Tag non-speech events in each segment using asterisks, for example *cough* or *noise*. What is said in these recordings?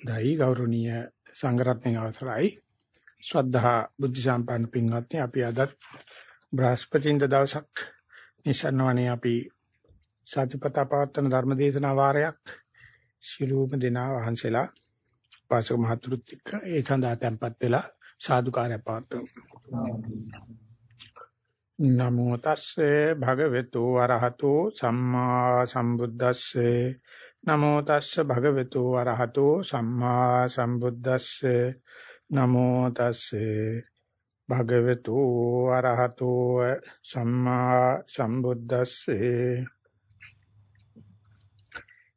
දෛ ගෞරවනීය සංඝරත්නයේ අවසරයි. ශ්‍රද්ධා බුද්ධ සම්පන්න පින්වත්නි අපි අදත් බ්‍රහස්පතින්ද දවසක් නිසන්වනේ අපි සතිපතා පවත්වන ධර්මදේශනා වාරයක් ශිලූප දෙනා වහන්සේලා පාසක මහතුරුත් එක්ක ඒ සඳහා tempත් වෙලා සාදුකාරය පවත්වමු. නමෝ තස්සේ භගවතු වරහතෝ සම්මා සම්බුද්දස්සේ නමෝ තස්ස භගවතු වරහතෝ සම්මා සම්බුද්දස්සේ. නමෝ තස්සේ භගවතු වරහතෝ සම්මා සම්බුද්දස්සේ.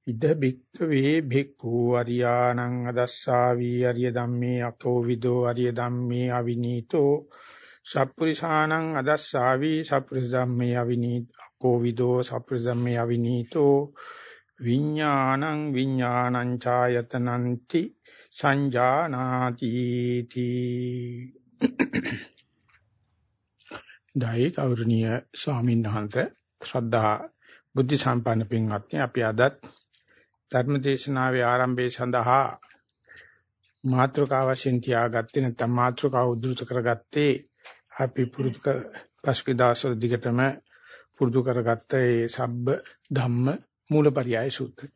ඉද බික්ඛවේ භික්ඛු අරියාණං අදස්සාවි අරිය ධම්මේ අකෝ විදෝ අරිය ධම්මේ අවිනීතෝ. සප්පුරිසාණං අදස්සාවි සප්පුරිස ධම්මේ අවිනීතෝ විදෝ සප්පුරිස ධම්මේ අවිනීතෝ. විඥානං විඥානං ඡායතනන්ති සංජානාති තී දෛ කෞරණීය ස්වාමීන් වහන්සේ ශ්‍රද්ධා බුද්ධ සම්පන්න පින්වත්නි අපි අදත් ධර්මදේශනාවේ ආරම්භය සඳහා මාත්‍රකාව වශයෙන් තියාගත්තේ නැත්නම් මාත්‍රකාව උද්දෘත කරගත්තේ අපි පුරුදු පස්කි දාසවල දිගටම පුරුදු කරගත්ත ඒ සබ්බ ධම්ම මූලපරියාය සූත්‍රය.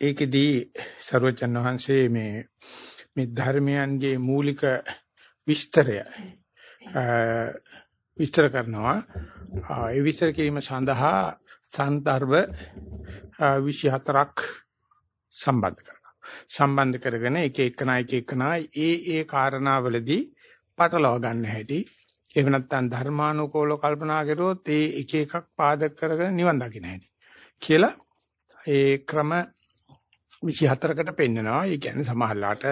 ඒකෙදී සර්වචන් වහන්සේ මේ මේ ධර්මයන්ගේ මූලික විස්තරය විස්තර කරනවා. ඒ විස්තර කිරීම සඳහා සන්දර්භ 24ක් සම්බන්ධ කරනවා. සම්බන්ධ කරගෙන එක එකනා එක එකනා ඒ ඒ කාරණාවලදී පටලවා ගන්න හැටි එහෙම නැත්නම් ධර්මානුකූලව කල්පනා කරුවොත් ඒ එක එකක් පාදක කරගෙන නිවන් දකින්න හැටි කියලා ඒ ක්‍රම 24කට පෙන්නනවා. ඒ කියන්නේ සමහරලාට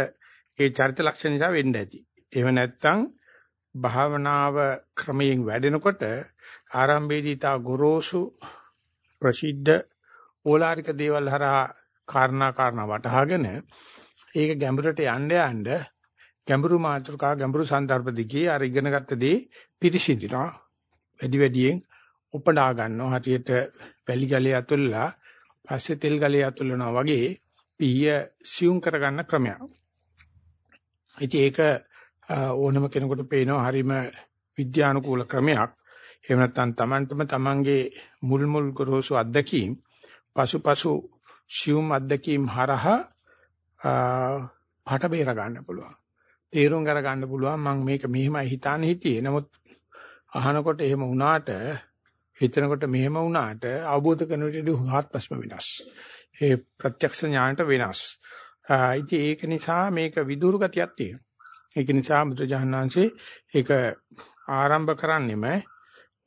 ඒ චරිත ලක්ෂණ නිසා වෙන්න ඇති. එහෙම නැත්නම් භාවනාව ක්‍රමයෙන් වැඩෙනකොට ආරම්භයේදී තා ගොරෝසු ප්‍රසිද්ධ ඕලාරික දේවල් හරහා කාරණා කාරණා වටහාගෙන ඒක ගැඹුරට යන්න යන්න ගැඹුරු මාතෘකා ගැඹුරු සන්දර්භ දිගේ අර ඉගෙනගත්ත දේ පිරිසිදිනවා වැඩි වැඩියෙන් උපනා ගන්නවා හටියට වැලි ගලේ අතුල්ලා පස්සේ තෙල් ගලේ අතුල්නවා වගේ පීය සියුම් කරගන්න ක්‍රමයක්. ඉතින් ඒක ඕනම කෙනෙකුට පේනවා හරීම විද්‍යානුකූල ක්‍රමයක්. එහෙම නැත්නම් Tamanටම Tamanගේ මුල් මුල් ගොරෝසු අත්දැකීම් පසුපසු සියුම් අත්දැකීම් හරහා පට බේර ගන්න පුළුවන්. තේරුම් කර ගන්න පුළුවන් මම මේක මෙහෙමයි හිතානේ හිටියේ. නමුත් අහනකොට එහෙම වුණාට හිතනකොට මෙහෙම වුණාට අවබෝධ කරනකොට හාත්පස්ම වෙනස්. ඒ ප්‍රත්‍යක්ෂ ඥානට වෙනස්. ඉතින් ඒක නිසා මේක විදුරු ගතියක් තියෙනවා. ඒක නිසා බුදුජානනාංශේ ඒක ආරම්භ කරන්නෙම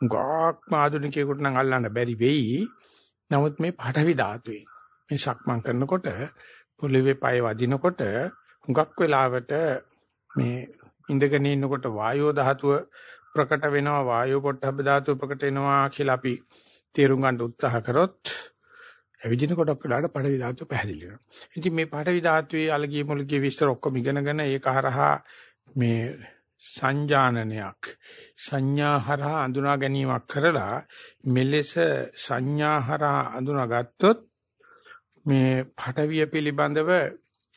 ගාක් ආධුනිකයෙකුට නම් අල්ලන්න බැරි වෙයි. නමුත් මේ පඨවි ධාතුවේ මේ සක්මන් කරනකොට පොළවේ පය වදිනකොට හුඟක් වෙලාවට මේ ඉඳගෙන ඉන්නකොට වායෝ ධාතුව ප්‍රකට වෙනවා වායෝ පොට්ටබ්බ ධාතුව ප්‍රකට වෙනවා කියලා අපි තේරුම් ගන්න උත්සාහ කරොත් ඇවිදිනකොට අපිට පඩවි ධාතුව පැහැදිලි වෙනවා. ඉතින් මේ පඩවි ධාතුවේ අලගිය මුලගිය විස්තර ඔක්කොම ඉගෙනගෙන ඒක හරහා මේ සංජානනයක් සංඥා හරහා අඳුනා ගැනීමක් කරලා මෙලෙස සංඥා හරහා අඳුනාගත්තොත් මේ පටවිය පිළිබඳව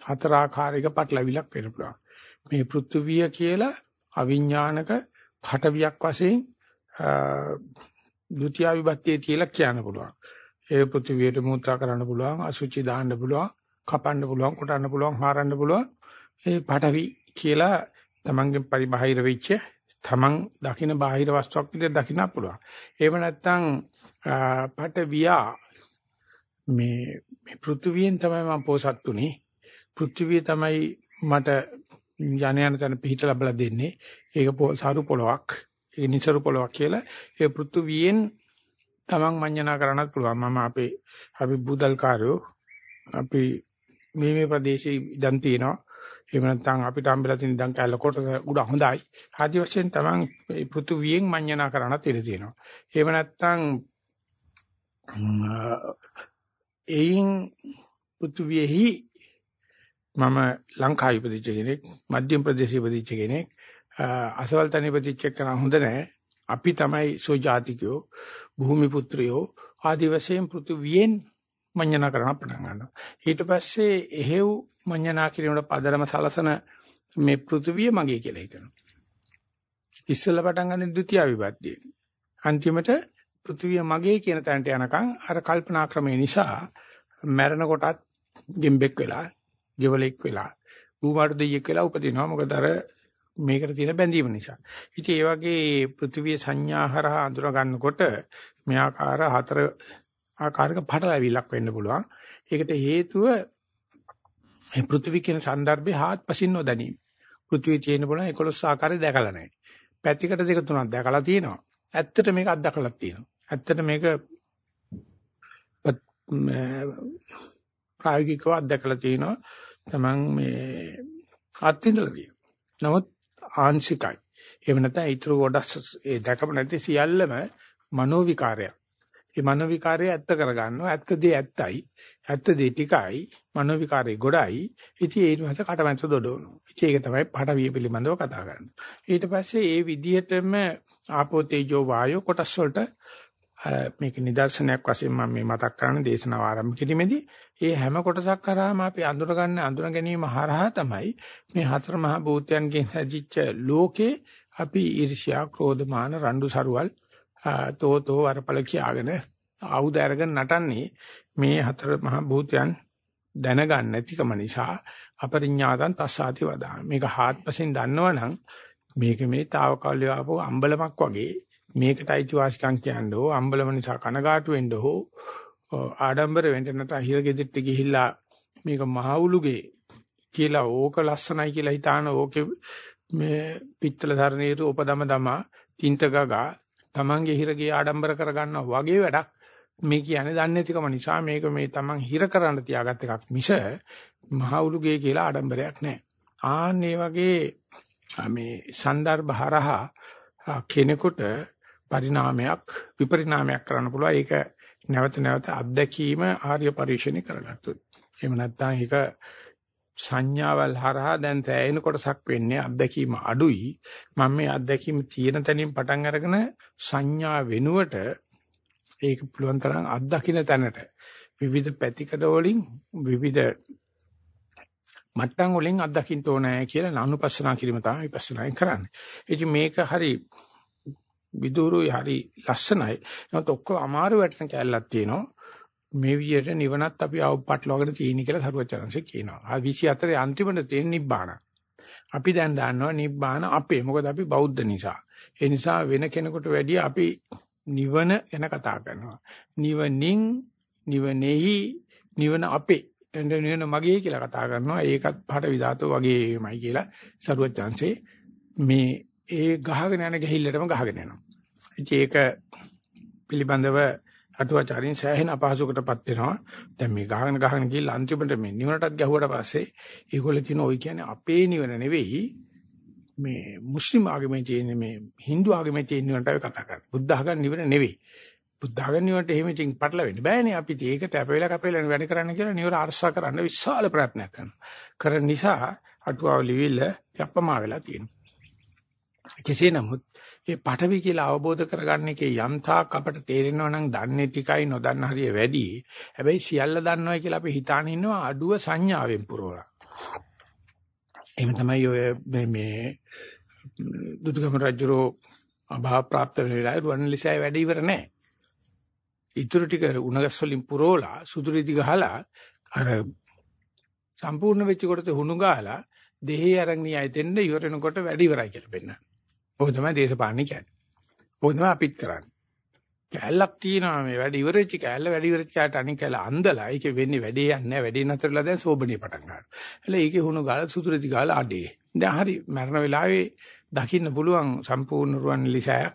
හතරාකාරයක පටලවිලක් වෙන්න පුළුවන්. මේ පෘථුවිය කියලා අවිඥානික පටවියක් වශයෙන් ဒုတိ ය විභක්තිය කියලා කියන්න පුළුවන්. ඒ පෘථුවියට මූත්‍රා කරන්න පුළුවන්, අසුචි දාන්න පුළුවන්, කපන්න පුළුවන්, කොටන්න පුළුවන්, හාරන්න පුළුවන්. ඒ පටවි කියලා තමන්ගෙන් පරිබාහිර වෙච්ච තමන් දකින බාහිර වස්තුවක් විදිහට දකින්න පුළුවන්. එහෙම නැත්නම් පටවියා මේ මේ පෘථුවියෙන් තමයි මම පෝසත් උනේ. පෘථුවිය තමයි මට යන යන තැන පිහිට ලැබලා දෙන්නේ. ඒක සාරු පොලොක්, ඒ නිසරු පොලොක් කියලා. ඒ පෘථුවියෙන් තමන් මඤ්ඤණා කරන්නත් පුළුවන්. මම අපේ අපි බුදල්කාරයෝ අපි මේ මේ ප්‍රදේශයේ ඉඳන් තියෙනවා. එහෙම නැත්නම් අපිට හම්බෙලා තියෙන ඉඳන් කැල කොට උඩ හොඳයි. ආදි වශයෙන් තමන් පෘථුවියෙන් මඤ්ඤණා කරන්නත් ඉඩ තියෙනවා. එහෙම නැත්නම් එයින් පෘථුවියෙහි මම ලංකාවේ ඉපදිච්ච කෙනෙක්, මධ්‍යම ප්‍රදේශයේ ඉපදිච්ච කෙනෙක්, අසවල් තැන ඉපදිච්ච කෙනා හොඳ නැහැ. අපි තමයි සෝජාතිකයෝ, භූමි පුත්‍රයෝ ආදි වශයෙන් පෘථුවියෙන් මඤ්ඤණා කරන්න පටන් ගන්නවා. ඊට පස්සේ එහෙව් මඤ්ඤණා කිරීමට පදරම සලසන මේ පෘථිවිය මගේ කියලා හිතනවා. ඉස්සෙල්ලා පටන් ගන්න ද්විතිය විභක්තිය. අන්තිමට පෘථිවිය මගේ කියන තැනට යනකම් අර කල්පනා ක්‍රමේ නිසා මැරෙන කොටත් ගෙම්බෙක් වෙලා, ගෙවලෙක් වෙලා, ඌමාට දෙයියෙක් වෙලා උපදිනවා. මොකද අර මේකට තියෙන බැඳීම නිසා. ඉතින් ඒ වගේ පෘථිවිය සංඥා හරහා අඳුර ගන්නකොට මේ ආකාර හතර ආකාරයක පටලැවිල්ලක් වෙන්න පුළුවන්. ඒකට හේතුව මේ පෘථිවි කියන સંદર્ભේ හාත්පසින් නොදැනීම. පෘථිවිය තියෙන බලන 11 ආකාරය දැකලා නැහැ. පැතිකඩ දෙක තුනක් දැකලා තියෙනවා. ඇත්තට මේක අත්දකලා තියෙනවා. ඇත්තට මේක ප්‍රායෝගිකව අත්දකලා තියෙනවා. Taman මේ අත්විඳලා තියෙනවා. නමුත් ආංශිකයි. එහෙම නැත්නම් ඊටු කොටස් ඒ දැකම නැති සියල්ලම මනෝ විකාරයක්. මේ මනෝ විකාරය ඇත්ත කරගන්නවා. ඇත්ත දේ ඇත්තයි. ඇත්ත දේ ටිකයි. මනෝ විකාරේ ගොඩයි. ඉතින් ඒ නිවස කටමැස්ස දොඩවනවා. ඉතින් ඒක තමයි පටවිය පිළිබඳව කතා කරන්නේ. ඊට පස්සේ ඒ විදිහටම ආපෝ තේජෝ වායෝ කොටස් වලට මේක නිදර්ශනයක් වශයෙන් මම මේ මතක් කරන දේශනාව ආරම්භ කිරීමේදී ඒ හැම කොටසක් කරාම අපි අඳුරගන්න අඳුන ගැනීම හරහා තමයි මේ හතර මහා භූතයන්ගෙන් සැජිච්ච ලෝකේ අපි ඊර්ෂ්‍යා ක්‍රෝධ මාන රණ්ඩු සරුවල් තෝතෝ වරපල කියාගෙන ආයුධ අරගෙන නටන්නේ මේ හතර මහා භූතයන් දැනගන්න නැතිකම නිසා අපරිඥාතං තස්සාති වදා මේක හාත්පසින් දන්නවනම් මේක මේ తాවකාලිය ආපු අම්බලමක් වගේ මේකට අයිතිවාසිකම් කියන්නේ ඕ අම්බලම නිසා කනගාටු වෙන්න හෝ ආඩම්බර වෙන්න නැත්නම් හිරගෙදෙට්ට ගිහිල්ලා මේක මහවුලුගේ කියලා ඕක ලස්සනයි කියලා හිතාන ඕකේ මේ පිත්තල සරණීරු උපදම දමා තින්ත ගගා තමන්ගේ හිරගේ ආඩම්බර කරගන්නවා වගේ වැඩක් මේ කියන්නේ දන්නේ නැතිකම නිසා මේක මේ තමන් හිර කරන්න තියාගත් එකක් මිස මහවුලුගේ කියලා ආඩම්බරයක් නැහැ. ආන් මේ වගේ මේ સંદર્ભ හරහා කෙනෙකුට පරිණාමයක් විපරිණාමයක් කරන්න පුළුවන්. ඒක නැවත නැවත අත්දැකීම ආර්ය පරිශ්‍රණය කරගත්තොත්. එහෙම නැත්නම් ඒක සංඥාවල් හරහා දැන් තැයෙන කොටසක් වෙන්නේ අත්දැකීම අඩුයි. මම මේ අත්දැකීම තියෙන තැනින් පටන් අරගෙන සංඥා වෙනුවට ඒක පුළුවන් තරම් අත්දකින්න තැනට විවිධ පැතිකඩ වලින් විවිධ මට්ටම් වලින් අත්දකින්න ඕනේ කියලා අනුපස්සනා කිරීම තමයි විපස්සනායි කරන්නේ. ඉතින් මේක හරි විදුරුයි හරි ලස්සනයි. නමුත් ඔක්කොම අමාරු වැටෙන කැලලක් තියෙනවා. මේ විදියට නිවනත් අපි අවපට්ලවගෙන තියෙන කියලා සරුවචනන්සේ කියනවා. ආ 24 අන්තිමට තියෙන නිබ්බාන. අපි දැන් දන්නවා නිබ්බාන අපේ. මොකද අපි බෞද්ධ නිසා. ඒ නිසා වෙන කෙනෙකුට වැඩිය අපි නිවන ගැන කතා කරනවා. නිවනින් නිවනෙහි නිවන අපේ. නිවන මගේ කියලා කතා කරනවා. ඒකත් පහට විධාතෝ වගේමයි කියලා සරුවචනන්සේ මේ ඒ ගහගෙන යන ගහිල්ලටම ගහගෙන යනවා. ඒක පිළිබඳව අටුවාචාරින් සෑහෙන අපහසුකටපත් වෙනවා. දැන් මේ ගහගෙන ගහගෙන ගිහලා අන්තිමට මේ නිවනටත් ගැහුවට පස්සේ ඒගොල්ලෝ කියන ඔය කියන්නේ අපේ නිවන නෙවෙයි මේ මුස්ලිම් ආගමේ තියෙන මේ Hindu ආගමේ තියෙන නිවනට කතා කරන්නේ. බුද්ධ ආගම නිවන නෙවෙයි. බුද්ධ ආගම නිවනට එහෙම ඉතින් පටලවෙන්න බෑනේ. අපි ඒකට අපේලා කපේලා වැඩ කරන්න කියලා නිවන අරසා කරන්න විශාල ප්‍රයත්නයක් කරනවා. කරන නිසා අටුවාව ලිවිල්ල යප්පමා වෙලා තියෙනවා. කෙසේ නමුත් මේ පටවි කියලා අවබෝධ කරගන්න එකේ යම් තාක් අපට තේරෙනවා නම් දන්නේ ටිකයි නොදන්න හරිය වැඩි. හැබැයි සියල්ල දන්නවයි කියලා අපි හිතාන ඉන්නවා අඩුව සංඥාවෙන් පුරවලා. එහෙම තමයි ඔය මේ මේ දුදුගම රජුරෝ අභාව પ્રાપ્ત වෙන වෙලාවේ රුවන්වැලිසෑය වැඩ ඉවර නැහැ. ඊටු ටික උණගස් වලින් පුරවලා සුදුරිදි ගහලා අර සම්පූර්ණ වෙච්ච කොටත හුණු ගාලා දෙහි අරන් නියයි දෙන්න ඉවර වෙනකොට වැඩ ඉවරයි කියලා පෙන්නනවා. ඔය තමයි දේශපාලනේ කියන්නේ. ඔය තමයි අපිත් කරන්නේ. කැලලක් තියෙනවා මේ වැඩ ඉවරෙච්ච කැලල වැඩ ඉවරෙච්ච කැලට අනික කැලල අන්දලා ඒකේ වෙන්නේ වැඩේ යන්නේ නැහැ වැඩේ නතරලා දැන් සෝබනේ පටන් ගන්නවා. එල ඒකේ හුණු ගාලා සුතුරෙදි ගාලා අඩේ. දැන් හරි මරණ වෙලාවේ දකින්න පුළුවන් සම්පූර්ණ රුවන් ලිසයක්.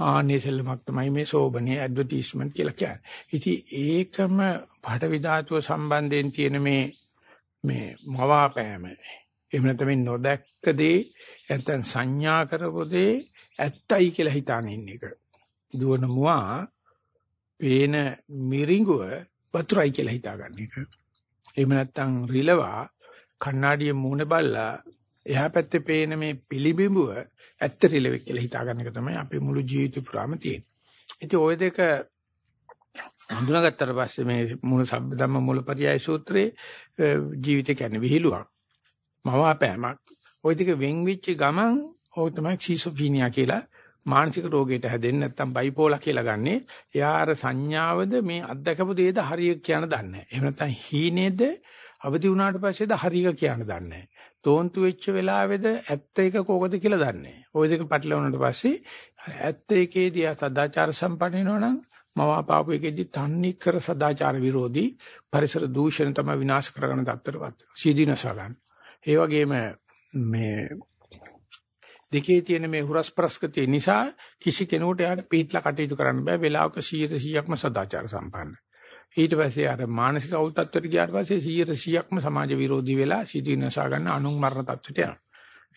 ආන්නේ සෙල්ලමක් තමයි මේ සෝබනේ ඇඩ්වර්ටයිස්මන්ට් කියලා කියන්නේ. ඉතින් ඒකම පාඨ විධාතුව සම්බන්ධයෙන් තියෙන මේ මේ මවාපෑම එහෙම නැත්නම් නොදැක්ක දේ නැත්නම් සංඥා කරපු දේ ඇත්තයි කියලා හිතාන ඉන්න එක. දුවන මුවා පේන මිරිඟුව වතුරයි කියලා හිතාගන්න එක. එහෙම නැත්නම් රිලවා කණ්ණාඩියේ මූණ බල්ලා එහා පැත්තේ පේන මේ පිළිබිඹුව ඇත්ත රිලෙවෙක් කියලා හිතාගන්න එක තමයි අපේ මුළු ජීවිත පුරාම තියෙන්නේ. ඉතින් ওই දෙක හඳුනාගත්තට පස්සේ මේ මූල සබ්බ ධම්ම මූලපරියාය සූත්‍රයේ ජීවිතය කියන්නේ විහිළුවක්. මවාපෑමක්. ওই ටික වෙන් වෙච්ච ගමන් ඕක තමයි ක්සිසොෆීනියා කියලා මානසික රෝගයට හැදෙන්නේ නැත්නම් බයිපෝලා කියලා ගන්නෙ. එයා අර සංඥාවද මේ අත්දකපු දේද හරිය කියන දන්නේ නැහැ. එහෙම නැත්නම් හීනේද අවදි වුණාට පස්සේද හරිය කියන දන්නේ නැහැ. තෝන්තු වෙච්ච වෙලාවේද ඇත්ත එක කෝකද කියලා දන්නේ නැහැ. ওই දෙක පැටලවුණාට පස්සේ ඇත්ත එකේදී සදාචාර සම්පන්න වෙනවනම් මවාපාපු එකේදී තන්නේ කර සදාචාර විරෝධී පරිසර දූෂණ තමයි විනාශ කරගන්න තත්ත්වයටපත් වෙනවා. සීදීනස ගන්න. ඒ වගේම මේ දෙකේ තියෙන මේ හුරස්ප්‍රස්කතිය නිසා කිසි කෙනෙකුට යාට පිටලා කටයුතු කරන්න බෑ. වෙලාවක 100%ක්ම සදාචාර සම්පන්න. ඊට පස්සේ අර මානසික අවුල් ගියාට පස්සේ 100%ක්ම සමාජ විරෝධී වෙලා සීදීනස ගන්න අනුන් මරණ තත්ත්වයට යනවා.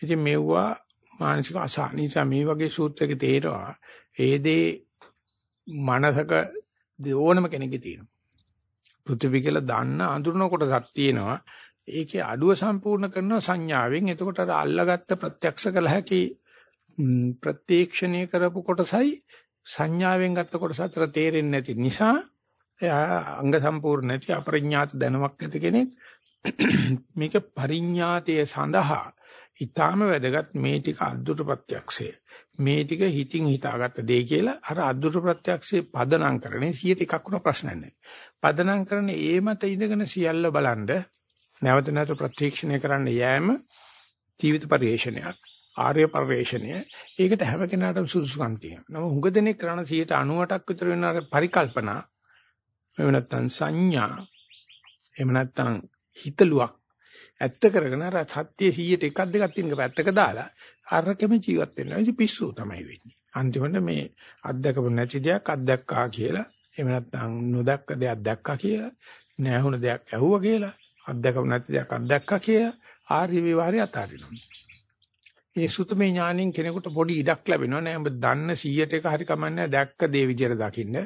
ඉතින් මෙවුවා මානසික අසහනීය මේ වගේ සූත්‍රයක තේරෙනවා. ඒ දේ මනසක ඕනම කෙනෙක්ගේ තියෙනවා. පෘථිවි කියලා දන්න අඳුරන කොටසක් තියෙනවා. ඒකේ අඩුව සම්පූර්ණ කරන සංඥාවෙන් එතකොට අර අල්ලගත්ත ප්‍රත්‍යක්ෂ කළ හැකි ප්‍රත්‍යක්ෂණය කරපු කොටසයි සංඥාවෙන් ගත්ත කොටස අතර තේරෙන්නේ නැති නිසා එයා අංග සම්පූර්ණ නැති අපරිඥාත දැනුමක් නැති කෙනෙක්. *clears throat* මේක පරිඥාතයේ සඳහා ඊටාම වැදගත් මේ ටික අද්දුට ප්‍රත්‍යක්ෂය. මේ ටික හිතින් හිතාගත්ත දේ කියලා අර අද්දුට ප්‍රත්‍යක්ෂයේ පදනම් කරන්නේ 100 එකක් වුණ ප්‍රශ්නයක් නැහැ පදනම් කරන්නේ ඒ මත ඉඳගෙන සියල්ල බලන්ඩ නැවත නැවත ප්‍රත්‍යක්ෂණය කරන්න යෑම ජීවිත පරිශ්‍රණයක් ආර්ය පරිශ්‍රණය ඒකට හැම කෙනාටම සුදුසුකම් තියෙනවා. නම හුඟ දෙනෙක් කරන 98ක් විතර වෙන අර පරිකල්පනා එහෙම නැත්නම් සංඥා එහෙම නැත්නම් හිතලුවක් ඇත්ත කරගෙන අර සත්‍ය 100ට එකක් දෙකක් තියෙනක පැත්තක දාලා අරකෙම ජීවත් වෙනවා. ඉතින් පිස්සු තමයි වෙන්නේ. අන්තිමට මේ අත්දකපු නැති දෙයක් අත්දැක්කා කියලා එහෙම නැත්නම් නොදැක්ක දෙයක් දැක්කා කියලා නැහුණ දෙයක් ඇහුවා කියලා අත්දැකපු නැති දෙයක් අත්දැක්කා කියලා ආර්ය විවරය අතාරිනවා. මේ සුතමේ ඥාණයෙන් කෙනෙකුට පොඩි ඉඩක් ලැබෙනවා නෑ ඔබ දන්න 100ට එක හරි කමන්නේ දැක්ක දේ විදියට දකින්න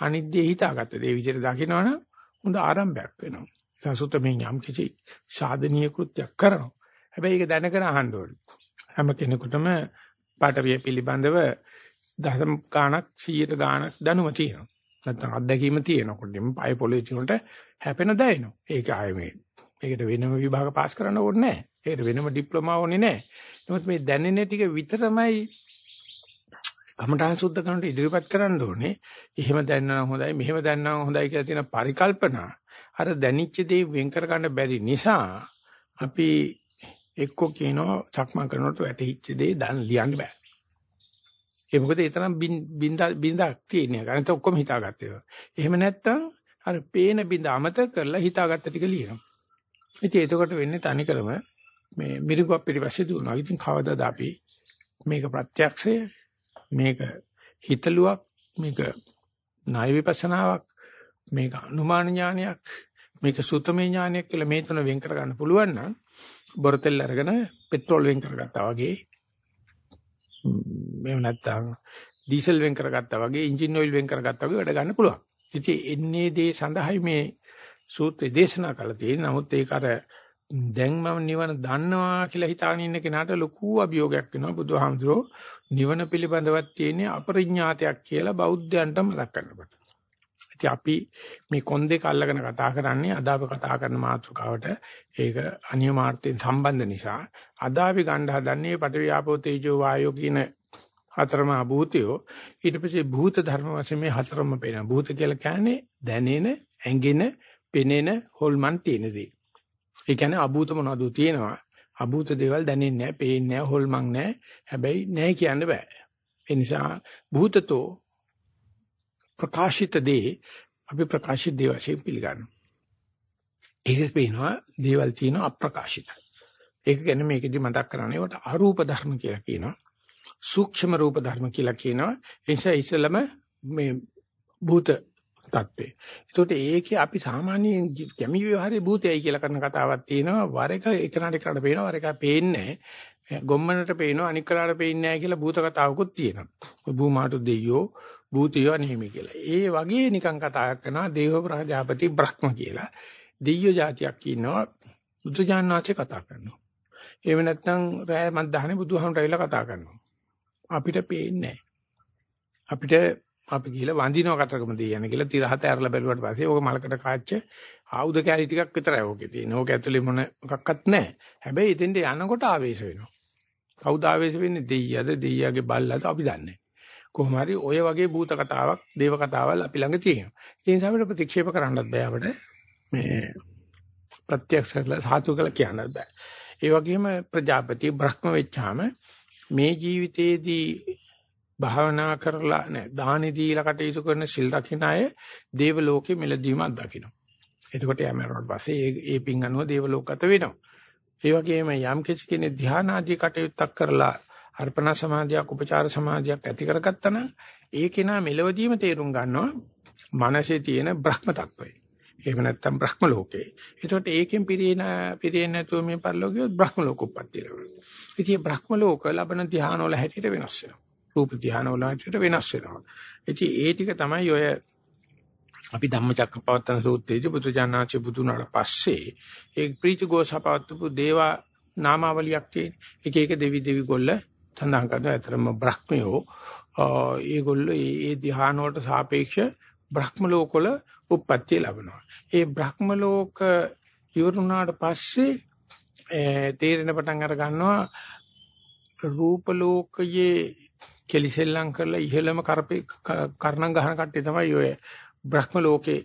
අනිත් දේ හිතාගත්ත දේ විදියට දකිනවනම් හොඳ ආරම්භයක් වෙනවා. සසුතමේ ඥාම් කිසි සාධනීය කෘත්‍යයක් කරනවා. හැබැයි ඒක දැනගෙන අහන්න ඕනේ. හැම කෙනෙකුටම පාඨවිය පිළිබඳව දසම ගාණක් 100ට ගාණක් දැනුම තියෙනවා. නැත්නම් අත්දැකීම තියෙනකොට මේ පය පොළේ තිනුට හැපෙන දැනෙනවා. ඒක ආයේ මේ ඒකට වෙනම විභාග පාස් කරන්න ඕනේ නැහැ. ඒකට වෙනම ඩිප්ලෝමා ඕනේ නැහැ. නමුත් මේ දැනෙන ටික විතරමයි කමඨාන් සුද්ධ කරනට ඉදිරිපත් කරන්න ඕනේ. එහෙම දැනනවා හොඳයි, මෙහෙම දැනනවා හොඳයි කියලා තියෙන පරිකල්පනා අර දැනිච්ච දේ වෙන් කර ගන්න බැරි නිසා අපි එක්ක කියනවා සක්මන් කරනකොට වැටහිච්ච දේ දැන් ලියන්න බෑ. ඒ මොකද ඒ තරම් බින්දා බින්දාක් තියෙන එක. අනිත ඔක්කොම හිතාගත්තේ. එහෙම නැත්තම් අර පේන බින්ද අමතක කරලා හිතාගත්ත ටික ලියනවා. ඉතින් එතකොට වෙන්නේ තනිකරම මේ මිරිඟුවක් පිටිපස්සේ දුවනවා. ඉතින් කවදාද අපි මේක ප්‍රත්‍යක්ෂය මේක හිතලුවක් මේක ණය විපස්සනාවක් මේක අනුමාන ඥානයක් මේක සුතමේ ඥානයක් කියලා මේ තුන වෙන් කර ගන්න පුළුවන් නම් බොරතෙල් අරගෙන පෙට්‍රෝල් වෙන් කරගත්තා වගේ මේව නැත්තම් ඩීසල් වෙන් කරගත්තා වගේ එන්ජින් ඔයිල් වෙන් කරගත්තා වගේ වැඩ ගන්න පුළුවන්. ඉතින් එන්නේ දේ සඳහායි මේ සූත්‍රය දේශනා කළා තියෙන්නේ. නමුත් ඒක අර දැන් මම නිවන දන්නවා කියලා හිතාගෙන ඉන්න කෙනාට ලොකු අභියෝගයක් වෙනවා. බුදුහාමුදුරෝ නිවන පිළිබඳවත් තියෙන අපරිඥාතයක් කියලා බෞද්ධයන්ට මතක් කරනකොට. ඉතින් අපි මේ කොන් දෙක අල්ලගෙන කතා කරන්නේ අද අපි කතා කරන මාතෘකාවට ඒක අනියමාර්ථයෙන් සම්බන්ධ නිසා අද අපි ගන්න හදන්නේ පටවියාපෝ තේජෝ වායෝ කියන හතරම භූතයෝ ඊට පස්සේ භූත ධර්ම වශයෙන් මේ හතරම පේනවා භූත කියලා කියන්නේ දැනෙන ඇඟෙන පෙනෙන හොල්මන් තියෙන දේ. ඒ කියන්නේ අභූත මොනවද තියෙනවා අභූත දේවල් දැනෙන්නේ නැහැ පේන්නේ නැහැ හොල්මන් නැහැ හැබැයි නැහැ කියන්න බෑ. ඒ නිසා භූතතෝ ප්‍රකාශිත දේ අපි ප්‍රකාශිත දේ වශයෙන් පිළිගන්නවා. ඒක පේනවා දේවල් තියෙනවා අප්‍රකාශිත. ඒක ගැන මේකෙදි මතක් කරන්නේ වට අරූප ධර්ම කියලා කියනවා. සූක්ෂම රූප ධර්ම කියලා කියනවා. ඒ නිසා ඉස්සෙල්ලම මේ භූත තත්ත්වේ. ඒකට ඒකේ අපි සාමාන්‍යයෙන් කැමි ව්‍යවහාරයේ භූතයයි කියලා කරන කතාවක් තියෙනවා. වර එක එකනට එකනට පේනවා වර එක පේන්නේ ගොම්මනට පේනවා අනික් කරාට පේන්නේ නැහැ කියලා භූත කතාවකුත් තියෙනවා. භූමාතු දෙයියෝ භූතියෝ අනෙහිමි කියලා. ඒ වගේ නිකන් කතාවක් කරනවා දේව ප්‍රජාපති බ්‍රහ්ම කියලා. දෙයියෝ જાතියක් ඉන්නවා බුදුජානනාචේ කතා කරනවා. එහෙම නැත්නම් රෑ මත් දහනේ බුදුහාමුදුරයිලා කතා කරනවා. අපිට පේන්නේ අපිට අපි ගිහලා වඳිනවා කතරගම දෙයියන කියලා තිරහත ඇරලා බැලුවට පස්සේ ඕක මලකට කාච්ච ආයුධ කැලි ටිකක් විතරයි ඕකේ තියෙන්නේ. ඕක ඇතුලේ මොන මොකක්වත් නැහැ. හැබැයි එතෙන්ට යනකොට ආවේශ වෙනවා. කවුද ආවේශ වෙන්නේ? දෙයියද දෙයියාගේ බල්ලාද අපි දන්නේ කොහොම හරි ඔය වගේ භූත කතාවක්, දේව කතාවල් අපි ළඟ තියෙනවා. ඒ නිසා අපිට ප්‍රතික්ෂේප කරන්නත් බෑ අපිට. මේ ප්‍රත්‍යක්ෂ කරලා සාතු කරලා කියන්නත් බෑ. ඒ වගේම ප්‍රජාපති බ්‍රහ්ම වෙච්චාම මේ ජීවිතයේදී භාවනා කරලා නැහැ දානි දීලා කටයුතු කරන සිල් රකින්න අය දේව ලෝකේ මෙලදීමක් දකිනවා. එතකොට යා මරණට පස්සේ ඒ ඒ පිං අනුව දේව ලෝකගත වෙනවා. ඒ වගේම යම් කිසි කෙනෙක් ධානාදී කටයුත්තක් කරලා අර්පණ සමාධියක් උපචාර සමාධියක් ඇති කරගත්තා නම් ඒ කෙනා මෙලවදීම තේරුම් ගන්නවා මනසේ තියෙන බ්‍රහ්ම තත්වය. එහෙම නැත්නම් බ්‍රහ්ම ලෝකේ. එතකොට ඒකෙන් පිරෙන පිරෙන්නේ නැතුව මේ පරිලෝකියොත් බ්‍රහ්ම ලෝක උප්පත්ති ලැබෙනවා. ඉතින් බ්‍රහ්ම ලෝක ලබන ධානවල හැටියට වෙනස් වෙනවා. රූප ධ්‍යාන වල හැටියට වෙනස් වෙනවා. ඉතින් ඒ ටික තමයි ඔය අපි ධම්මචක්කපවත්තන සූත්‍රයේදී බුදුජානනාචි බුදුනාට පස්සේ ඒ ප්‍රීතිഘോഷපවත්තු දේවා නාමාවලියක් තියෙන. එක එක දෙවි දෙවි ගොල්ල සඳහන් කරනවා. ඇතරම බ්‍රහ්මයෝ ඒගොල්ලෝ ඒ ධ්‍යාන වලට සාපේක්ෂ බ්‍රහ්ම ලෝකවල උප්පත්ති ලැබෙනවා. ඒ බ්‍රහ්ම ලෝක ඉවරුණාට පස්සේ තේරෙන පටන් අර ගන්නවා රූප ලෝකයේ කෙලිසෙල්ලම් කරලා ඉහළම කරපේ කර්ණම් ගහන කට්ටිය තමයි ඔය බ්‍රහ්ම ලෝකේ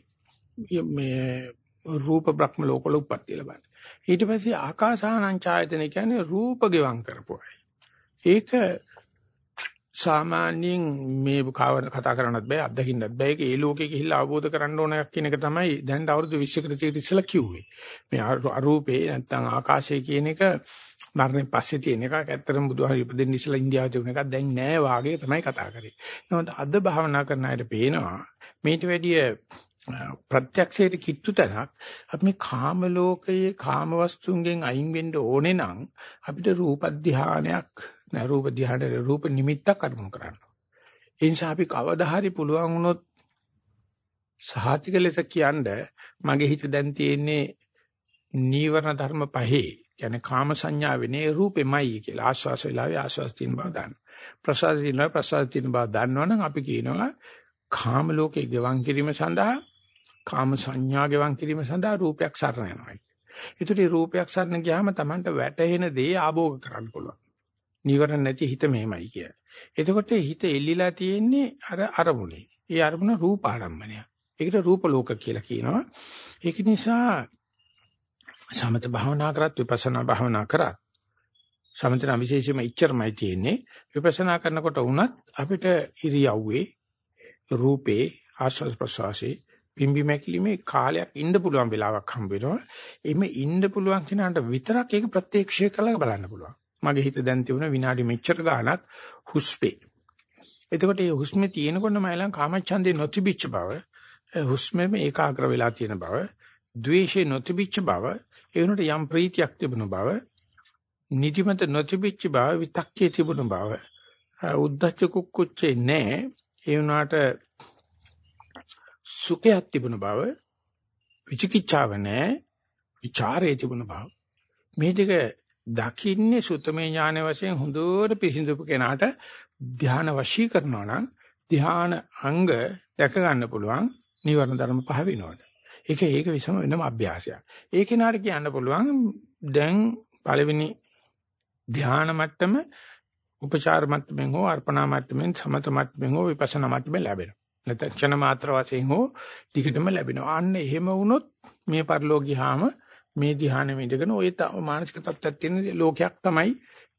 මේ රූප බ්‍රහ්ම ලෝකවල උප්පත්ති ලබන්නේ. ඊට පස්සේ ආකාසානං ඡායතන කියන්නේ රූප ගෙවම් කරපුවයි. ඒක සාමාන්‍යයෙන් මේ කතා කරන්නත් බෑ අත්දකින්නත් බෑ ඒක ඒ ලෝකේ ගිහිල්ලා අවබෝධ කරගන්න ඕන එකක් කියන එක තමයි දැන් අවුරුදු 20කට තියෙන ඉස්සලා කිව්වේ මේ අරූපේ නැත්තම් ආකාශය කියන එක මරණයෙන් පස්සේ තියෙන එකක්. ඇත්තටම බුදුහාම ඉපදෙන්න ඉස්සලා ඉන්දියාවේ තිබුණ එකක් දැන් නෑ වාගේ තමයි කතා කරේ. නමුත් අද භාවනා කරන අයට පේනවා මේට වැඩිය ප්‍රත්‍යක්ෂයට කිට්ටු තැනක් අපි මේ කාම ලෝකයේ කාම වස්තුන්ගෙන් අයින් වෙන්න ඕනේ නම් අපිට රූප ධානයක් නෑ රූප ධානයේ රූප නිමිත්තක් අරමුණු කරන්න. ඒ නිසා අපි කවදා හරි පුළුවන් වුණොත් සහතික ලෙස කියන්නේ මගේ හිත දැන් තියෙන්නේ නීවරණ ධර්ම පහේ. කියන්නේ කාම සංඥාවේ නේ රූපෙමයි කියලා ආස්වාස වෙලාවේ ආස්වාස තියෙන බව දන්න. ප්‍රසාද තියෙනවා ප්‍රසාද තියෙන බව දන්නවනම් අපි කියනවා කාම ලෝකේ ගෙවන් කිරීම සඳහා කාම සංඥා ගෙවන් කිරීම සඳහා රූපයක් සරණ යනවා. ඒතරේ රූපයක් සරණ ගියාම Tamanට වැටහෙන දේ ආභෝග කරන්න පුළුවන්. නිවරණ නැති හිත මෙහෙමයි කිය. එතකොට හිත එල්ලිලා තියෙන්නේ අර අරමුණේ. ඒ අරමුණ රූප ආරම්මණය. ඒකට රූප ලෝක කියලා කියනවා. ඒක නිසා සමත භාවනා කරත් විපස්සනා භාවනා කරත් සමතන විශේෂයෙන්ම ඉච්චරමයි තියෙන්නේ. විපස්සනා කරනකොට වුණත් අපිට ඉරියව්වේ රූපේ ආස්වාද ප්‍රසවාසී පිම්බි මැකිලිමේ කාලයක් ඉන්න පුළුවන් වෙලාවක් හම්බ වෙනවා. එimhe ඉන්න පුළුවන් කෙනාට විතරක් ඒක ප්‍රත්‍යක්ෂය කරලා බලන්න පුළුවන්. මගේ හිත දැන් තිබුණ විනාඩි මෙච්චර ගාණක් හුස්පේ. එතකොට මේ හුස්මේ තියෙනකොට මයිලන් කාමච්ඡන්දේ නොතිබිච්ච බව, හුස්මෙම ඒකාග්‍ර වෙලා තියෙන බව, ද්වේෂේ නොතිබිච්ච බව, ඒ වුණට යම් ප්‍රීතියක් තිබුණ බව, නිදිමත නොතිබිච්ච බව, විතක්කේ තිබුණ බව, උද්දච්ච කුක්කුච්චේ නැහැ. ඒ වුණාට සුඛයක් තිබුණ බව, විචිකිච්ඡාව නැහැ, ਵਿਚාරයේ තිබුණ බව. මේ දෙක දකින්නේ සුතමේ ඥාන වශයෙන් හොඳට පිසිඳපු කෙනාට ධාන වශී කරනවා නම් ධාන අංග දැක ගන්න පුළුවන් නිවර්ණ ධර්ම පහ වෙනවට. ඒක ඒක විසම වෙනම අභ්‍යාසයක්. ඒ කෙනාට කියන්න පුළුවන් දැන් පළවෙනි ධාන මට්ටම උපචාර මට්ටමින් හෝ අර්පණා මට්ටමින් සමත මට්ටමින් හෝ විපස්සනා මට්ටමින් ලැබෙනවා. නැත්නම් ක්ෂණ මාත්‍ර වශයෙන් හෝ ටිකටම ලැබෙනවා. අන්න එහෙම වුණොත් මේ පරිලෝකීහාම මේ ධ්‍යානෙ ඉඳගෙන ওই මානසික තත්ත්වයක් තියෙන ලෝකයක් තමයි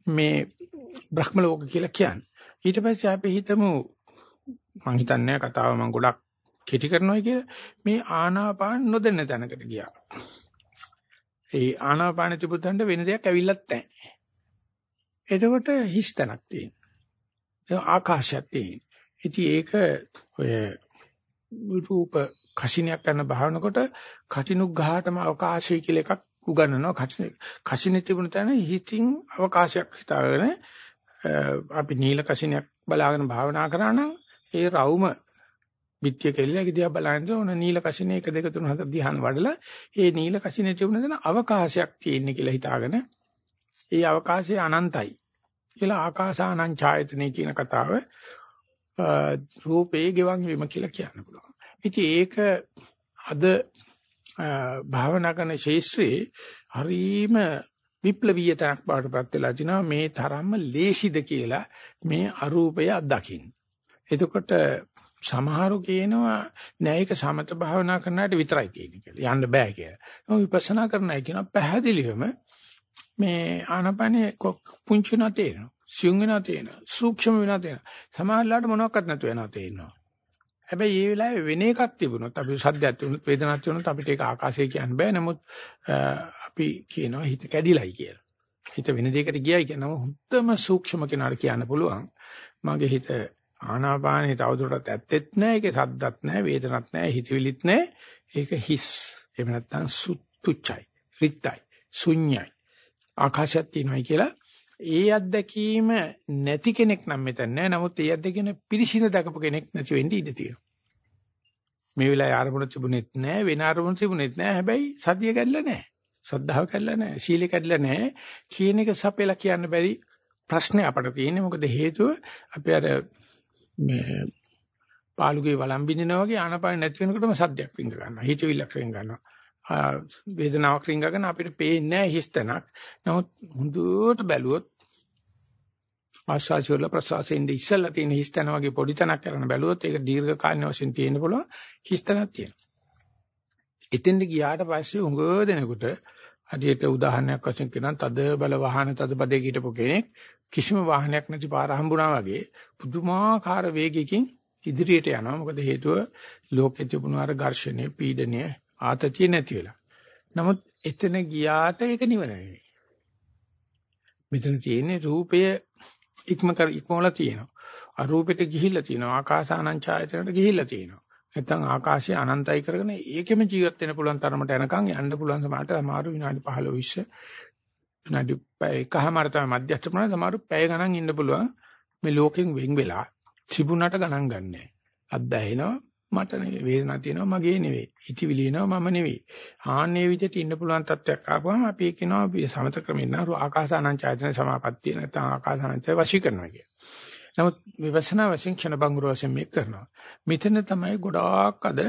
මේ බ්‍රහ්ම ලෝක කියලා කියන්නේ. ඊට පස්සේ අපි හිතමු මං හිතන්නේ කතාව මං ගොඩක් කෙටි කරනවා කියලා මේ ආනාපාන නොදෙන්න තැනකට ගියා. ඒ ආනාපාන තිබුතන්ට වෙන දෙයක් ඇවිල්ලත් නැහැ. එතකොට හිස් තැනක් තියෙනවා. ආකාශයක් තියෙනවා. ඉතින් ඒක ඔය රූප කසිනියක් කරන භාවනකොට කටිනුග්ඝාටම අවකාශය කියලා එකක් උගන්වනවා. කසිනේ තිබුණ තැන හිතින් අවකාශයක් හිතාගෙන අපි නීල කසිනියක් බලාගෙන භාවනා කරා නම් ඒ රවුම පිටිය කෙල්ලක දිහා බලන්නේ ඕන නීල කසිනේ 1 2 3 4 ධ්‍යාන වඩලා ඒ නීල කසිනේ තිබුණ තැන අවකාශයක් තියෙන කියලා හිතාගෙන ඒ අවකාශය අනන්තයි කියලා ආකාසානං ඡායතනෙ කියන කතාව රූපේ ගෙවන් වීම කියලා කියන්න පුළුවන්. ඉතින් ඒක අද භාවනා කරන ශේෂ්ත්‍රයේ හරීම විප්ලවීය තැනක් බාටපත් වෙලා තිනවා මේ තරම්ම ලේසිද කියලා මේ අරූපය අත්දකින්න. එතකොට සමහරු කියනවා නෑ ඒක සමත භාවනා කරනාට විතරයි තියෙන්නේ කියලා. යන්න බෑ කියලා. ඔය විපස්සනා කරනයි කියන පැහැදිලිවම මේ ආනපනේ පුංචි නැතේනවා. සියුම් වෙනවා තේනවා. සූක්ෂම වෙනවා තේනවා. සමහරලාට මොනවත් නැතු වෙනවා තේනවා. හැබැයි මේ වෙලාවේ වෙන එකක් තිබුණොත් අපි සද්දයක් තිබුණොත් වේදනාවක් තිබුණොත් අපිට ඒක ආකාශය කියන්න බෑ. නමුත් අපි කියනවා හිත කැඩිලයි කියලා. හිත වෙන දෙයකට ගියයි කියනවා හුත්තම සූක්ෂම කෙනාට කියන්න පුළුවන්. මගේ හිත ආනාපානේ තවදුරටත් ඇත්තෙත් නැහැ. ඒකේ සද්දත් නැහැ, වේදනත් නැහැ, හිතවිලිත් නැහැ. ඒක හිස්. එහෙම නැත්නම් සුත්තුච්චයි, රිත්යි, ශුන්‍යයි. ආකාශයක් තියෙනවායි කියලා ඒ අත්දැකීම නැති කෙනෙක් නම් මෙතන නෑ. නමුත් ඒ අත්දැකීම පිරිසිදු දකපු කෙනෙක් නැති වෙන්න ඉඩ තියෙනවා. මේ වෙලාවේ ආරමුණ තිබුණෙත් නෑ, වෙන ආරමුණ තිබුණෙත් නෑ. හැබැයි සතිය කැඩලා නෑ. ශ්‍රද්ධාව කැඩලා නෑ. සීලය කැඩලා නෑ. කියන එක සපෙලා කියන්න බැරි ප්‍රශ්නේ අපට තියෙන්නේ. මොකද හේතුව අපි අර මේ පාලුගේ වළම් බින්දිනා වගේ ආනපාන නැති වෙනකොටම සද්දයක් රිංග ගන්නවා. හිතවිල්ලක් රිංග ගන්නවා. වේදනාවක් රිංගගෙන අපිට පේන්නේ නැහැ හිස්තනක්. නමුත් හුදුට බැලුවොත් ආශාචෝල ප්‍රසවාසයෙන් ඉස්සලා තියෙන හිස්තන වගේ පොඩි තනක් කරන බැලුවොත් ඒක දීර්ඝ කාලින වශයෙන් තියෙන්න පුළුවන් හිස්තනක් තියෙනවා. එතෙන්ට ගියාට පස්සේ උඟ දෙනකොට හදියට උදාහරණයක් වශයෙන් කියනවා තද බල වාහන තද බදේ හිටපු කෙනෙක් කිසිම වාහනයක් නැති පාර හම්බුණා වගේ පුදුමාකාර වේගයකින් ඉදිරියට යනවා. මොකද හේතුව ලෝකෙ තිබුණු අර ඝර්ෂණය, පීඩනය, ආතතිය නැති වෙලා. නමුත් එතන ගියාට ඒක නිවන නෙවෙයි. මෙතන තියෙන්නේ රූපය ඉක්ම කර ඉක්මවලා තියෙනවා. අරූපෙට ගිහිල්ලා තියෙනවා. ආකාසානං ඡායතනට ගිහිල්ලා තියෙනවා. නැත්තම් ආකාශය අනන්තයි කරගෙන ඒකෙම ජීවත් වෙන්න පුළුවන් තරමට යනකම් යන්න පුළුවන් සමහරට අමාරු විනාඩි 15 20 විනාඩි එකමාර තමයි මධ්‍යස්ථ ප්‍රමාණය සමහර පැය ගණන් ඉන්න පුළුවන් මේ ලෝකෙන් වෙන් වෙලා තිබුණට ගණන් ගන්නෑ. අද්දැහෙනවා මට නෙවෙයි වේදනාවක් තියෙනවා මගේ නෙවෙයි හිතවිලි එනවා මම නෙවෙයි ආන්නේ විදිහට ඉන්න පුළුවන් තත්ත්වයක් ආපුවම අපි කියනවා අපි සමත ක්‍රමෙන් නරු ආකාසානං ඡායතන සමාපත්තිය නැත්නම් ආකාසානං ඡය වශී කරනවා කිය. නමුත් විපස්සනා වශයෙන් ක්ෂණ බංගුර වශයෙන් මේක කරනවා. මෙතන තමයි ගොඩාක් අද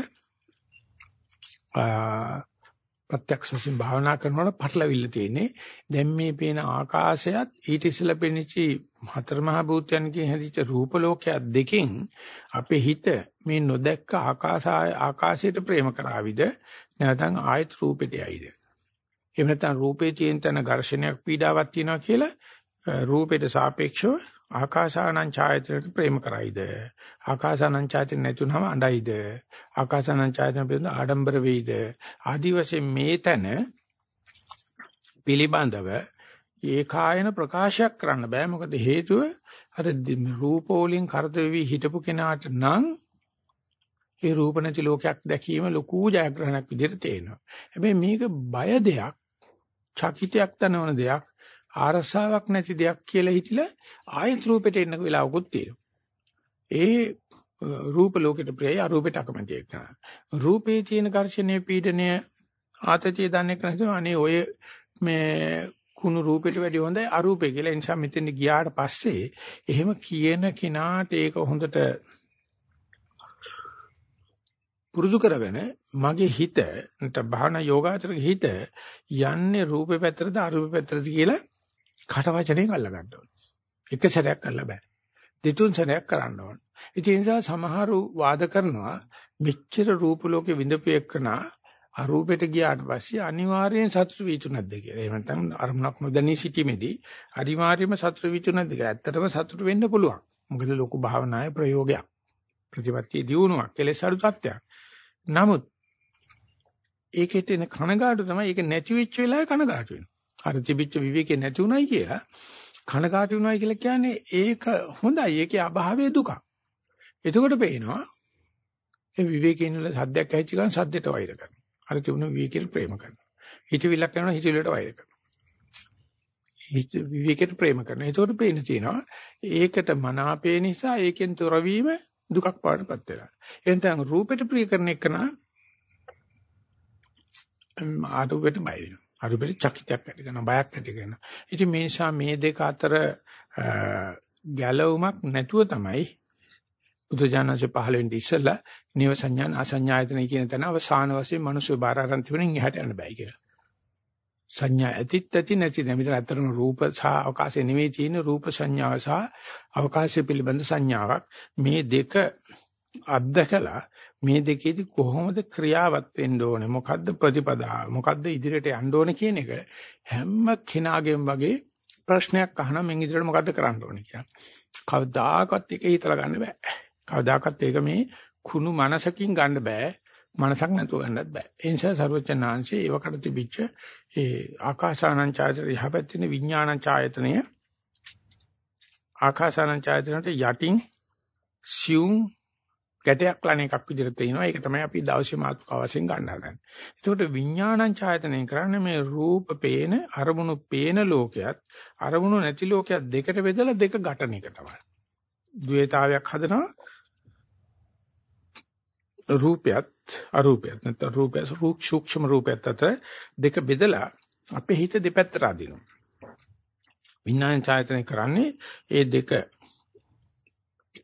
ප්‍රත්‍යක්ෂයෙන් භාවනා කරනකොට පටලවිල්ල තියෙන්නේ. දැන් මේ පේන ආකාශයත් ඊට ඉස්සෙල්ලා පෙනිච්චි හතර මහා භූතයන්ගෙන් හැදිච්ච රූප ලෝකයක් දෙකෙන් අපේ හිත මේ නොදැක්ක ආකාශය ආකාශයට ප්‍රේම කරાવીද නැත්නම් ආයත රූපෙට යයිද එහෙම නැත්නම් රූපේ තියෙන තැන ඝර්ෂණයක් පීඩාවක් තියෙනවා කියලා රූපෙට සාපේක්ෂව ආකාසානං ඡායතනට ප්‍රේම කරයිද? ආකාසානං ඡායතන නැතුනම අඬයිද? ආකාසානං ඡායතන පිළිබඳ ආඩම්බර වෙයිද? ආදි වශයෙන් මේ තැන පිළිබඳව ඒකායන ප්‍රකාශයක් කරන්න බෑ. මොකද හේතුව අර රූපෝලින් කරදෙවි හිටපු කෙනාට නම් ඒ රූප නැති ලෝකයක් දැකීම ලොකු ජයග්‍රහණයක් විදිහට තේරෙනවා. හැබැයි මේක බය දෙයක්, චකිතයක් තනවන දෙයක්, ආරසාවක් නැති දෙයක් කියලා හිතිලා ආයත් රූපෙට එන්න වෙලාවකුත් තියෙනවා. ඒ රූප ලෝකෙට ප්‍රියයි අරූපෙට අකමැති එක්කන. රූපේ තියෙන ඝර්ෂණය පීඩනය ආතතිය දන්නේ නැතුව අනේ ඔය මේ කුණු රූපෙට වැඩිය හොඳයි අරූපේ කියලා. ඒ නිසා මෙතෙන් ගියාට පස්සේ එහෙම කියන කෙනාට ඒක හොඳට පුරුදු කරගෙන මගේ හිත නැත්නම් භාවනා යෝගාචරගේ හිත යන්නේ රූපේ පැත්තටද අරූපේ පැත්තටද කියලා කට වචනයෙන් අල්ල ගන්න ඕනේ. එක සැරයක් අල්ල බෑ. දෙතුන් සැරයක් කරන්න ඕනේ. ඒ නිසා සමහරු වාද කරනවා මෙච්චර රූප ලෝකේ විඳපු එක්කනා අරූපෙට ගියාට පස්සේ අනිවාර්යෙන් සතුටු වීතු නැද්ද කියලා. එහෙම නැත්නම් අරමුණක් නොදැනී සිටීමේදී අනිවාර්යයෙන්ම සතුටු වීතු නැද්ද කියලා. ඇත්තටම සතුටු වෙන්න පුළුවන්. මොකද ලොකු භාවනායේ ප්‍රයෝගයක්. ප්‍රතිපත්තිය දියුණුවක් කෙලෙස් අඩු තත්ත්වයක්. නමුත් ඒකෙට එන කනගාටු තමයි ඒක නැති වෙච්ච වෙලාවේ කනගාටු වෙනවා. අර තිබිච්ච විවේකේ නැති උනායි කියලා කනගාටු වෙනවයි කියලා කියන්නේ ඒක හොඳයි. ඒකේ අභාවයේ දුකක්. එතකොට පේනවා ඒ විවේකයෙන් වල සද්දයක් ඇහිච්ච ගමන් සද්දයට වෛර කරනවා. අර තිබුණ විවේකයට ප්‍රේම කරනවා. හිතවිල්ලක් කරනවා හිතවිල්ලට වෛර කරනවා. හිත විවේකයට ප්‍රේම කරනවා. එතකොට පේන තියෙනවා ඒකට මනාපේ නිසා ඒකෙන් තොරවීම දුකක් පාඩපත් වෙනවා. එහෙනම් රූපෙට ප්‍රිය කරන එක නා ආතුකට බය වෙනවා. අරුබෙට චකිතයක් ඇති කරනවා බයක් ඇති කරනවා. ඉතින් මේ නිසා මේ දෙක අතර ගැලවුමක් නැතුව තමයි බුදුජානක පහළ වෙන්නේ ඉස්සෙල්ලා නිව සංඥාන අසඤ්ඤායතන කියන තැන අවසාන වශයෙන් මිනිස්සු බාර අරන් තිබුණින් එහාට යන්න බෑ කියලා. සංඥා ඇතිත් ඇති නැති දැන් මෙතන අතරම රූප සහ අවකාශය නෙවෙයි තියෙන රූප සංඥාව සහ අවකාශය පිළිබඳ සංඥාවක් මේ දෙක අත්දකලා මේ දෙකේදී කොහොමද ක්‍රියාවත් වෙන්න ඕනේ මොකද්ද ප්‍රතිපදාව මොකද්ද ඉදිරියට යන්න ඕනේ කියන එක හැම කෙනාගේම වගේ ප්‍රශ්නයක් අහනවා මම ඉදිරියට මොකද්ද කරන්න ඕනේ කියලා. කවදාකවත් ඒක හිතලා ගන්න බෑ. කවදාකවත් ඒක මේ කුණු මනසකින් ගන්න බෑ. මනසක් නැතුව ගන්නත් බෑ. ඒ නිසා සර්වචනාංශයේ ඒවකට තිබිච්ච ඒ ආකාසානං ඡායතන යහපැත්තින විඥානං ඡායතනය ආකාසානං ඡායතනට යටින් සියුම් ගැටයක් ලන එකක් විදිහට තියෙනවා. ඒක තමයි අපි දවසේ මාතෘකාව වශයෙන් ගන්න හදන්නේ. එතකොට විඥානං ඡායතනෙන් කරන්නේ මේ රූප පේන අරමුණු පේන ලෝකයක් අරමුණු නැති ලෝකයක් දෙකට බෙදලා දෙක ගැටන එක තමයි. ද්වේතාවයක් හදනවා රූපයත් අරූපයත් නැත්නම් රූපය සූක්ෂම රූපයත් අතර දෙක බෙදලා අපේ හිත දෙපැත්තට අදිනවා. විඥාන ඡායතනෙ කරන්නේ ඒ දෙක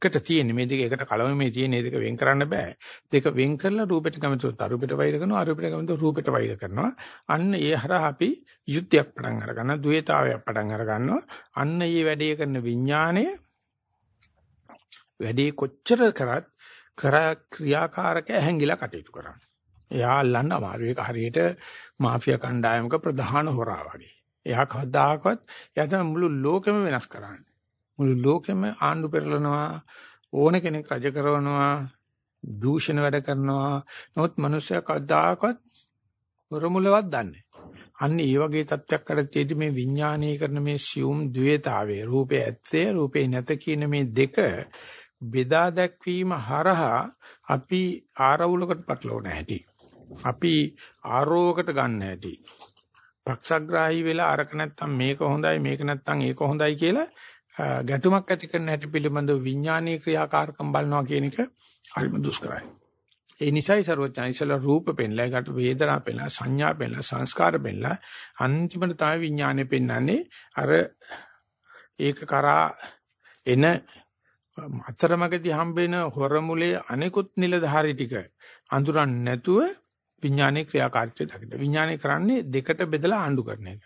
එකට තියෙන්නේ මේ දෙක එකට කලවමේ තියෙන මේ දෙක වෙන් කරන්න බෑ. දෙක වෙන් කරලා රූපෙට කැමතිවොත් අරූපෙට වෛර කරනවා අරූපෙට කැමතිවොත් රූපෙට වෛර කරනවා. අන්න ඒ හරහා අපි යුද්ධයක් පටන් අර ගන්නවා, ද්වේතාවයක් පටන් අර ගන්නවා. අන්න මේ වැඩේ කරන විඥාණය වැඩේ කොච්චර කරත් කර ක්‍රියාකාරක ඇහැංගිලා කටයුතු කරනවා. එයා අල්ලන්න අමාරු. ඒක හරියට මාෆියා කණ්ඩායමක ප්‍රධාන හොරා වගේ. එයා කවදාකවත් එයා තමයි මුළු ලෝකෙම වෙනස් කරන්නේ. මුළු ලෝකෙම ආණ්ඩු පෙරලනවා ඕන කෙනෙක් රජ කරනවා දූෂණ වැඩ කරනවා. නමුත් මිනිස්සයා කවදාකවත් වරමුලවත් දන්නේ අන්න ඒ වගේ තත්ත්වයක් කරත්තේදී මේ විඥානීය කරන මේ සියුම් द्वේතාවයේ රූපේ ඇත්තේ රූපේ නැත කියන මේ දෙක බෙදා දැක්වීම හරහා අපි ආරවුලකට පටලවන හැටි අපි ආරෝවකට ගන්න හැටි. පක්ෂග්‍රාහී වෙලා අරක නැත්තම් මේක හොඳයි මේක නැත්තම් ඒක හොඳයි කියලා ගැටුමක් ඇති කරන හැටි පිළිබඳව විඥානීය ක්‍රියාකාරකම් බලනවා කියන එක හරිම දුෂ්කරයි. ඒ නිසායි ਸਰවඥයිසල රූප පෙන්ලා ඒකට වේදනා පෙන්ලා සංඥා පෙන්ලා සංස්කාර පෙන්ලා අන්තිමට තමයි විඥානය පෙන්වන්නේ අර ඒක කරා එන අතරමඟදී හම්බෙන හොරමුලේ අනෙකුත් නිලධාරී ටික අඳුරන්නේ නැතුව විඥානයේ ක්‍රියාකාරීත්වය දකින්න. විඥානය කරන්නේ දෙකට බෙදලා ආණ්ඩු කරන එක.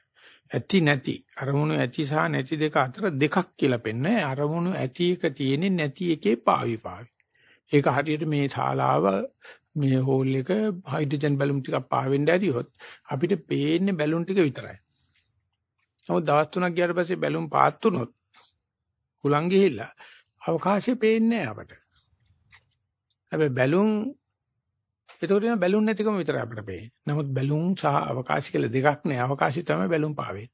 ඇති නැති අරමුණු ඇති සහ නැති දෙක අතර දෙකක් කියලා පෙන්නේ අරමුණු ඇති එක තියෙන්නේ නැති එකේ පාවි පාවි. ඒක හරියට මේ ශාලාව මේ හෝල් එක හයිඩ්‍රජන් බැලුම් ටිකක් පාවෙන්න ඇරියොත් අපිට පේන්නේ බැලුම් ටික විතරයි. නමුත් දවස් තුනක් ගියාට පස්සේ බැලුම් පාත් වුණොත් හුලං ගිහිල්ලා අවකාශය පේන්නේ නැහැ අපට. හැබැයි බැලුම් ඒතකොට එන බැලුන් නැතිකම විතරයි අපිට පේන්නේ. නමුත් බැලුන් සහ අවකාශය කියලා දෙකක් නෑ. අවකාශය තමයි බැලුන් පාවෙන්නේ.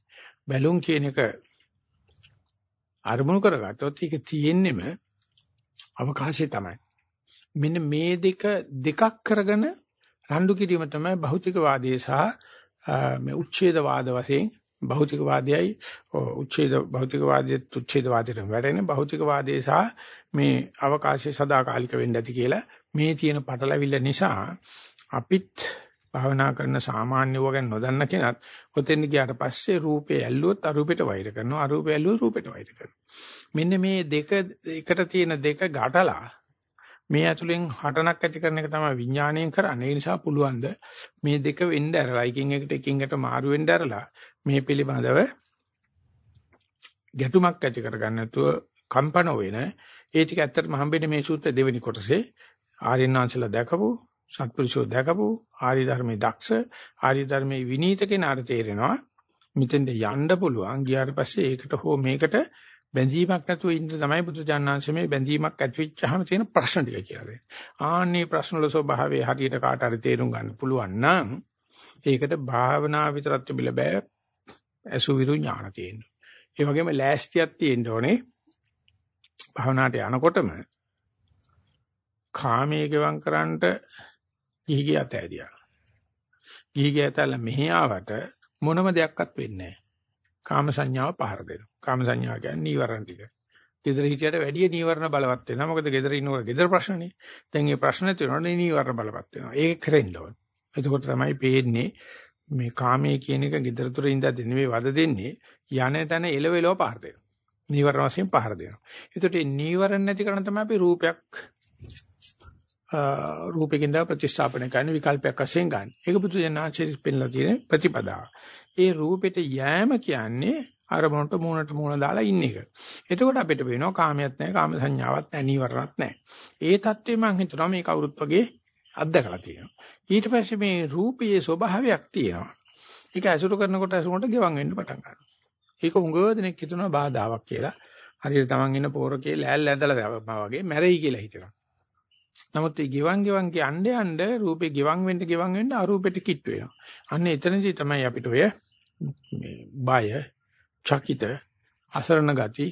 බැලුන් කියන එක අරමුණු කරගත්තොත් ඒක තියෙන්නෙම අවකාශය තමයි. මෙන්න මේ දෙක දෙකක් කරගෙන රණ්ඩු කිරීම තමයි භෞතිකවාදයේ සහ මේ උච්ඡේදවාද වශයෙන් භෞතිකවාදයයි උච්ඡේද භෞතිකවාදයේ උච්ඡේදවාදයට වැඩෙන භෞතිකවාදයේ සහ මේ අවකාශය සදාකාලික වෙන්න ඇති කියලා මේ තියෙන පටලැවිල්ල නිසා අපිත් භාවනා කරන සාමාන්‍ය වගේ නොදන්න කෙනත් ඔතෙන් ගියාට පස්සේ රූපේ ඇල්ලුවොත් අරූපෙට වෛර කරනවා අරූපේ ඇල්ලුවොත් රූපෙට වෛර කරනවා. මෙන්න මේ දෙක එකට තියෙන දෙක ගැටලා මේ ඇතුලෙන් හටනක් ඇති කරන එක තමයි විඥාණයෙන් කරන්නේ. ඒ නිසා පුළුවන් ද මේ දෙක වෙන්න ඇරලා එකින් එකට එකින් එකට මාරු වෙන්න ඇරලා මේ පිළිබඳව ගැටුමක් ඇති කරගන්න නැතුව කම්පන වෙන. ඒ ටික ඇත්තටම හම්බෙන්නේ මේ සූත්‍ර දෙවෙනි කොටසේ. ආර්යනාංශලා දැකපු සත්පුරුෂෝ දැකපු ආර්ය ධර්මයේ දක්ෂ ආර්ය ධර්මයේ විනීත කෙනාට තේරෙනවා මෙතෙන්ද යන්න පුළුවන් ගියාට පස්සේ ඒකට හෝ මේකට බැඳීමක් නැතුව ඉන්න තමයි බුදුජානනාංශ මේ බැඳීමක් ඇති වෙච්චාම තියෙන ප්‍රශ්න ටික කියලා දෙන්නේ. ආන්නේ ප්‍රශ්න වල ස්වභාවය හරියට කාට හරි තේරුම් ගන්න පුළුවන් නම් ඒකට භාවනා විතරක් තිබිලා බෑ අසුවිරු ඥාන තියෙන්න. ඒ වගේම ලෑස්තියක් තියෙන්න ඕනේ. භාවනාවට යනකොටම කාමයේ ගෙවම් කරන්නට ගිහි ගියත් ඇදියා. ගිහි ගියතල මෙහි ආවට මොනම දෙයක්වත් වෙන්නේ නැහැ. කාම සංඥාව පහර දෙනවා. කාම සංඥාව කියන්නේ නීවරණ ටික. ගෙදර හිටියට වැඩිය නීවරණ බලවත් වෙනවා. මොකද ගෙදර ඉන්නකොට ගෙදර ප්‍රශ්නනේ. දැන් මේ ප්‍රශ්නේ තියෙනවනේ නීවරණ බලවත් වෙනවා. ඒක කරෙන්න ඕන. එතකොට තමයි පේන්නේ මේ කාමයේ කියන එක ගෙදර තුර ඉඳලා නෙවෙයි වද දෙන්නේ යන තැන එලවෙලව පහර දෙනවා. නීවරණ වශයෙන් පහර දෙනවා. ඒකට මේ නීවරණ නැති කරන තමයි අපි රූපයක් රූපකින්ද ප්‍රතිස්ථාපන කරන විකල්පයක් වශයෙන් ගන්න. ඒක බුදු දනාචරි පෙන්ලා තියෙන ප්‍රතිපදාව. ඒ රූපෙට යෑම කියන්නේ අරමුණට මූණට මූණ දාලා ඉන්න එක. එතකොට අපිට පේනවා කාමයක් නැහැ, කාම සංඥාවක් නැහැ, නීවරණක් නැහැ. ඒ தත්ත්වෙ මම හිතනවා මේ කවුරුත් වගේ අත්දකලා තියෙනවා. ඊට පස්සේ මේ රූපයේ ස්වභාවයක් තියෙනවා. ඒක ඇසුරු කරනකොට ඇසුරට ගෙවන් වෙන්න පටන් ගන්නවා. ඒක උඟව දෙනෙක් හිතනවා බාධාවක් කියලා. හරියට තමන් ඉන්න පෝරකේ ලෑල්ල ඇඳලා වගේ මැරෙයි කියලා හිතනවා. නමුත් මේ ගිවන් ගිවන් කියන්නේ යන්න රූපේ ගිවන් වෙන්න ගිවන් වෙන්න අරූපෙට කිට් වෙනවා. අන්න එතනදී තමයි අපිට ඔය මේ බය, චකිත, අසරණ ගති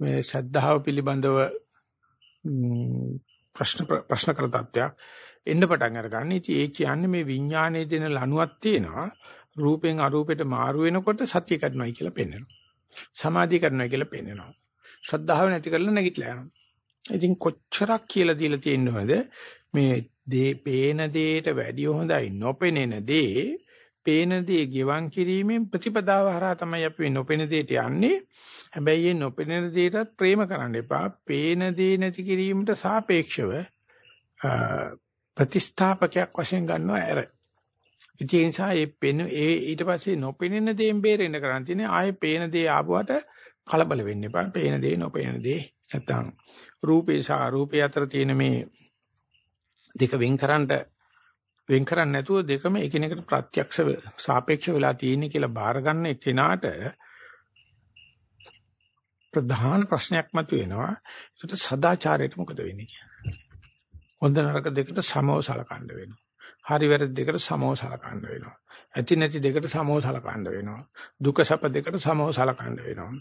මේ ශ්‍රද්ධාව පිළිබඳව ප්‍රශ්න ප්‍රශ්න කර තත්ත්වයක් එන්න පටන් අරගන්න. ඉතින් ඒ කියන්නේ මේ විඥානයේ දෙන ලණුවක් තියෙනවා. රූපෙන් අරූපෙට මාරු වෙනකොට සත්‍ය කරනවායි කියලා පෙන්වනවා. සමාධිය කරනවා කියලා පෙන්වනවා. ශ්‍රද්ධාව නැති කරලා නැගිටලා යනවා. ඉතින් කොච්චරක් කියලා දීලා තියෙනවද මේ දේ පේන දෙයට වැඩිය හොඳයි නොපෙනෙන දේ පේන දේ ගෙවන් කිරීමෙන් ප්‍රතිපදාව හරහා තමයි අපි නොපෙනෙන දෙයට යන්නේ. හැබැයි මේ නොපෙනෙන දෙයටත් ප්‍රේම කරන්න එපා. පේන දේ නැති කිරීමට සාපේක්ෂව ප්‍රතිස්ථාපකයක් වශයෙන් ගන්නවා ඇර. ඉතින් ඒ නිසා මේ පෙන ඒ ඊට පස්සේ නොපෙනෙන දේෙන් බේරෙන්න කරන් තියෙන්නේ ආයේ පේන දේ ආපුවට කලබල වෙන්න එපා. පේන දේ නොපෙනෙන දේ. නැත්තම් රූපේ සහ අරූපේ අතර තියෙන මේ දෙක වෙන්කරන්න වෙන් කරන්නේ නැතුව දෙකම එකිනෙකට ප්‍රත්‍යක්ෂ සාපේක්ෂ වෙලා තියෙන කියලා බාර ගන්න කෙනාට ප්‍රධාන ප්‍රශ්නයක් මතුවෙනවා ඒකට සදාචාරයට මොකද වෙන්නේ කියලා. හොඳ නරක දෙකට සමව සලකන්න වෙනවා. හරි වැරදි දෙකට සමව සලකන්න වෙනවා. ඇති නැති දෙකට සමව සලකන්න වෙනවා. දුක සැප දෙකට සමව සලකන්න වෙනවා.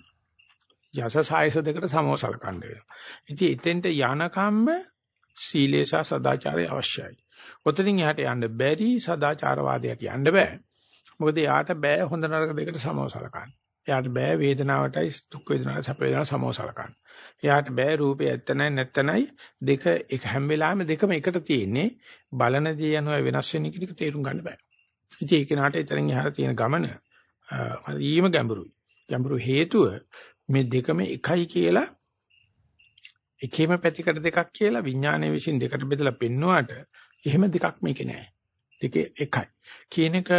යස සායස දෙකට සමෝසල කන්න වෙනවා. ඉතින් එතෙන්ට යනකම්ම සීලේ සහ සදාචාරය අවශ්‍යයි. ඔතනින් එහාට යන්න බැරි සදාචාරවාදයට යන්න බෑ. මොකද යාට බෑ හොඳ නරක දෙකට සමෝසල කන්න. එයාට බෑ වේදනාවටයි දුක් වේදනාවට සැප වේදනාවට සමෝසල කන්න. එයාට බෑ රූපේ ඇත්තනයි නැත්තනයි දෙක එක හැම වෙලාවෙම දෙකම එකට තියෙන්නේ බලන දේ යනවා වෙනස් වෙන එක තේරුම් ගන්න බෑ. ඉතින් ඒක නාට එතනින් එහාට තියෙන ගමන හරිම ගැඹුරුයි. ගැඹුරු හේතුව මේ දෙකම එකයි කියලා එකේම පැතිකඩ දෙකක් කියලා විඥානයේ විසින් දෙකට බෙදලා පෙන්නුවාට එහෙම දෙකක් මේකේ නෑ. දෙකේ එකයි. කියන එක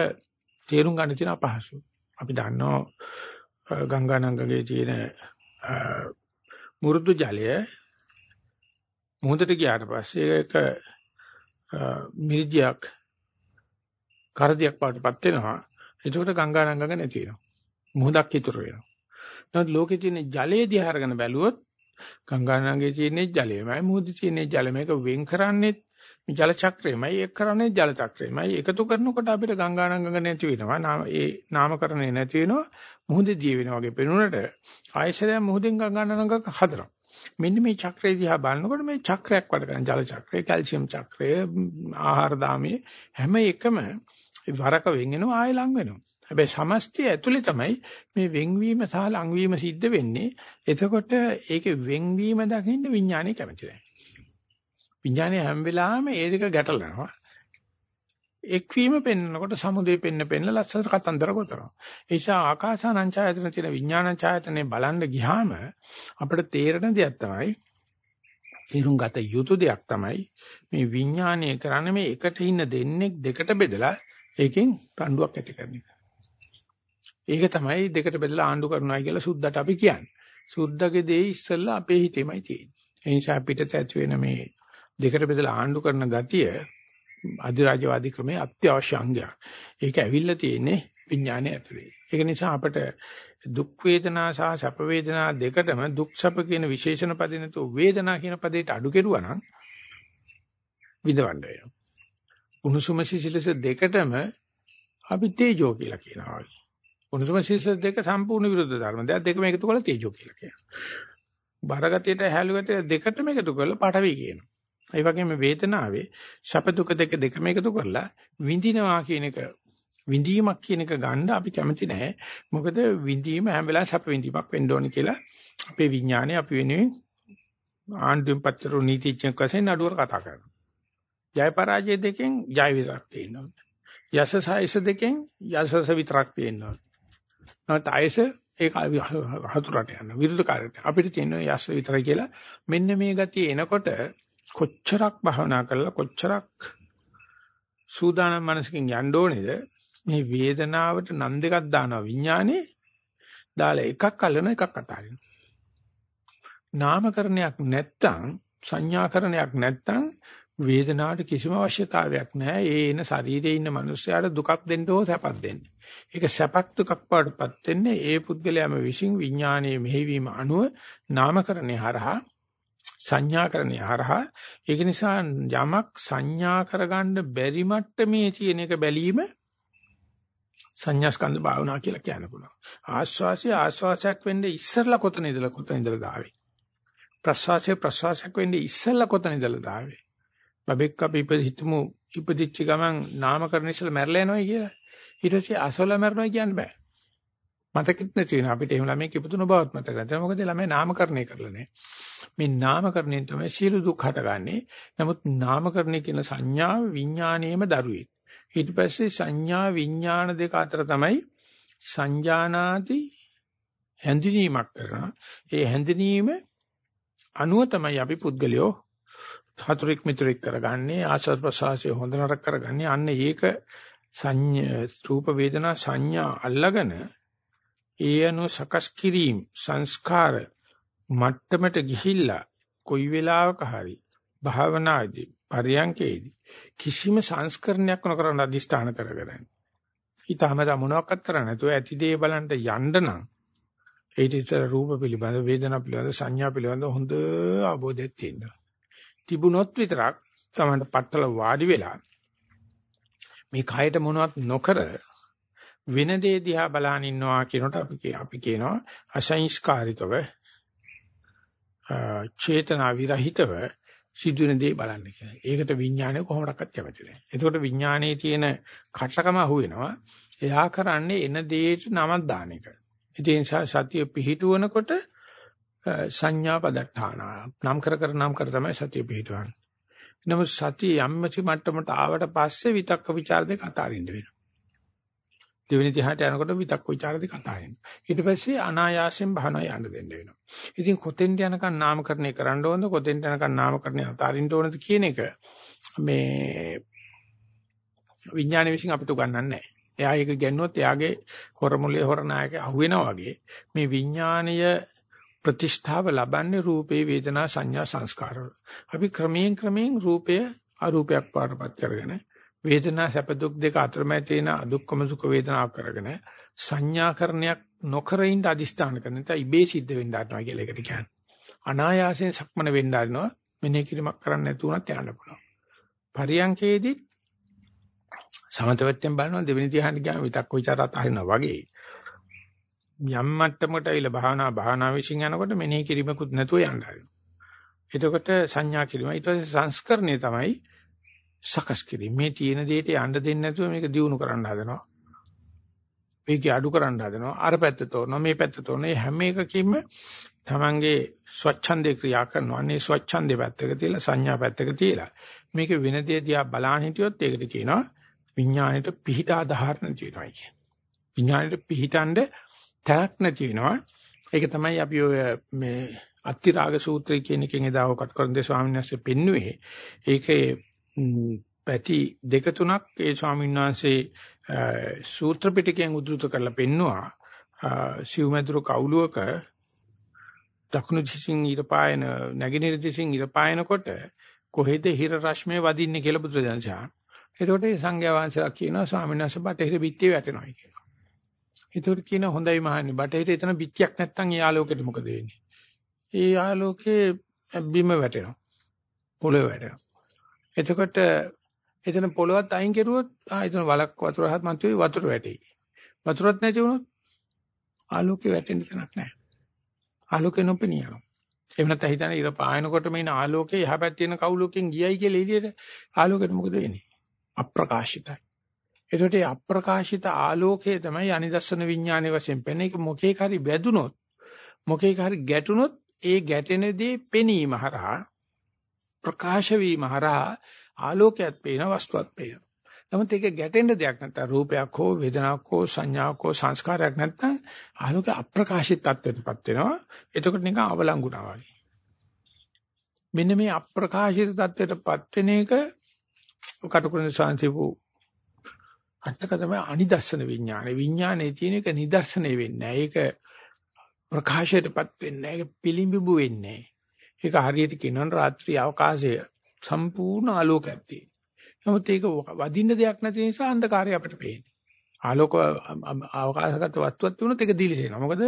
තේරුම් ගන්න තියෙන අපහසු. අපි දන්නවා ගංගා නංගගේ තියෙන මුරුදු ජලය මුහුදට ගියාට පස්සේ ඒක මිරිජියක් කරදියක් පාටපත් වෙනවා. එතකොට ගංගා නංගක නැති වෙනවා. මුහුදක් ඉතුරු වෙනවා. නමුත් ලෝකේ තියෙන ජලයේ දිහා අරගෙන බැලුවොත් ගංගානංගේ තියෙන ජලයමයි මුහුදේ තියෙන ජල මේක වෙන් කරන්නේ මේ ජල චක්‍රයමයි ඒක කරන්නේ ජල චක්‍රයමයි. එකතු කරනකොට අපිට ගංගානංගක නැති වෙනවා. නාම ඒ නාමකරණය නැති වෙනවා. මුහුදේ දී වෙනවා වගේ පෙනුනට ආයශරය මුහුදෙන් ගංගානංගක හදනවා. මෙන්න මේ චක්‍රය දිහා බලනකොට මේ චක්‍රයක් වැඩ කරන ජල චක්‍රය කැල්සියම් චක්‍රය ආහාර දාමේ හැම එකම වරක වෙන් වෙනවා ආයෙ ලඟ වෙනවා. හැබැයි සමස්තය ඇතුලේ තමයි මේ වෙන්වීම සහ ලංවීම සිද්ධ වෙන්නේ. එතකොට ඒකේ වෙන්වීම දකින්න විඥානය කැමති නැහැ. විඥානය හැම වෙලාවෙම ඒ දෙක ගැටලනවා. එක්වීම පෙන්නකොට සමුදේ පෙන්න පෙන්න ලස්සන කතන්දර ගොතනවා. ඒ නිසා ආකාසානංචායතන තියෙන විඥානංචායතනේ බලන්න ගියාම අපිට තේරෙන දෙයක් තමයි තේරුම් ගත යුතු දෙයක් තමයි මේ විඥානය කරන්නේ මේ එකට ඉන්න දෙන්නේ දෙකට බෙදලා ඒකෙන් රණ්ඩුවක් ඇති කරන එක. ඒක තමයි දෙකට බෙදලා ආණ්ඩු කරනවා කියලා සුද්දට අපි කියන්නේ. සුද්දගේ දේ ඉස්සෙල්ලා අපේ හිතේමයි තියෙන්නේ. ඒ නිසා පිටත ඇති වෙන මේ දෙකට බෙදලා ආණ්ඩු කරන ගතිය අධිරාජ්‍යවාදී ක්‍රමයේ අත්‍යවශ්‍ය අංගයක්. ඒක ඇවිල්ලා තියෙන්නේ විඥානයේ ඇතුලේ. ඒක නිසා අපට දුක් වේදනා සහ සැප වේදනා දෙකටම දුක් සැප කියන විශේෂණ පදේ නැතුව වේදනා කියන පදේට අඩු කෙරුවා නම් විඳවන්න වෙනවා. උණුසුම සිසිලස දෙකටම අපි තේජෝ කියලා කියනවා. උණුසුම සිසිල දෙක සම්පූර්ණ විරුද්ධ ධර්ම. දැන් දෙකම එකතු කරලා තේජෝ කියලා කියනවා. බරගතියට හැලු ගතිය දෙකටම එකතු කරලා පටවි කියනවා. ඒ වගේම වේදනාවේ සැප දුක දෙක දෙකම එකතු කරලා විඳිනවා කියන එක විඳීමක් කියන එක ගන්න අපි කැමති නැහැ. මොකද විඳීම හැම වෙලාවෙම සැප විඳීමක් වෙන්න ඕනේ කියලා අපේ විඥානය අපි වෙනුවෙන් ආණ්ඩුවෙන් පත්තර නීතිඥයෙක් වශයෙන් නඩුවර කතා කරනවා. ජය පරාජය දෙකෙන් ජය විතරක් තියෙනවා. යසස සයිස දෙකෙන් යසස විතරක් තියෙනවා. නැත්නම් ආයස ඒක හතුරට යන විරුද්ධ කාර්යයට අපිට තියෙන යස් විතරයි කියලා මෙන්න මේ ගතිය එනකොට කොච්චරක් භවනා කළා කොච්චරක් සූදානම් මනසකින් යන්න ඕනේද? මේ වේදනාවට නම් දෙකක් දානවා විඥානේ. දාලා එකක් අල්ලන එකක් අතාරිනවා. නාමකරණයක් නැත්තම් සංඥාකරණයක් නැත්තම් වේදනාවට කිසිම අවශ්‍යතාවයක් නැහැ. ඒ එන ශරීරයේ ඉන්න මිනිස්යාට දුකක් දෙන්න ඕ සැපක් දෙන්න. ඒක සැපක් දුකක් පාඩපත් වෙන්නේ ඒ පුද්ගලයාම විසින් විඥානයේ මෙහෙවීම අනුව නාමකරණේ හරහා සංඥාකරණේ හරහා ඒක නිසා යමක් සංඥා කරගන්න බැරි මට්ටමේ තියෙන එක බැලීම සංඥා ස්කන්ධ භාවනා කියලා කියන්න පුළුවන්. ආස්වාසිය ආස්වාසයක් වෙන්නේ ඉස්සරලා කොතන ඉඳලා කොතන ඉඳලා දාවේ. ප්‍රසවාසය ප්‍රසවාසයක් වෙන්නේ ඉස්සෙල්ලා කොතන ඉඳලාද ආවේ? බබෙක් අපි ඉපදිච්චමු ඉපදිච්ච ගමන් නාමකරණ ඉස්සෙල්ලා මැරලා යනවා කියලා. ඊට පස්සේ අසල මැරනවා කියන්න බෑ. මතකෙත් නැති වෙන අපිට එහෙම ළමයි ඉපදුන බවත් මතක නැහැ. මොකද ළමයි නාමකරණය කරලා නැහැ. මේ නාමකරණයෙන් තමයි සියලු දුක් හටගන්නේ. නමුත් නාමකරණය කියන සංඥා විඥාණයෙම දරුවෙක්. ඊට පස්සේ සංඥා විඥාන දෙක අතර තමයි සංජානාති හැඳිනීමක් කරනවා. ඒ හැඳිනීම අනුව තමයි අපි පුද්ගලයෝ හතුරෙක් මිතුරෙක් කරගන්නේ ආශස් ප්‍රසවාසය හොඳ නරක කරගන්නේ අන්න ඒක සංඥා රූප වේදනා සංඥා අල්ලගෙන ඒ අනුව සකස් කිරීම සංස්කාර මට්ටමට ගිහිල්ලා කොයි වෙලාවක හරි භාවනාදී පරියන්කේදී කිසිම සංස්කරණයක් නොකරන අදිෂ්ඨාන කරගෙන ඊටම මොනවාක්වත් කරන්නේ නැතුව ඇති දේ බලන්න යන්න නම් ඒට ඉතර රූප පිළිබඳ වේදනා පිළිබඳ සංඥා පිළිබඳ හොඳ අවබෝධයක් තියෙනවා. තිබුණොත් විතරක් තමයි පట్టල වාඩි වෙලා මේ කයට මොනවත් නොකර වෙන දේ දිහා බලන ඉන්නවා කියනට අපි අපි කියනවා අසංස්කාරිකව චේතනා විරහිතව සිදුවෙන දේ බලන්න කියලා. ඒකට විඥානය කොහොමඩක්වත් කැමති නැහැ. එතකොට විඥානයේ තියෙන කටලකම අහුවෙනවා. එයා කරන්නේ එන දෙයට නමක් දාන එක. ඒ නිසා සතිය පිහිටුවනකොට සංඥා පදට්ඨාන නම් කර කර නම් කර තමයි සතිය පිහිටවන්නේ. නමුත් සතිය යම්මචි මට්ටමට ආවට පස්සේ විතක්ක ਵਿਚාර දෙක අතාරින්න වෙනවා. දෙවෙනි දිහාට යනකොට විතක්ක ਵਿਚාර දෙක අතාරින්න. ඊට පස්සේ අනායාසයෙන් භානය යන්න දෙන්න වෙනවා. ඉතින් කොතෙන්ට යනකම් නාමකරණය කරන්න ඕනද කොතෙන්ට යනකම් නාමකරණය අතාරින්න ඕනද කියන එක මේ විඥාන විශ්ින් අපිට උගන්වන්නේ නැහැ. එයා ඒක ගන්නොත් එයාගේ හොරමුලේ හොරනායක අහුවෙනා වගේ මේ විඥානීය ප්‍රතිෂ්ඨාව ලබන්නේ රූපේ වේදනා සංඥා සංස්කාර අපි ක්‍රමයෙන් ක්‍රමයෙන් රූපය අරූපයක් පාටපත් කරගෙන වේදනා සැප දුක් දෙක අතරමැද තියෙන අදුක්කම සුඛ වේදනා කරගෙන සංඥාකරණයක් නොකර ඉඳ අදිස්ථාන කරන නිසා ඉබේ සිද්ධ වෙන්න ගන්නවා කියලා එකට කියන්නේ. අනායාසයෙන් සක්මන වෙන්න ගන්නවා මෙනෙහි කිරීමක් කරන්න නැතුව උනත් යන්න පුළුවන්. පරියංකේදී සමතවත්යෙන් බලනවා දෙවෙනි ධ්‍යාන ගියාම විතක්ක ਵਿਚාරات අහිනවා වගේ. යම් මට්ටමකට ඇවිල්ලා භාවනා භාවනා විශ්ින් යනකොට මෙනෙහි කිරීමකුත් නැතුව යන්න හරිනවා. එතකොට සංඥා කිරීම ඊට පස්සේ සංස්කරණය තමයි සකස් කිරීම. මේ තියෙන දෙයට යන්න දෙන්නේ නැතුව මේක දියුණු කරන්න හදනවා. මේක අඩු කරන්න හදනවා. අර පැත්ත තෝරනවා මේ පැත්ත තෝරනවා. හැම එකකින්ම තමන්ගේ ස්වච්ඡන්දේ ක්‍රියා කරනවා. අනේ ස්වච්ඡන්දේ පැත්තක තියලා සංඥා පැත්තක තියලා මේක වෙන දේ දිහා බලන්න හිටියොත් ඒකට කියනවා විඥාණයට පිහිට ආධාර නැති වෙනවා කියන්නේ. විඥාණයට පිහිටන්න තැනක් නැති වෙනවා. ඒක තමයි අපි ඔය මේ අත්තිරාග සූත්‍රය කියන එකෙන් එදා ඔකට කරන්නේ ස්වාමීන් වහන්සේ පෙන්වුවේ. ඒකේ පැති දෙක තුනක් ඒ ස්වාමීන් වහන්සේ සූත්‍ර පිටකයෙන් උද්දෘත කරලා පෙන්නවා. සිව්මැදුරු කවුලුවක දකුණු දිශින් ඉරපායන නැගෙනහිර දිශින් ඉරපායනකොට කොහෙද හිර රශ්මිය වදින්නේ කියලා බුදුරජාණන් එතකොට මේ සංඝයා වහන්සේලා කියනවා ස්වාමීන් වහන්සේ බටහිර පිටියේ වැටෙනවා කියලා. එතකොට කියන හොඳයි මහන්නේ බටහිර එතන පිටියක් නැත්තම් ඒ ආලෝකෙට මොකද වෙන්නේ? ඒ ආලෝකේ බිම වැටෙනවා. පොළොවේ වැටෙනවා. එතකොට එතන පොළොවත් අයින් කරුවොත් ආ එතන වලක් වතුර හත් මන්තුවේ වතුර වැටෙයි. වතුරත් නැති වුණොත් ආලෝකේ වැටෙන්න තැනක් නැහැ. ආලෝකේ නොපෙනියනවා. එහෙම නැත්නම් හිතන්නේ ඉර පායනකොට මේ ආලෝකේ යහ පැත්තේ තියෙන කවුලෝකෙන් ගියයි කියලා එළියට ආලෝකෙට මොකද වෙන්නේ? අප්‍රකාශිතයි. ඒකට ඒ අප්‍රකාශිත ආලෝකය තමයි අනිදස්සන විඥානයේ වශයෙන් පෙනෙන එක මොකේක හරි වැදුනොත් මොකේක හරි ගැටුනොත් ඒ ගැටෙන දේ පෙනීම හරහා ප්‍රකාශ වීම හරහා ආලෝකයක් පේන වස්තුවක් පේන. නමුත් ඒක ගැටෙන්න දෙයක් නැත්නම් රූපයක් හෝ වේදනාවක් හෝ සංඥාවක් හෝ සංස්කාරයක් නැත්නම් ආලෝක අප්‍රකාශිත තත්ත්වයටපත් වෙනවා. එතකොට නිකන් අවලංගුණා වගේ. මෙන්න මේ අප්‍රකාශිත தත්වයටපත් වෙන එක කටුකුරුන් සාන්තිපු අටක තමයි අනිදර්ශන විඥානේ. විඥානේ තියෙන එක නිදර්ශනේ වෙන්නේ ඒක ප්‍රකාශයටපත් වෙන්නේ ඒක පිළිඹු වෙන්නේ ඒක හරියට කියනවා රාත්‍රී අවකාශය සම්පූර්ණ ආලෝකයක් තියෙන. නමුත් ඒක වදින්න දෙයක් නැති නිසා අන්ධකාරය අපිට පේන්නේ. ආලෝක අවකාශගත වස්තුවක් තුනත් ඒක දිලිසෙනවා. මොකද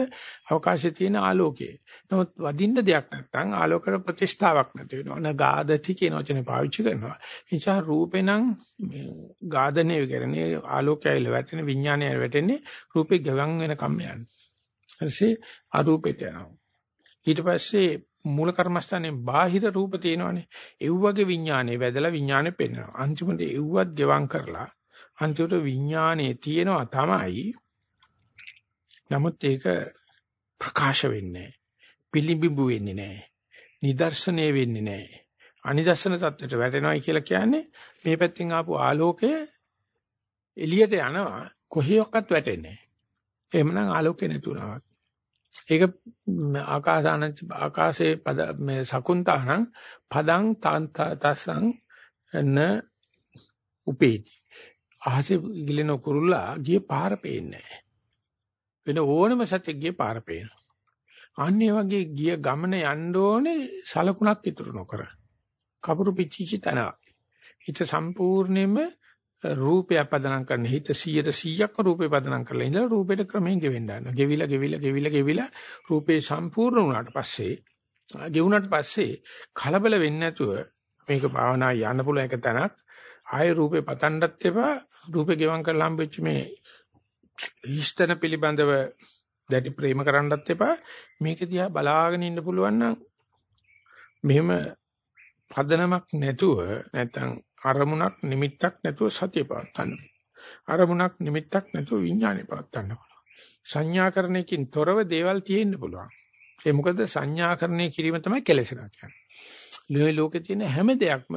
අවකාශයේ තියෙන ආලෝකය. නමුත් වදින්න දෙයක් නැත්නම් ආලෝකයට ප්‍රතිෂ්ඨාවක් නැති වෙනවා. න ගාදති කියන වචනේ පාවිච්චි කරනවා. එනිසා රූපේ නම් ගාදනේ කරන්නේ ආලෝකයයිල වැටෙන විඥානයයි වැටෙන්නේ රූපේ ගවන් වෙන කම් යන්නේ. ඊටසේ අරූපෙට යනවා. ඊට පස්සේ මූල කර්මස්ථානේ බාහිර රූප තියෙනවනේ. ඒ වගේ විඥානේ වැදලා විඥානේ පෙන්වනවා. අන්තිමට එව්වත් ගෙවම් කරලා අන්තිමට විඥානේ තියෙනවා තමයි. නමුත් ඒක ප්‍රකාශ වෙන්නේ පිළිඹු වෙන්නේ නැහැ. නිදර්ශනය වෙන්නේ නැහැ. අනිදර්ශන தත්ත්වයට වැටෙනවයි කියලා කියන්නේ මේ පැත්තෙන් ආපු ආලෝකය එළියට යනවා කොහේවත් වැටෙන්නේ නැහැ. එහෙමනම් ආලෝකේ නැතුණා. ඒක ආකාසාන ආකාශයේ පද මේ සකුන්තානං පදං තස්සං න උපේති. අහසේ ගිලෙන කුරුල්ලා ගියේ පාර පේන්නේ වෙන ඕනම සත්‍යයක් ගියේ පාර පේනවා. අන්නේ වගේ ගිය ගමන යන්න ඕනේ සලකුණක් ඉතුරු නොකර. කපුරු පිච්චිචි තන. හිත සම්පූර්ණයෙන්ම රූපය පදනම් කරන හිත 100%ක්ම රූපේ පදනම් කරලා ඉඳලා රූපෙට ක්‍රමයෙන් ගෙවෙන්න ගන්නවා. ගෙවිලා ගෙවිලා ගෙවිලා ගෙවිලා රූපේ සම්පූර්ණ වුණාට පස්සේ ගෙවුණාට පස්සේ කලබල වෙන්නේ නැතුව මේක භාවනා යන්න පුළුවන් එක තැනක් ආය රූපේ පතන්නත් එපා රූපේ ගෙවම් කරලා හම්බෙච්ච මේ ඊස්තන පිළිබඳව දැඩි ප්‍රේම කරන්නත් එපා මේක දිහා බලාගෙන ඉන්න පුළුවන් නම් මෙහෙම පදනමක් නැතුව නැත්තම් අරමුණක් නිමිත්තක් නැතුව සතිය පවත්වන්න. අරමුණක් නිමිත්තක් නැතුව විඥානය පවත්වන්න පුළුවන්. සංඥාකරණයකින් තොරව දේවල් තියෙන්න පුළුවන්. ඒ මොකද සංඥාකරණය කිරීම තමයි කෙලෙසනවා කියන්නේ. ලෝකේ තියෙන හැම දෙයක්ම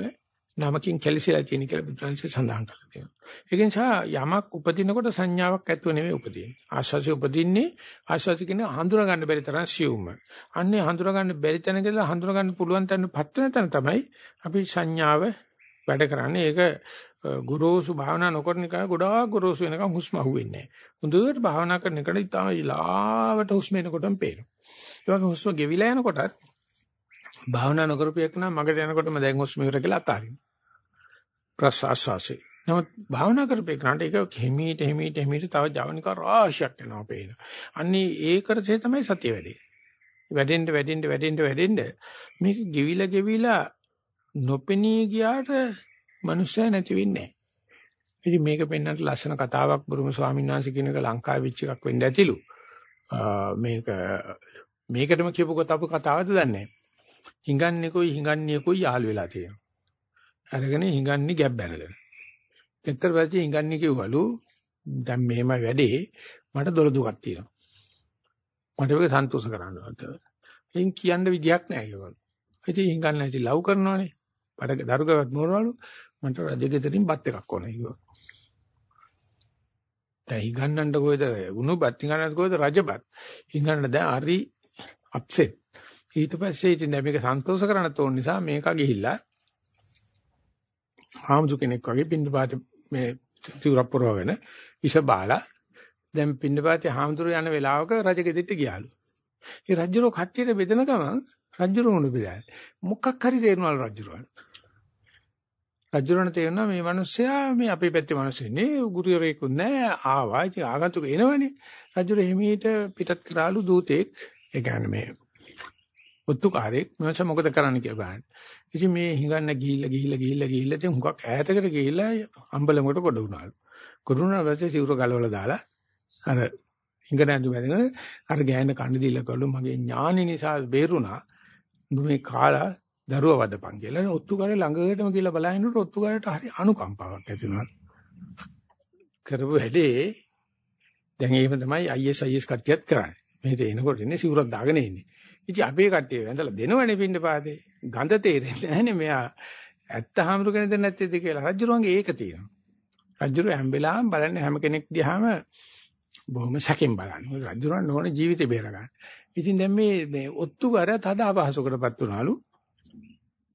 නමකින් කැලිසිලා තියෙන කියලා බුදුන්සේ සඳහන් කරලා තියෙනවා. ඒ නිසා යමක් උපදිනකොට සංඥාවක් ඇතුව නෙවෙයි උපදින්නේ. ආශාසි උපදින්නේ ආශාසි කියන්නේ හඳුනා ගන්න බැරි තරම් සියුම්. අන්නේ හඳුනා ගන්න බැරි තැනකදලා හඳුනා ගන්න පුළුවන් තැන පත් වෙන තැන තමයි අපි සංඥාව වැඩ කරන්නේ. ඒක ගුරුසු භාවනා නොකරන එක ගොඩාක් ගුරුසු වෙනකම් හුස්ම අහුවෙන්නේ නැහැ. හොඳට භාවනා කරන එකට ඉතාම ඉලාවට හුස්ම එනකොටම පේනවා. ඒ වගේ හුස්ම ගෙවිලා යනකොටත් භාවනා නොකරපු එක නම් මගට යනකොටම දැන් හුස්ම ඉවර කියලා අතාරිනවා. ප්‍රසආසාසි. නමුත් භාවනා කරපේ කරාට ඒක හිමීට හිමීට හිමීට තව ජවනික රාශියක් එනවා පේන. අන්නේ ඒ කරසේ තමයි සතිය වැඩේ. වැඩෙන්න වැඩෙන්න වැඩෙන්න වැඩෙන්න මේක ගෙවිලා ගෙවිලා නොපෙනී ගියාට මනුස්සය නැති වෙන්නේ නැහැ. ඉතින් මේක පෙන්වන්නට ලස්සන කතාවක් බුරුම ස්වාමීන් වහන්සේ කියන එක ලංකාවේ විච් එකක් වෙන්න ඇතිලු. මේක මේකටම කියපු කොට අපු කතාවද දන්නේ නැහැ. හිඟන්නේකෝයි හිඟන්නේකෝයි යාළු වෙලා තියෙනවා. අරගෙන හිඟන්නේ ගැබ් බැනගෙන. එතර පස්සේ හිඟන්නේ කිව්වලු දැන් මෙහෙම වැඩේ මට දොළ දුකක් තියෙනවා. මට ඒක සන්තෝෂ කරන්න ඕන. එයින් කියන්න විදියක් නැහැ ඒගොල්ලෝ. ඉතින් හිඟන්නේ නැති ලව් කරනවනේ. බඩ දරුගවත් මොනවලු මට රජගෙදරින් බත් එකක් ඕනේ කිව්වා. දැන් හිඟන්නන්න කොහෙද උණු බත් හිඟන්නන්න කොහෙද රජබත්. හිඟන්න දැන් හරි අප්සෙට්. ඊට පස්සේ ඉතින් දැන් මේක සන්තෝෂ කරන්න තෝරන නිසා මේක ගිහිල්ලා හාමුදුර කෙනෙක් වගේ පින්නපාත මේ තිවුරක් පුරවගෙන ඉෂ බාලා දැන් පින්නපාතේ හාමුදුර යන වෙලාවක රජගෙදෙට්ට ගියාලු. ඒ රජුරෝ කට්ටියට බෙදන ගමන් රජුරෝ මොන බෙදාන්නේ. මොකක් හරි තේරෙනවලු රජුරෝ. රජුරණ තේරෙනවා මේ මිනිස්සයා මේ අපේ පැත්තේ මිනිස්සුනේ ගුරුවරයෙකුත් නැහැ ආවා ඉතින් ආගන්තුක එනවනේ රජුර එහිමීට පිටත් කරාලු දූතෙක් ඒ කියන්නේ මේ ඔත්තුකාරයෙක් මම මොකද කරන්න කියලා බලන්න. ඉතින් මේ හිඟන්න ගිහිල්ලා ගිහිල්ලා ගිහිල්ලා ගිහිල්ලා ඉතින් හුඟක් ඈතකට ගිහිල්ලා අම්බලමකට කොට වුණාලු. කොට වුණා පස්සේ සිවුර ගලවලා දාලා අර හිඟන ඇඳු බැඳගෙන අර ගෑන කන්න දීලා කළු මගේ ඥානෙ නිසා බේරුණා. මේ කාලා දරුව වදපන් කියලා ඔත්තුකාරේ ළඟටම කියලා බලහිනකොට ඔත්තුකාරට හරි අනුකම්පාවක් ඇති වුණා. කරපු හැඩේ දැන් එහෙම තමයි IS IS කට්ටියත් කරන්නේ. මෙහෙට එනකොට ඉන්නේ සිවුරක් දාගෙන ඉන්නේ. ඉතින් අපේ කට්ටිය වැඳලා දෙනවනේ පින්න පාදේ. ගඳ තේරෙන්නේ නැහනේ මෙයා ඇත්ත හාමුදුර කෙනෙක්ද නැත්තේද කියලා. රජුරුවන්ගේ ඒක තියෙනවා. රජුරුව හැම වෙලාවෙම බලන්නේ හැම කෙනෙක් දිහාම බොහොම සැකෙන් බලන්නේ. රජුරුවන් ඕනේ ජීවිතේ බේර ගන්න. ඉතින් දැන් මේ මේ ඔත්තු කර තද අපහසුකටපත් වුණාලු.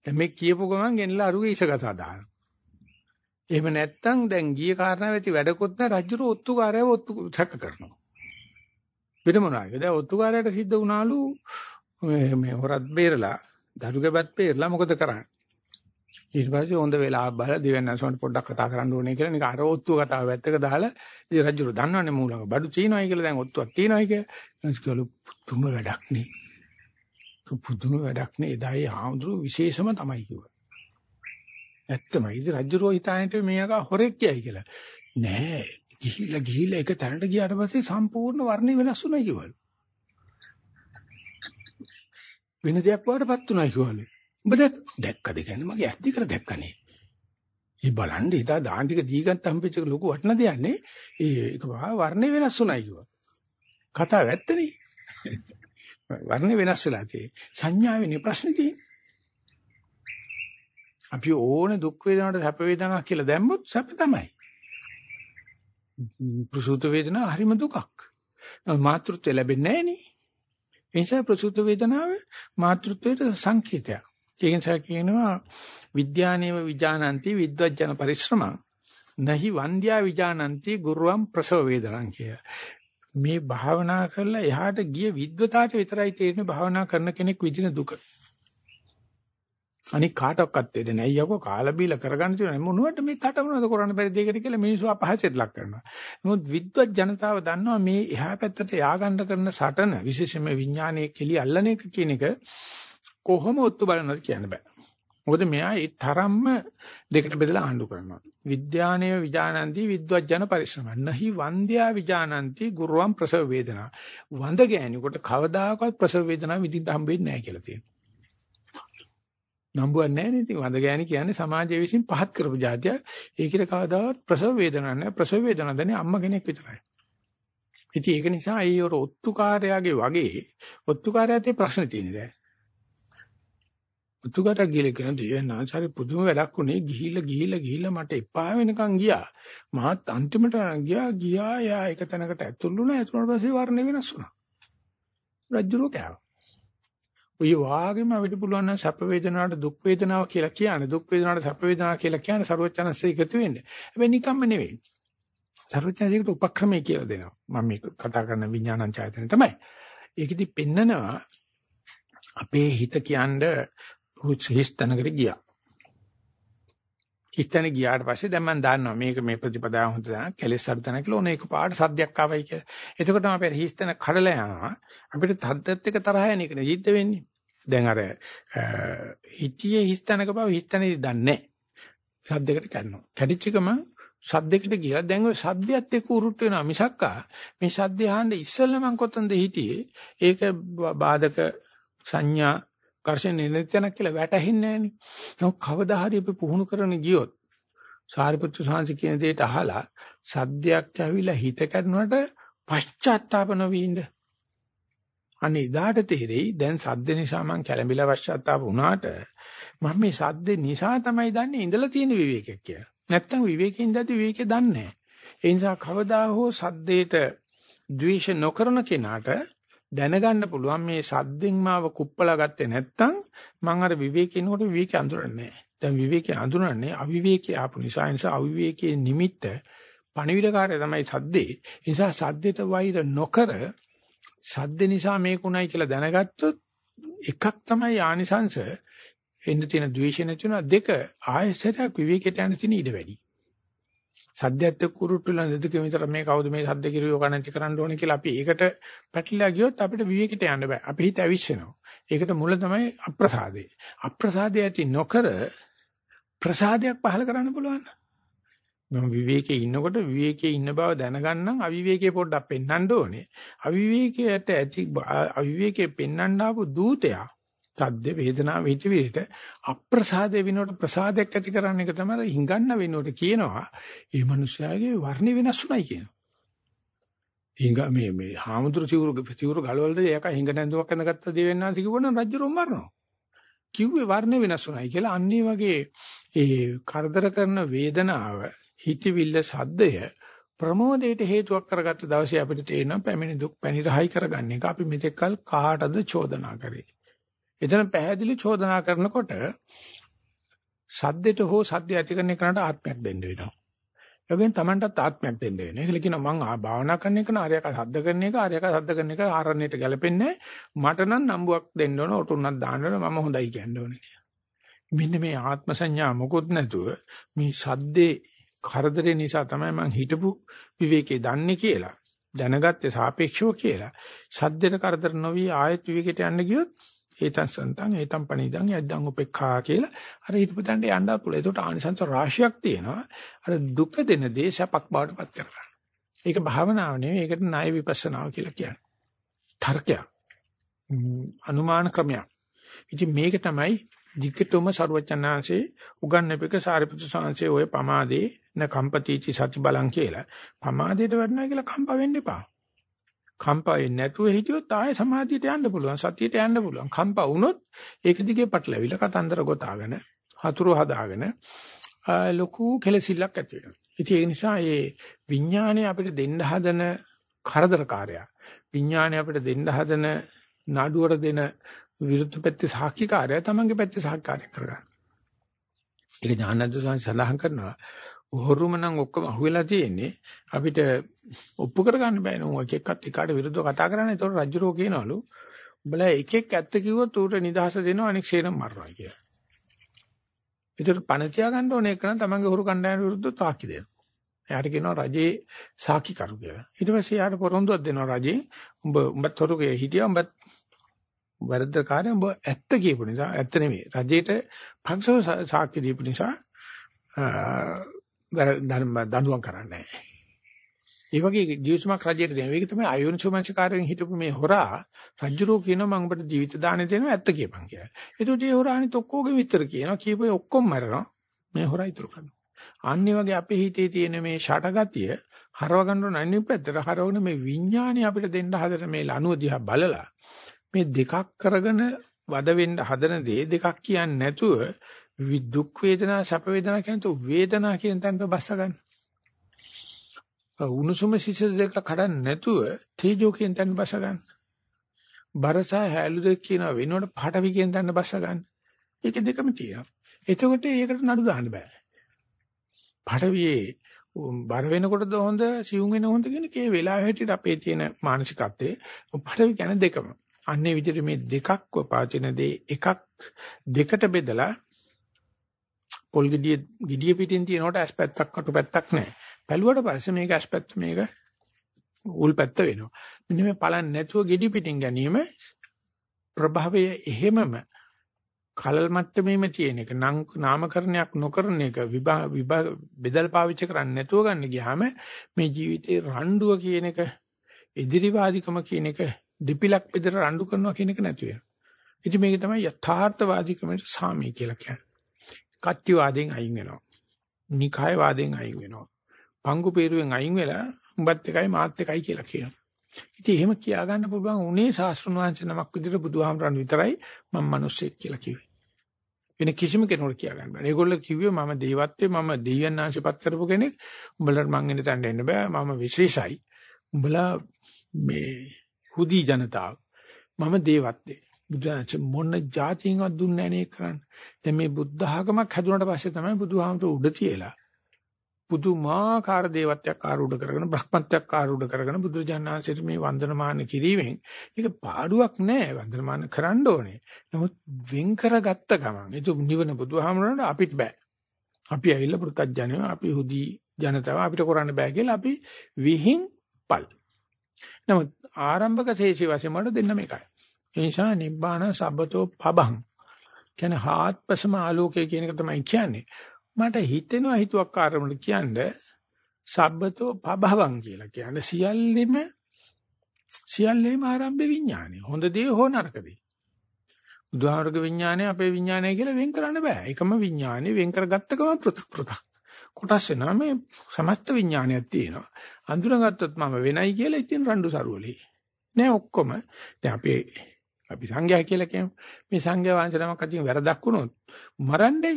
දැන් මේ කියපු ගමන් ගෙනලා අරුගේ ඉසගසා දානවා. එහෙම නැත්තම් දැන් ගිය කාරණාව ඇති වැඩකොත් නැ රජුර ඔත්තුකාරයව ඔත්තු සැක කරනවා. වෙන මොනවාද? දැන් ඔත්තුකාරයට සිද්ධ වුණාලු මේ මේ හොරත් බේරලා දරුගබත් බේරලා මොකද කරන්නේ? ඊට පස්සේ හොඳ වෙලාවක් බලලා දිවෙන්නසොන්ට පොඩ්ඩක් කතා කරන්න ඕනේ කියලා නිකන් අර ඔත්තුව කතාව වැත්තක දාලා ඉතින් රජුර දන්නවනේ මූලක බඩු චීනවයි කියලා දැන් ඔත්තුවක් තියෙනවයි කියලා. එනිස්කලු තුම වැඩක් නේ. පුදුම වැඩක් නේ. එදායි ආඳුරු විශේෂම තමයි කිව්වා. ඇත්තම ඉතින් රජුරෝ හිතානට මේක හොරෙක් කියයි කියලා. නෑ. ගිහිල්ලා ගිහිල්ලා එක තැනට ගියාට පස්සේ සම්පූර්ණ වර්ණය වෙනස් වුණා කිව්වලු. වෙන දෙයක් වඩපත් වුණා කිව්වලු. උඹ දැක්කද කියන්නේ මගේ ඇස් දෙකට දැක්කනේ. ඒ බලන්න හිතා දාන් ටික දී ගන්න හම්බෙච්ච ලොකු වටන දෙයන්නේ. ඒ ඒක වර්ණය වෙනස් වුණායි කිව්වා. කතාව ඇත්තනේ. *laughs* වර්ණය වෙනස් වෙලා තියෙන්නේ. සංඥාවේ ප්‍රශ්නේ තියෙන්නේ. අපි ඕනේ දුක් වේදනාවට සැප වේදනාවක් කියලා දැම්මොත් සැප තමයි. ප්‍රසූත වේදනාව හරිම දුකක්. මාතෘත්වය ලැබෙන්නේ නැහැ නේ. ඒ නිසා ප්‍රසූත වේදනාව මාතෘත්වයට සංකේතයක්. ඒ නිසා කියනවා විද්‍යානේව විජානಂತಿ විද්වජන පරිශ්‍රම නහි වන්ද්‍යා විජානಂತಿ ගුරුවම් ප්‍රසව වේදනං කිය. මේ භාවනා කරලා එහාට ගිය විද්වතාවට විතරයි තේරෙන්නේ භාවනා කරන කෙනෙක් විඳින දුක. අනික කාටවත් දෙන්නේ නැහැ. යකෝ කාලා බීලා කරගන්න තියෙන මොනවට මේ කට මොනවද කරන්න බැරි දෙයකට කියලා මිනිස්සු අපහසෙට ලක් කරනවා. නමුත් විද්වත් ජනතාව දන්නවා මේ එහා පැත්තට යාගන්න කරන සටන විශේෂයෙන්ම විඥානයේ කෙලි අල්ලන එක කියන එක කොහොම ඔත්තු බලනවද කියන්න බෑ. මොකද මෙයා ඒ තරම්ම දෙකට බෙදලා ආණ්ඩු කරනවා. විද්‍යානය විජානಂತಿ විද්වජන පරිශ්‍රම. නහි වන්ද්‍යා විජානಂತಿ ගුරුවම් ප්‍රසව වේදනා. වඳ ගෑණියෙකුට කවදාකවත් ප්‍රසව වේදනාව විඳින්න හම්බෙන්නේ නැහැ කියලා තියෙනවා. නම්බුවක් නැහැ නේද? වඳ ගෑණි කියන්නේ සමාජය විසින් පහත් කරපු જાතිය. ඒකිට කවදාවත් ප්‍රසව වේදනාවක් නැහැ. ප්‍රසව වේදනාවක් දැනේ අම්මා කෙනෙක් විතරයි. ඉතින් ඒක නිසා ඒ ඔත්තුකාරයාගේ වගේ ඔත්තුකාරයාට ප්‍රශ්න තියෙනවා දැන්. උතුකට ගිහලා කියන දේ නාසාරි පුදුම වැඩක් උනේ ගිහිල්ලා ගිහිල්ලා ගිහිල්ලා මට එපා වෙනකන් ගියා මහත් අන්තිමට ගියා ගියා යා එක තැනකට ඇතුළු වුණා ඇතුළට පස්සේ වර්ණ වෙනස් වුණා රජුරෝ කෑවා ඔය වාගෙම අපිට පුළුවන් නම් සැප වේදනාවට දුක් වේදනාව කියලා කියන්නේ දුක් වේදනාවට සැප වේදනාව කියලා කියන්නේ ਸਰවඥාන්සේ එකතු වෙන්නේ. හැබැයි නිකම්ම නෙවෙයි. ਸਰවඥාන්සේකට උපක්‍රමය කියලා දෙනවා. මම මේ කතා කරන විඥානං චෛතන්‍ය තමයි. ඒකෙදි පෙන්නනවා අපේ හිත කියන්නේ හිස්තනකට ගියා. හිස්තන ගියාට පස්සේ දැන් මම දන්නවා මේක මේ ප්‍රතිපදාව හොඳ දැන කෙලෙස් අඩුතන කියලා ඕන එක පාට සද්දයක් ආවයි කියලා. එතකොට අපේ හිස්තන කඩලා යනවා. අපිට තද්දත් එක තරහ යන එක නිදිද්ද වෙන්නේ. දැන් අර හිතියේ හිස්තැනක බව හිස්තැනේදී දන්නේ නැහැ. සද්දයකට කඩනවා. කැඩිච්ච ගමන් සද්දයකට ගියා දැන් ඔය සද්දයත් එක්ක උරුට් වෙනවා මිසක්කා මේ සද්දය අහන්න ඉස්සෙල්ලා මං කොතනද හිටියේ ඒක බාධක සංඥා ඝර්ෂණය නැතිනක් කියලා වැටහෙන්නේ නැහනේ. නමුත් කවදා හරි අපි පුහුණු කරන ගියොත් සාරිපුත්‍ර සාංශ කියන දෙයට අහලා සද්දයක් ඇවිල්ලා හිත කැඩුනට පශ්චාත්තාප නොවීඳ. අනේ ඉදාට තේරෙයි දැන් සද්ද නිසා මං කැළඹිලා පශ්චාත්තාප වුණාට මම මේ සද්ද නිසා තමයි දන්නේ ඉඳලා තියෙන විවේකයක් කියලා. නැත්තම් විවේකයෙන් ඉඳද්දි විවේකේ දන්නේ නැහැ. ඒ නිසා කවදා හෝ සද්දේට ද්වේෂ නොකරන කෙනාට දැනගන්න පුළුවන් මේ සද්දෙන් මාව කුප්පලා ගත්තේ නැත්තම් මම අර විවේකිනකොට විවේකේ අඳුරන්නේ නැහැ. දැන් විවේකේ අඳුරන්නේ අවිවේකේ ආපු නිසා නිසා අවිවේකයේ නිමිත්ත පණිවිඩකාරය තමයි සද්දේ. ඒ නිසා සද්දෙට වෛර නොකර සද්ද නිසා මේකුණයි කියලා දැනගත්තොත් එකක් තමයි ආනිසංශ එන්න තියෙන ද්වේෂය නැති වෙනවා දෙක ආයසරයක් විවේකයට යන තියෙන ඉඩ වැඩි. සද්දයත් එක්ක උරුට්ටුලා දෙක විතර මේ කවුද මේ සද්ද කිරුවේ ඔක නැති කරන්න ඕනේ කියලා අපි ඒකට පැටලලා ගියොත් අපිට විවේකයට යන්න බෑ. අපි හිත ඇවිස්සෙනවා. ඒකට මුල තමයි අප්‍රසාදේ. අප්‍රසාදේ ඇති නොකර ප්‍රසාදයක් පහල කරන්න පුළුවන්. මම විවේකයේ ඉන්නකොට විවේකයේ ඉන්න බව දැනගන්නම් අවිවේකයේ පොඩ්ඩක් පෙන්වන්න ඕනේ. අවිවේකයට ඇති අවිවේකයේ පෙන්වන්න ආපු දූතයා සද්ද වේදනාව හිතවිලිට අප්‍රසාදේ විනෝඩ ප්‍රසාදයක් ඇති කරන්න එක තමයි හිඟන්න වෙනකොට කියනවා මේ මිනිස්යාගේ වර්ණ වෙනස් උනායි කියනවා. හිඟ මේ මේ හාමුදුරු සිවුරු සිවුරු ගලවලද ඒක හිඟ නැඳුවක් අඳගත්ත දෙවෙන්නාන්ස කිව්වනම් රජුරොම් මරනවා. කිව්වේ වර්ණ වෙනස් උනායි කියලා අන්නේ වගේ ඒ කරදර කරන වේදනාව හිතවිල්ල සද්දය ප්‍රමෝදයට හේතුවක් කරගත්ත දවසේ අපිට තේරෙනවා පැමිණි දුක් පැනිරහයි කරගන්න එක අපි මෙතෙක්කල් කාටද චෝදනා කරේ එතන පැහැදිලි චෝදනා කරනකොට සද්දෙට හෝ සද්ද ඇති කරන එකට ආත්මයක් දෙන්න වෙනවා. ඒකෙන් Tamanටත් ආත්මයක් දෙන්න වෙනවා. ඒකල කියනවා මං භාවනා කරන එක නාරයක සද්ද කරන එක ආරයක සද්ද කරන එක ආරණ්‍යයට ගැලපෙන්නේ මට නම් නම්බුවක් දෙන්න ඕන ඔටුන්නක් දාන්න ඕන මම හොඳයි කියන්න ඕනේ කියලා. මෙන්න මේ ආත්ම සංඥා මොකොත් නැතුව මේ සද්දේ කරදරේ නිසා තමයි මං හිටපු විවේකේ දන්නේ කියලා. දැනගත්තේ සාපේක්ෂව කියලා. සද්දෙට කරදර නොවි ආයෙත් විවේකයට යන්න ගියොත් ඒතං සන්තං ඒතං පණිදං යද්දං උපේක්ඛා කියලා අර හිටපතන්ට යන්න පුළුවන්. ඒකට ආනිසංස රාශියක් තියෙනවා. අර දුක දෙන දේ සපක් බවට පත් කරගන්න. ඒක භාවනාව නෙවෙයි. ඒකට ණය විපස්සනාව කියලා කියන්නේ. තර්කයක්. අනුමාන ක්‍රමයක්. ඉතින් මේක තමයි ධිකතොම ਸਰවචනාංශේ උගන්වපෙක සාරිපුත්‍ර සාංශේ ඔය පමාදේ න කම්පතිචි සති බලං කියලා. පමාදයට වඩනවා කියලා කම්ප වෙන්න එපා. කම්පා වෙන්නේ නැතුව හිටියොත් ආයෙ සමාධියට යන්න පුළුවන් සතියට යන්න පුළුවන් කම්පා වුණොත් ඒක දිගේ පටලවිල කතන්දර ගොතාගෙන හතුරු හදාගෙන ලොකු කෙලසිල්ලක් ඇති වෙනවා ඉතින් ඒ නිසා මේ විඥානය අපිට දෙන්න හදන කරදරකාරයා විඥානය අපිට දෙන්න හදන නඩුවට දෙන විරුද්ධ පැත්තේ සාක්ෂිකාරය තමන්ගේ පැත්තේ සාක්ෂිකාරය කරගන්න ඒක ඥානන්ද සඳහන් කරනවා හොරුම නම් ඔක්කොම අහුවෙලා තියෙන්නේ අපිට ඔප්පු කරගන්න බෑ නෝ එක එක්කත් එකාට විරුද්ධව කතා කරන්නේ ඒතකොට රජුරෝ කියනවලු උඹලා එක එක ඇත්ත කිව්වොත් ඌට නිදහස දෙනවා අනෙක් ෂේනම් මරනවා කියලා. ඒතර පණ තියා ගන්න ඕනේ කරන තමන්ගේ හොරු කණ්ඩායම විරුද්ධව තාක්කි දෙනවා. එයාට කියනවා රජේ සාකි කරු කියලා. ඊට පස්සේ යාට පොරොන්දුවක් දෙනවා රජේ උඹ උඹත් හොරුගේ හිටියා උඹත් වැරද්දකාරය උඹ ඇත්ත කියපු නිසා ඇත්ත නෙමෙයි. රජේට පක්ෂව සාක්ෂි දීපු නිසා දඬුවම් කරන්නේ නැහැ. ඒ වගේ ජීවිතමක් රජයට දෙනවා. ඒක තමයි අයෝනිසෝමනසිකාරයෙන් හිටපු මේ හොරා රජුරෝ කියනවා මම ඔබට ජීවිත දාණය දෙනවා ඇත්ත කියපන් කියලා. ඒකට ඒ හොරා අනිත් ඔක්කොගේ විතර කියනවා. කීපේ ඔක්කොම මරනවා. මේ හොරා ඉතුරු කරනවා. අන්නේ වගේ අපේ හිතේ තියෙන මේ ෂටගතිය හරව ගන්න නන්නේ පැත්තට හරවන මේ විඥානේ අපිට දෙන්න හදන මේ ලනුව දිහා බලලා මේ දෙකක් කරගෙන වද වෙන්න හදන දේ දෙකක් කියන්නේ නැතුව දුක් වේදනා සැප වේදනා කියන තු වේදනා කියන තැනට බස්ස ගන්න. උණුසුම සිසිල් දෙක කඩන්න නැතුව තේජෝ කියන තැනට බස්ස ගන්න. බරස හැලු දෙක කියන වෙනකොට පාඨවි කියන තැනට බස්ස ගන්න. ඒක දෙකම තියෙනවා. එතකොට ඒකට නඩු දාන්න බෑ. පාඨවියේ බර වෙනකොටද හොඳ සිවුම් වෙන හොඳ කියන කේ වෙලාව හැටියට අපේ තියෙන මානසිකත්වයේ පාඨවි කියන දෙකම. අන්නේ විදිහට මේ දෙකක් වපාචින දේ එකක් දෙකට බෙදලා පොල් ගෙඩිය ගෙඩිය පිටින් තියෙනකොට ඇස් පැත්තක් අටු පැත්තක් නැහැ. බැලුවට පස්සේ මේක ඇස් පැත්ත මේක උල් පැත්ත වෙනවා. මෙන්න මේ බලන්නේ නැතුව ගෙඩි පිටින් ගැනීම ප්‍රභවය එහෙමම කලල් මට්ටමේම තියෙන එක නාමකරණයක් නොකරන එක විභා බෙදල් පාවිච්චි කරන්නේ නැතුව ගන්න ගියාම මේ ජීවිතේ රණ්ඩුව කියන එක ඉදිරිවාදිකම කියන එක දිපිලක් විතර රණ්ඩු කරනවා කියන එක නැති වෙනවා. ඉතින් මේක තමයි යථාර්ථවාදීකමට සාමී කියලා කියන්නේ. කච්චි වාදයෙන් අයින් වෙනවා. නිකාය වාදයෙන් අයින් වෙනවා. පංගු peerුවෙන් අයින් වෙලා උඹත් එකයි මාත් එකයි කියලා කියනවා. ඉතින් එහෙම කියා ගන්න පුළුවන් උනේ ශාස්ත්‍රණ වංශ නමක් විදිහට බුදුහාමරන් විතරයි මම මිනිස්සෙක් කියලා කිව්වේ. වෙන කිසිම කෙනෙකුට කියා ගන්න බෑ. ඒගොල්ලෝ කිව්වේ මම දේවත්වයේ මම දෙවියන් ආශිපත් කරපු කෙනෙක්. උඹලට මං එන්න තැන්න එන්න බෑ. මම විශේෂයි. උඹලා මේ හුදි ජනතාව. මම දේවත්වයේ. බුදුන්ච මොන જાතියෙන්වත් දුන්නේ නැහැ නේ කරන්නේ. දැන් මේ බුද්ධ ආගමක් හැදුනට පස්සේ තමයි බුදුහාමර උඩ තියලා පුදුමාකාර දේවත්වයක් ආරූඪ කරගෙන බ්‍රහ්මත්වයක් ආරූඪ කරගෙන බුදුරජාණන්සේට මේ වන්දනමාන කිරීමෙන් ඒක පාඩුවක් නෑ වන්දනමාන කරන්න ඕනේ. නමුත් වෙන් කරගත්ත ගමන් ඒක නිවන බුදුහාමරණට අපිට බෑ. අපි ඇවිල්ලා පුරුතඥයෝ අපි හුදි ජනතාව අපිට කරන්න බෑ කියලා අපි විහිං පල්. නමුත් ආරම්භක ශේෂි වශයෙන් වල දෙන්න මේකයි. ඒ නිසා නිබ්බාන සබ්බතෝ පබං කියන්නේ හාත්පසම ආලෝකය කියන එක තමයි කියන්නේ. මට හිතෙනවා හිතුවක් ආරමුණ කියන්නේ සබ්බතෝ පබවං කියලා කියන්නේ සියල්ලෙම සියල්ලෙම ආරම්භ විඥානය. හොඳ දේ හෝ නරක දේ. බුදුහාමරක විඥානය අපේ විඥානය කියලා වෙන් කරන්න බෑ. එකම විඥානය වෙන් කරගත්ත ගමන් පෘථක් පෘථක්. කොටස් වෙනා මේ සමස්ත විඥානයක් තියෙනවා. අඳුරගත්තොත් මම වෙනයි කියලා ඉතින් රණ්ඩු සරුවලේ. නෑ ඔක්කොම දැන් අපේ අපි සංඝයා කියලා කියමු. මේ සංඝයා වංශනමක් අතින් වැරදක් වුණොත් මරන්නේ.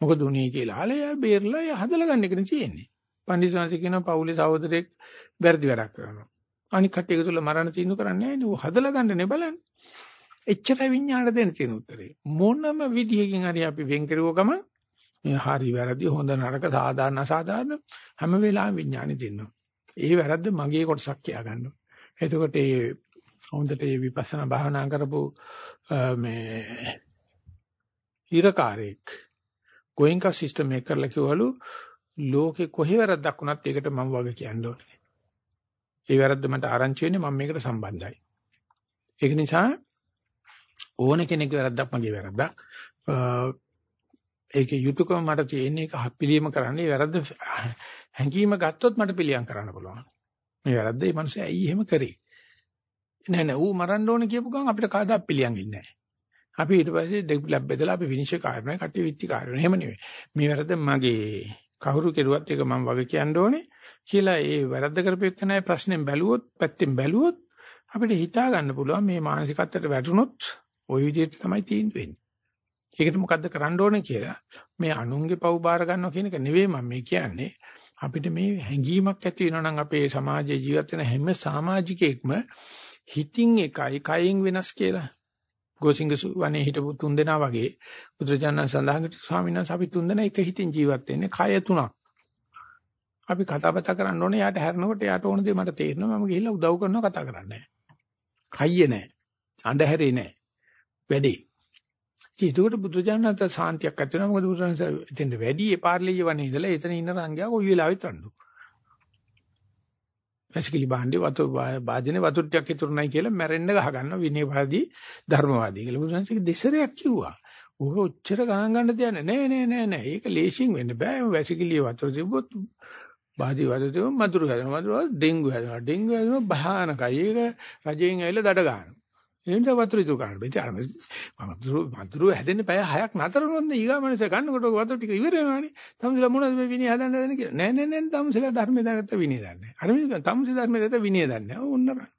මොකද උනේ කියලා ආලය බේරලා හදලා ගන්න එකනේ තියෙන්නේ. පණ්ඩිත සංසි කියන පවුලේ සහෝදරයෙක් වැරදි වැඩක් කරනවා. අනික් කට්ටිය එකතුල මරණ තීන්දුව කරන්නේ නැහැ නේ. ඌ හදලා ගන්න නේ බලන්න. එච්චරයි විඥාණයට දෙන්න තියෙන උත්තරේ. මොනම විදියකින් හරි අපි වෙන් කරුව ගම මේ හරි වැරදි හොඳ නරක සාධාරණ අසාධාරණ හැම වෙලාවෙම විඥානේ දෙන්නවා. ඒ වැරද්ද මගේ කොටසක් කියා ගන්නවා. එතකොට ඒ හොඳට මේ විපස්සනා භාවනා කරපු මේ හිරකාරයෙක් ගෝයින්කා සිස්ටම් එක කරලා කිව්වලු ලෝකේ කොහේ වැරද්දක් වුණත් ඒකට මම වග කියන්න ඕනේ. ඒ වැරද්ද මට ආරංචි වෙන්නේ මම මේකට සම්බන්ධයි. ඒක නිසා ඕන කෙනෙක්ගේ වැරද්දක් මගේ වැරද්දක්. ඒකේ යුතුයකම මට තියෙන එක පිළියම කරන්නේ වැරද්ද හැංගීම ගත්තොත් මට පිළියම් කරන්න පුළුවන්. මේ වැරද්ද මේ මිනිස්සු ඇයි එහෙම කරේ? නෑ නෑ ඌ මරන්න ඕන කියපු ගමන් අපිට කාදා පිළියම් ඉන්නේ නෑ. අපි ඊට පස්සේ ඩෙවලොප් බෙදලා අපි විනිශ්චය කාරණා කට්ටිය විත්ති කාරණා. එහෙම නෙවෙයි. මේ වැරද්ද මගේ කවුරු කෙරුවත් ඒක මම වගේ කියන්න ඕනේ කියලා ඒ වැරද්ද කරපු එක්කනයි ප්‍රශ්නෙන් බැලුවොත් පැත්තෙන් බැලුවොත් අපිට හිතා ගන්න පුළුවන් මේ මානසිකත්වයට වැටුනොත් ওই විදිහට තමයි තීන්දුව වෙන්නේ. ඒකට මොකද්ද කරන්න ඕනේ කියලා මේ අනුන්ගේ පව් බාර ගන්නවා කියන එක නෙවෙයි මම මේ කියන්නේ. අපිට මේ හැඟීමක් ඇති වෙනවා නම් අපේ සමාජයේ ජීවත් වෙන හැම සමාජිකයෙක්ම හිතින් එකයි කයින් වෙනස් කියලා. ගෝසිංග වනේ හිටපු තුන් දෙනා වගේ බුදුරජාණන් සඳහන් කර ස්වාමීන් වහන්සේ අපි තුන් දෙනා එක හිතින් ජීවත් වෙන්නේ කය තුනක්. අපි කතා බත කරන්න ඕනේ යාට හැරෙනකොට යාට ඕන දේ මට තේරෙනවා මම ගිහිල්ලා උදව් කරනවා කතා කරන්නේ නැහැ. කයියේ නැහැ. අඳුරේ නැහැ. වැඩේ. ඒකට බුදුජානක සාන්තියක් ඇති වෙනවා මොකද බුදුරජාණන් එතෙන්ද වැඩි ඒ පාර්ලිය වනේ ඉඳලා එතන ඉන්න රංගයා කොයි වෙලාවෙත් වඬු. වැසිකිලි බාණ්ඩේ වතුර වාදිනේ වතුර ටිකක් ඉතුරු නැහැ කියලා මැරෙන්න ගහ ගන්න විනයවාදී ධර්මවාදී කියලා බුදුන්සේක දෙසරයක් කිව්වා. ඕක ඔච්චර ගණන් ගන්න දෙයක් නෑ නෑ නෑ නෑ. ඒක ලේසියෙන් වෙන්න බෑ. වැසිකිලි වතුර තිබ්බොත් බාදී වතුර තිබ්බොත් මදුරු හැදෙනවා. මදුරු ඩෙන්ගු හැදෙනවා. ඩෙන්ගු හැදෙනවා භයානකයි. ඒක රජයෙන් ඇවිල්ලා දඩ ගන්නවා. එහෙනම් වතුර ඉතුරු කරන්න බෑ. අර වතුර වතුර හැදෙන්නේ පැය 6ක් නතර වුණොත් ඊගා මනස ගන්නකොට වතුර ටික ඉවර වෙනවානේ. තමුසලා මොනවද මේ විනය හදන්න හදන්නේ කියලා. නෑ නෑ නෑ තමුසලා ධර්මයේ දැනගත්ත විනය දන්නේ. අර මේ තමුසේ ධර්මයේ දැනගත්ත විනය දන්නේ. ඕන්න බෑ.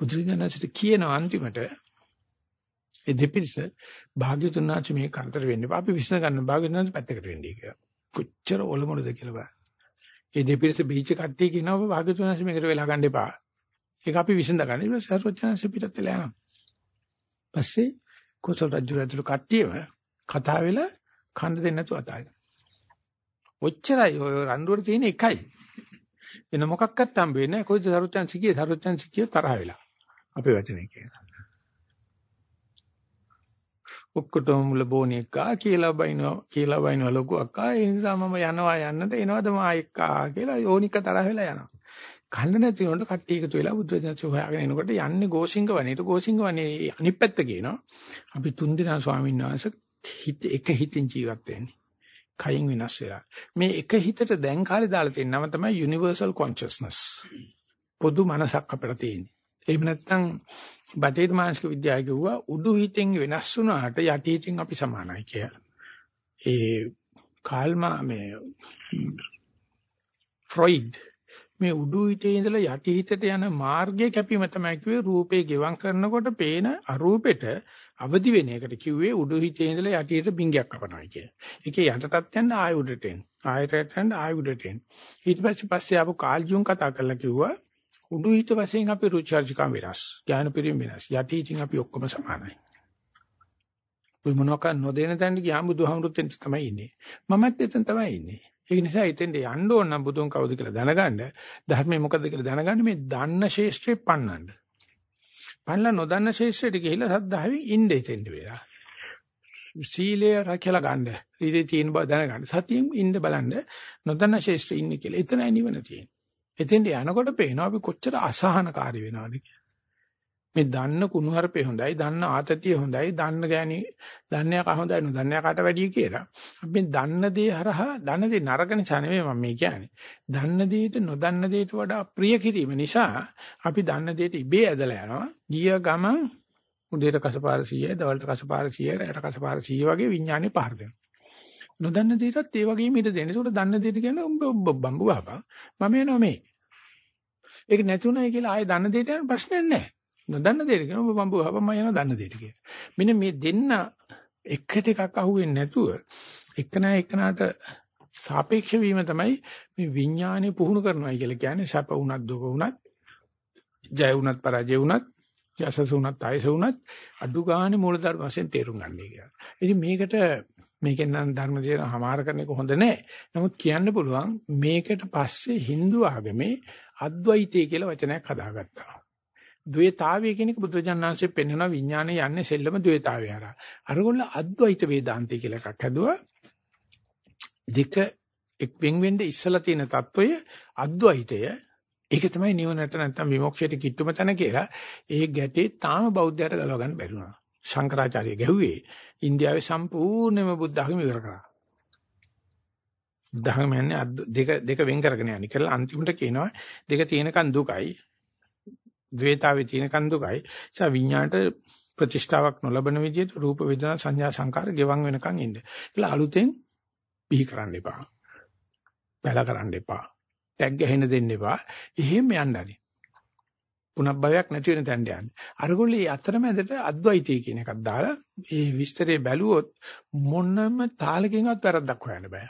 බුදුරජාණන්සේට කියන අන්තිමට ඒ දෙපිරිස භාග්‍යතුන් වහන්සේ මේ කරදර වෙන්නේ. අපි විශ්න ගන්න භාග්‍යතුන් වහන්සේ පැත්තකට වෙන්නේ කියලා. කොච්චර ඔලමුණද කියලා බලන්න. ඒ දෙපිරිස බීච් කට්ටිය කියනවා භාග්‍යතුන් වහන්සේ මේකට වෙලා ගන්න එපා. ඒක අපි විසඳගන්න. ඊට පස්සේ සර්වඥාන්සේ පිටත් වෙලා යනවා. පස්සේ කුසල රජු ඇතුළු කට්ටියම කතා වෙලා කන්න දෙන්න නැතුව අතාරින. ඔච්චරයි ඔය රණ්ඩුවර තියෙන එකයි. වෙන මොකක්වත් හම්බෙන්නේ නැහැ. කොයිද සර්වඥාන් සිකිය සර්වඥාන් සිකිය තරහ වෙලා. අපේ වචනේ කියනවා. ඔක්කොටම මුල බෝනි එක්කා කියලා බයිනවා කියලා බයිනවා ලොකු අක්කා ඒ නිසා මම යනවා යන්නට එනවද මා එක්කා කියලා යෝනික තරහ වෙලා යනවා. කන්න නැති උනට කට්ටිය එකතු වෙලා බුද්ධජනක හොයාගෙන එනකොට යන්නේ ගෝසිංග වනේට ගෝසිංග වනේ අනිත් පැත්ත කියනවා. අපි තුන් දෙනා ස්වාමීන් වහන්සේ හිත එක හිතින් ජීවත් වෙන්නේ. කයින් වෙනස් වෙලා. මේ එක හිතට දැන් කාලේ දාලා තියෙන නම තමයි universal consciousness. පොදු මනසක් අපිට තියෙන්නේ. එහෙම නැත්නම් බටේර මානසික විද්‍යාව කිව්වා උඩු හිතෙන් වෙනස් වුණාට යටි හිතින් අපි සමානයි කියලා. ඒ කාල්මා මේ ෆ්‍රොයිඩ් මේ උඩු හිතේ ඉඳලා යටි හිතට යන මාර්ගය කැපීම තමයි කිව්වේ රූපේ ගෙවම් කරනකොට පේන අරූපෙට අවදි වෙන එකට කිව්වේ උඩු හිතේ ඉඳලා යටි හිත බින්ගයක් කපනවා කිය. ඒකේ යටටත් යන ආය උඩට එන. ආයතට යන ආය උඩට එන. ඊට පස්සේ පස්සේ ආපු කාල්ජුන් කතා කරලා කිව්වා උඩු හිත වශයෙන් අපි රුචර්ජිකම් වෙනස්. ඥාන පරිම වෙනස්. යටි හිතින් අපි ඔක්කොම සමානයි. ඔය මොනවාක නොදෙන තැනට ගියාම බුදුහාමුදුරුත් එතන තමයි ඉන්නේ. මමත් එතන තමයි ඉන්නේ. ඒක නිසා එතෙන්ට යන්න ඕන නම් බුදුන් කවුද කියලා දැනගන්න ධර්මයේ මොකද්ද කියලා දැනගන්න මේ දන්න ශේෂ්ත්‍රේ පන්නන්න. පන්නලා නොදන්න ශේෂ්ත්‍රයට ගිහිල්ලා සද්ධාවෙන් ඉන්න එතෙන්ට වෙලා. සීලය රැකලා ගන්න. ඊටේ තියෙන බව දැනගන්න. සතියෙන් ඉන්න බලන්න නොදන්න ශේෂ්ත්‍රේ ඉන්නේ කියලා. එතනයි නිවන තියෙන්නේ. එතෙන්ට යනකොට පේනවා අපි කොච්චර අසහනකාරී වෙනවද කියලා. මේ දන්න කුණුහරුපේ හොඳයි, දන්න ආතතිය හොඳයි, දන්න ගෑණි දන්නේ කා හොඳයි නෝ දන්නේ කාට වැඩිය කියලා. අපි දන්න දේ හරහා දන්න දේ නරක නිසා නෙමෙයි මම මේ කියන්නේ. දන්න දේට නොදන්න දේට වඩා ප්‍රිය කිරීම නිසා අපි දන්න දේට ඉබේ ඇදලා යනවා. ගිය ගමන් උදේට කසපාර 100යි, දවල්ට කසපාර 100යි, රාත්‍ර කසපාර 100 වගේ විඥානේ පහර දෙනවා. නොදන්න දේටත් ඒ වගේම ඊට දෙන්න. ඒකට දන්න දේට කියන්නේ උඹ බම්බු වහපන්. මම එනවා මේ. ඒක නැතුණයි කියලා ආයෙ දන්න දේට යන ප්‍රශ්නයක් නැහැ. නොදන්න දෙයට කියන ඔබ බම්බු හපම යන දන්න දෙයට කියන. මෙන්න මේ දෙන්න එකට එකක් අහුවෙන්නේ නැතුව එකනා එකනාට සාපේක්ෂ වීම තමයි මේ විඥානය පුහුණු කරනවා කියලා කියන්නේ සැප වුණත් දුක වුණත් ජය වුණත් පරාජය වුණත් යසස වුණත් ආයස වුණත් අඩු ගානේ මූලධර්ම වශයෙන් තේරුම් ගන්නයි කියලා. ඉතින් මේකට මේකෙන් නම් ධර්ම දේන හමාර කරන එක හොඳ නැහැ. නමුත් කියන්න පුළුවන් මේකට පස්සේ Hindu ආගමේ අද්වෛතය කියලා වචනයක් හදාගත්තා. ද්වේතාවය කියන එක බුදුජානනාංශයෙන් පෙන්වන විඥානය යන්නේ සෙල්ලම ද්වේතාවය හරහා. අරගොල්ල අද්වෛත වේදාන්තය කියලා එකක් හදුවා. දෙක එක් වෙන් වෙන්න ඉස්සලා තියෙන తত্ত্বය අද්වෛතය. ඒක තමයි නිවනට නැත්තම් විමුක්තියට කිට්ටුම තැන කියලා. ඒ ගැටේ තාම බෞද්ධයට ගලව ගන්න බැරි වුණා. ශංකරාචාර්ය ගැහුවේ ඉන්දියාවේ සම්පූර්ණම බුද්ධ ධර්ම ඉවර කරා. ධර්මයන්නේ දෙක දෙක වෙන් කරගෙන යන්නේ කියලා අන්තිමට කියනවා දෙක තියෙනකන් දුකයි ද්වේතාවේ තියෙනකන් දුකයි. ඒ විඤ්ඤාණයට ප්‍රතිෂ්ඨාවක් නොලබන විදිහට රූප වේදනා සංඥා සංකාර ගෙවන් වෙනකන් ඉන්න. ඒලා අලුතෙන් බිහි කරන්න එපා. බැල කරන්න එපා. ටැග් ගහන්න දෙන්න එපා. එහෙම යන්න හරි. පුනබ්බවයක් නැති වෙන තැනට යන්නේ. අරගොල්ලේ අතරමැදට අද්වෛතය කියන එකක් දාලා ඒ විස්තරේ බැලුවොත් මොනම තාලකින්වත් වැරද්දක් හොයන්න බෑ.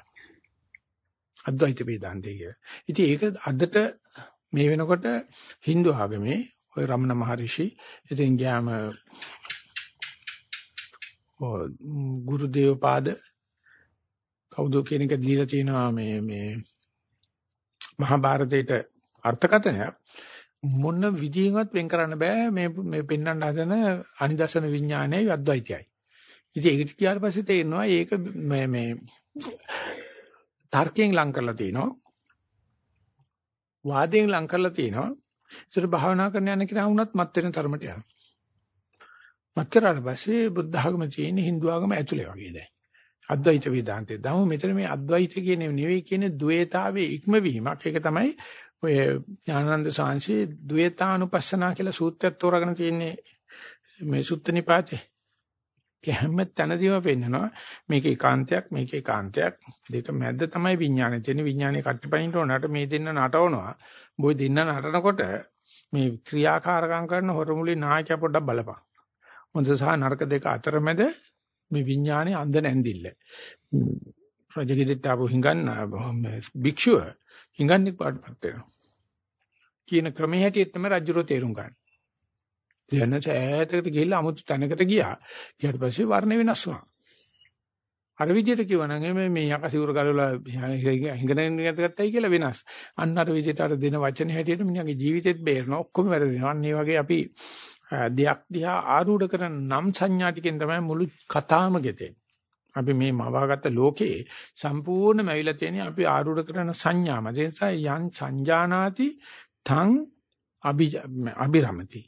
අද්වෛත වේදාන්තය කිය. ඉතින් ඒක අදට මේ වෙනකොට Hindu ආගමේ ඔය රමණ මහරිෂි ඉතින් ගියාම ගුරුදේව පාද කවුද කියන එක දීලා තියෙනවා මේ මේ මහා භාරතයේට අර්ථකථනයක් මොන විදියෙන්වත් වෙන් කරන්න බෑ මේ මේ පෙන්වන්න හදන අනිදර්ශන විඥානයයි අද්වෛතයයි. ඉතින් ඒකට කියාට පස්සේ තේරෙනවා ඒක මේ මේ තර්කයෙන් ලං කරලා තිනවා. වාදයෙන් ලං කරලා තිනවා. ඒතර භාවනා කරන යන කෙනා වුණත් මත් වෙන තරමට යනවා. මත් කරාට පස්සේ බුද්ධ ආගම තියෙන Hindu ආගම ඇතුලේ වගේ දැන්. අද්වෛත වේදාන්තේ දමු මෙතන මේ අද්වෛත කියන්නේ නෙවෙයි කියන්නේ ද්වේතාවේ ඉක්මවීමක්. ඒක තමයි ඔය ඥානানন্দ සාංශේ ද්වේතානුපස්සනා කියලා සූත්‍රයක් තෝරාගෙන තියෙන්නේ මේ සුත්තනිපාතේ. හැම තැනදීම පෙන්නනවා. මේක ඒකාන්තයක් මේක ඒකාන්තයක්. දෙක මැද්ද තමයි විඥානේ තියෙන විඥානේ කට්ටිපනින්න ඕනට මේ දෙන්න නටවනවා. බොයි දෙන්න නටනකොට මේ ක්‍රියාකාරකම් කරන හොරමුලේ නායකයා පොඩ්ඩක් බලපන්. හොඳ සහ නරක දෙක අතරමැද මේ විඥානේ අඳ නැන්දිල්ල රජගෙදරට ආපු හිඟන්න භික්ෂුව හිඟන්නේ පාටපත් වෙනවා. කියන ක්‍රමයේ හැටියට තමයි රජුරෝ තේරුම් ගන්න. දැනට ඈතකට ගිහිල්ලා 아무තු තැනකට ගියා. ඊට පස්සේ වර්ණ වෙනස් වුණා. අර විදිහට කිව්වනම් මේ මේ යකසිවුර ගලවලා හිඟගෙන ගත්තයි කියලා වෙනස්. අන්න අර විදිහට අර දෙන වචන හැටියට මිනිහාගේ ජීවිතෙත් බේරෙනවා. ඔක්කොම වැරදිනවා. අන්න ඒ වගේ අපි දෙයක් දිහා ආරූඪ කරන නම් සංඥා ටිකෙන් තමයි මුළු කතාවම ගෙතෙන්නේ. අපි මේ මවාගත්ත ලෝකේ සම්පූර්ණම ඇවිල්ලා තියෙන්නේ අපි ආරූඪ කරන සංඥාම. ඒ නිසා යන් සංජානාති තං අභිරමති.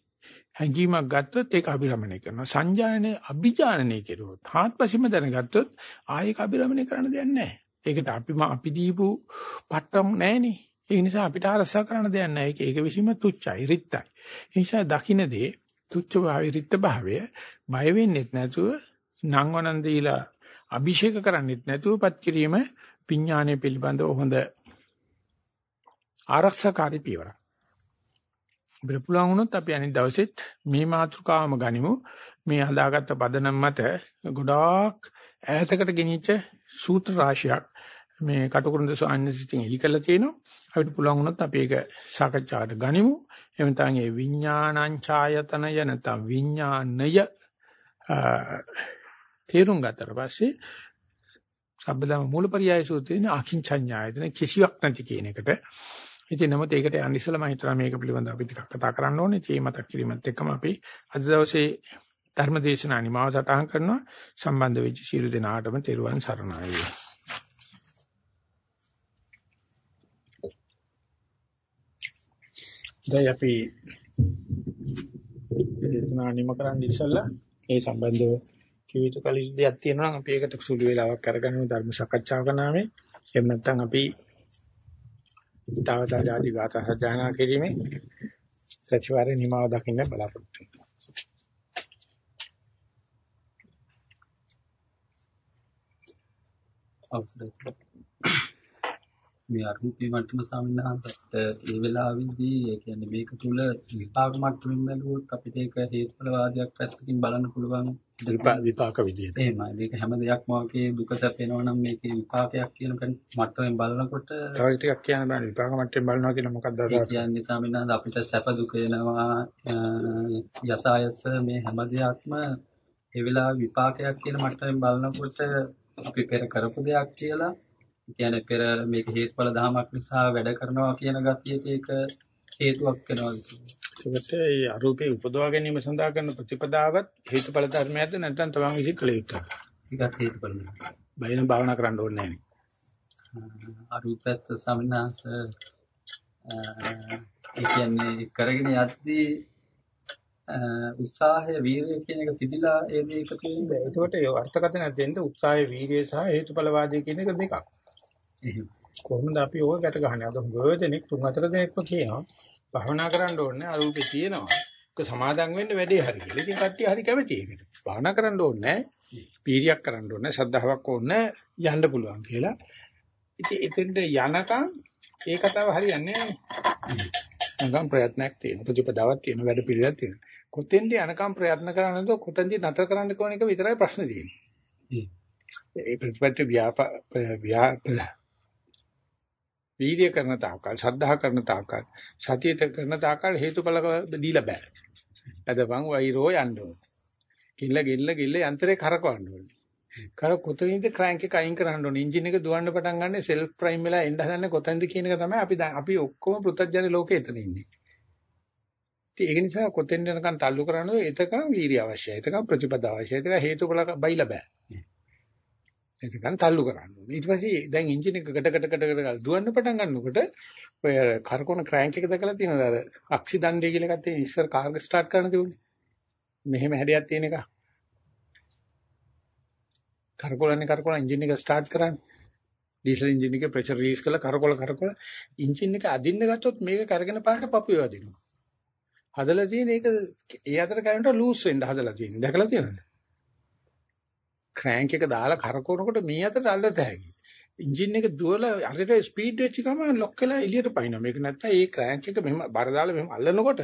හැඟීමක් ගත්තොත් ඒක අභිරමණය කරනවා. සංජානනයේ අභිජානනය කෙරුවොත් හාත්පසින්ම දැනගත්තොත් ආයෙක අභිරමණය කරන්න දෙයක් නැහැ. ඒකට අපි අපි දීපු පට්ටම් නැහනේ. ඒ නිසා අපිට අරසා කරන්න දෙයක් නැහැ. ඒක ඒක විසීම තුච්චයි, රිත්තයි. ඒ නිසා දකින්නේ තුච්ච භාවය, රිත්ත භාවය බය වෙන්නෙත් නැතුව නංවනන් දීලා අභිෂේක කරන්නෙත් නැතුවපත් කිරීම විඥානය පිළිබඳව හොඳ ආරක්ෂාකාරී පියවරක්. අපිට පුළුවන් වුණොත් අපි අනිත් දවසෙත් මේ මාතෘකාවම ගනිමු. මේ හදාගත්ත පදනම් මත ගොඩාක් ඈතකට ගෙනිච්ච සූත්‍ර රාශියක් මේ කටුකුරුන්ද සාන්නසිතින් එලි කරලා තියෙනවා. අපිට පුළුවන් වුණොත් අපි ඒක සාකච්ඡාවට ගනිමු. එහෙම නැත්නම් ඒ විඥානං ඡායතනය නැත්නම් විඥානය තේරුම් ගත්තට පස්සේ සබ්බදම මූලපරියාය සූත්‍රයේ අකින්චඤ්ඤායතන කිසිවක් නැති කියන එකට ඉතින් නමුත් ඒකට යන්න ඉස්සෙල්ලා මම හිතනවා මේක පිළිබඳව අපි ටිකක් කතා කරන්න ඕනේ. ඒ මතක් කිරීමත් එක්කම අපි අද දවසේ ධර්මදේශනා නිමාව සටහන් කරනවා සම්බන්ධ වෙච්ච සියලු දෙනාටම තෙරුවන් සරණයි. දැන් අපි දේශනා නිම කරන්න ඉස්සෙල්ලා ඒ සම්බන්ධව කිවිතු කලින් දෙයක් තියෙනවා නම් අපි ඒකට සුළු වේලාවක් අරගනිමු ධර්ම සාකච්ඡාවක නාමේ. එහෙම නැත්නම් අපි තාවතා ජාති ගාථා සජ්ජායනා කිරීමේ සතිವಾರේ නිමාව දකින්න බලාපොරොත්තු වෙනවා. මේ අරුපේ මට්ටම සාමිනහන්සට ඒ වෙලාවේදී ඒ කියන්නේ මේක තුල විපාක මට්ටමින් බැලුවොත් අපිට ඒක හේතුඵලවාදයක් පැත්තකින් බලන්න පුළුවන් විපාක විදියට. එහෙමයි. මේක හැම දෙයක්ම වගේ දුක සැපේනවා නම් මේකේ විපාකයක් කියන මට්ටමින් බලනකොට තව ටිකක් කියන්න බෑ විපාක මට්ටමින් බලනවා කියන මොකක්ද අදහස? ඒ කියන්නේ සාමිනහන්ස අපිට සැප දුක එනවා යසායස මේ හැම දෙයක්ම ඒ වෙලාව විපාකයක් කියන මට්ටමින් බලනකොට අපි පෙර කරපු දෙයක් කියලා කියන්නේ පෙර මේක හේතුඵල ධමයක් නිසා වැඩ කරනවා කියන ගතියට ඒක හේතුවක් වෙනවා ඒකට ඒ අරූපේ උපදවා ගැනීම සඳහා කරන ප්‍රතිපදාවත් හේතුඵල ධර්මයක්ද නැත්නම් තමන් විසින් කළ යුතුද? ඒකත් හේතුඵල. බයින භාවනා කරන්න ඕනේ නැහැ. අරූපත් සමිනාස ඒ කියන්නේ කරගෙන යද්දී උත්සාහය වීරිය කියන එක පිළිලා ඒ දෙක තියෙනවා. ඒකට ඒ අර්ථකථන දෙන්න උත්සාහය වීරිය සහ හේතුඵලවාදී කියන එක දෙකක්. කොහොමද අපි ඕක ගැට ගහන්නේ? අද දෙනෙක් තුන් හතර දෙනෙක්ම කියනවා භවනා කරන්න ඕනේ අරූපේ තියෙනවා. ඒක සමාදන් වෙන්න වැඩේ හරි කියලා. ඉතින් කට්ටිය හරි කැමති ඒකට. භවනා කරන්න ඕනේ පීරියක් කරන්න ඕනේ ශ්‍රද්ධාවක් ඕනේ යන්න පුළුවන් කියලා. ඉතින් එතෙන්ට යනකම් ඒ කතාව හරියන්නේ නැහැ. නිකම් ප්‍රයත්නයක් තියෙන ප්‍රතිපදාවක් තියෙන වැඩ පිළිවෙලක් තියෙන. කොතෙන්ද යනකම් ප්‍රයත්න කරන්නද කොතෙන්ද නතර කරන්න කොන එක විතරයි ප්‍රශ්න තියෙන්නේ. ඒ ප්‍රතිපත්ති ව්‍යාප ව්‍යා වීර්ය කරන තාකල්, ශ්‍රද්ධා කරන තාකල්, සතියට කරන තාකල් හේතුඵල දීලා බෑ. අදපන් වෛරෝ යන්න ඕනේ. කිල්ල ගිල්ල ගිල්ල යන්ත්‍රේ කරකවන්න ඕනේ. කර කොතනින්ද ක්‍රෑන්ක් එක අයින් කරන්න ඕනේ. එන්ජින් එක දුවන්න පටන් ගන්න සෙල්ෆ් ප්‍රයිම් වෙලා එන්න හදන්නේ කොතනද කියන එක තමයි අපි අපි ඔක්කොම පෘථජන ලෝකේ එතන ඉන්නේ. ඉතින් ඒක නිසා කොතෙන් යනකම් තල්ලු කරනවද එතකම් වීර්ය අවශ්‍යයි. එතකම් ප්‍රතිපදාව අවශ්‍යයි. එතකම් හේතුඵල බයිලා බෑ. එතකන් තල්ලු කරන්න ඕනේ. ඊට පස්සේ දැන් එන්ජින් එක ගට ගට ගට ගට දුවන්න පටන් ගන්නකොට ඔය කරකෝන ක්‍රෑන්ක් එක දැකලා තියෙනවද අර අක්සි දණ්ඩේ කියලා එකක් තියෙන ඉස්සර කාර් එක ස්ටාර්ට් කරන්න තිබුණේ. මෙහෙම හැඩයක් තියෙන එක. කරකෝලන්නේ කරකෝල එන්ජින් එක ස්ටාර්ට් කරන්නේ. ඩීසල් එන්ජින් එකේ ප්‍රෙෂර් රිලීස් කරලා කරකෝල කරකෝල එන්ජින් එක අදින්න ගත්තොත් මේක කරගෙන පාට පපුව වදිනවා. හදලා තියෙන ඒක ඒ අතර කරන්ට ලූස් වෙන්න හදලා තියෙනවා. දැකලා තියෙනවද? ක්‍රෑන්ක් එක දාලා කරකවනකොට මේ අතට අල්ලත හැකි. එන්ජින් එක දුවලා හරියට ස්පීඩ් වෙච්ච ගමන් ලොක් වෙලා එළියට පයින්නවා. මේක නැත්තම් ඒ ක්‍රෑන්ක් එක මෙහෙම බර දාලා මෙහෙම අල්ලනකොට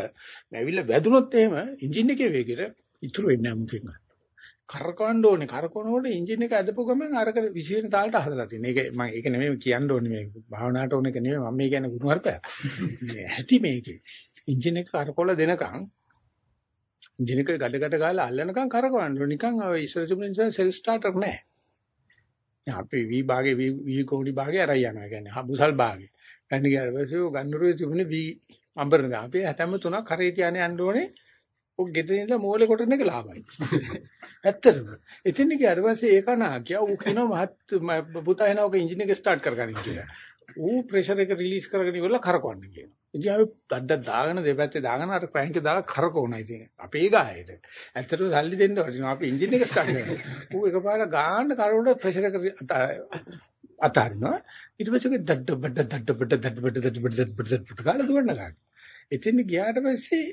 මැවිල්ල වැදුනොත් එහෙම එන්ජින් එකේ වේගෙට ඉතුරු වෙන්නේ නැහැ මොකෙන්ද. කරකවන්න ඕනේ. කරකවනකොට එන්ජින් එක ඇදපු ගමන් අරක විශේෂ තාලට හදලා තියෙනවා. ඒක මම ඒක නෙමෙයි කියන්න ඕනේ මේ භාවනාවට ඕන එක නෙමෙයි මම මේ කියන්නේ ගුණවර්පය. *laughs* මේ ඇති මේකේ. එන්ජින් එක කරකවල දෙනකන් එන්ජින් එක ගඩ ගඩ ගාලා අල්ලනකම් කරකවන්න ඕන. නිකන් ඔය ඉස්සර තිබුණ නිසා සෙල් ස්ටාර්ටර් නැහැ. දැන් අපි V භාගේ V කෝඩි භාගේ අරයි යනවා. කියන්නේ හබුසල් භාගේ. ගන්න ගියාට පස්සේ ගන්නරුවේ තිබුණේ V අඹරන ගා. අපි හැතැම්ම තුනක් කරේ තියානේ යන්න ඕනේ. ඔක් ගෙදරින් ඉඳලා මෝලේ කොටන එක ලාභයි. ඇත්තටම. එතින් ගියාට පස්සේ ඒක නා කියා ඌ කියනවා මහත් පුතා එනවා ඔක එන්ජින් එක ස්ටාර්ට් කරගන්න කියලා. ඌ ප්‍රෙෂර් එක රිලීස් කරගෙන ඉවරලා කරකවන්න කියනවා. ඉතින් අපි දඩඩ දාගෙන දෙපැත්තේ දාගෙන අර ක්‍රෑන්ක් එක දාලා කරකවනවා ඉතින්. අපේ ගායයට. ඇත්තටම සල්ලි දෙන්න වටිනවා. අපි එන්ජින් එක ස්ටාර්ට් කරනවා. ඌ එකපාරට ගාන්න කරවල ප්‍රෙෂර් එක අතාරිනවා. ඊට පස්සේ දඩඩ බඩ දඩඩ බඩ දඩඩ බඩ දඩඩ බඩ දඩඩ බඩ බඩ ගාලා දුවන්න ගන්න. එතින් ගියාට පස්සේ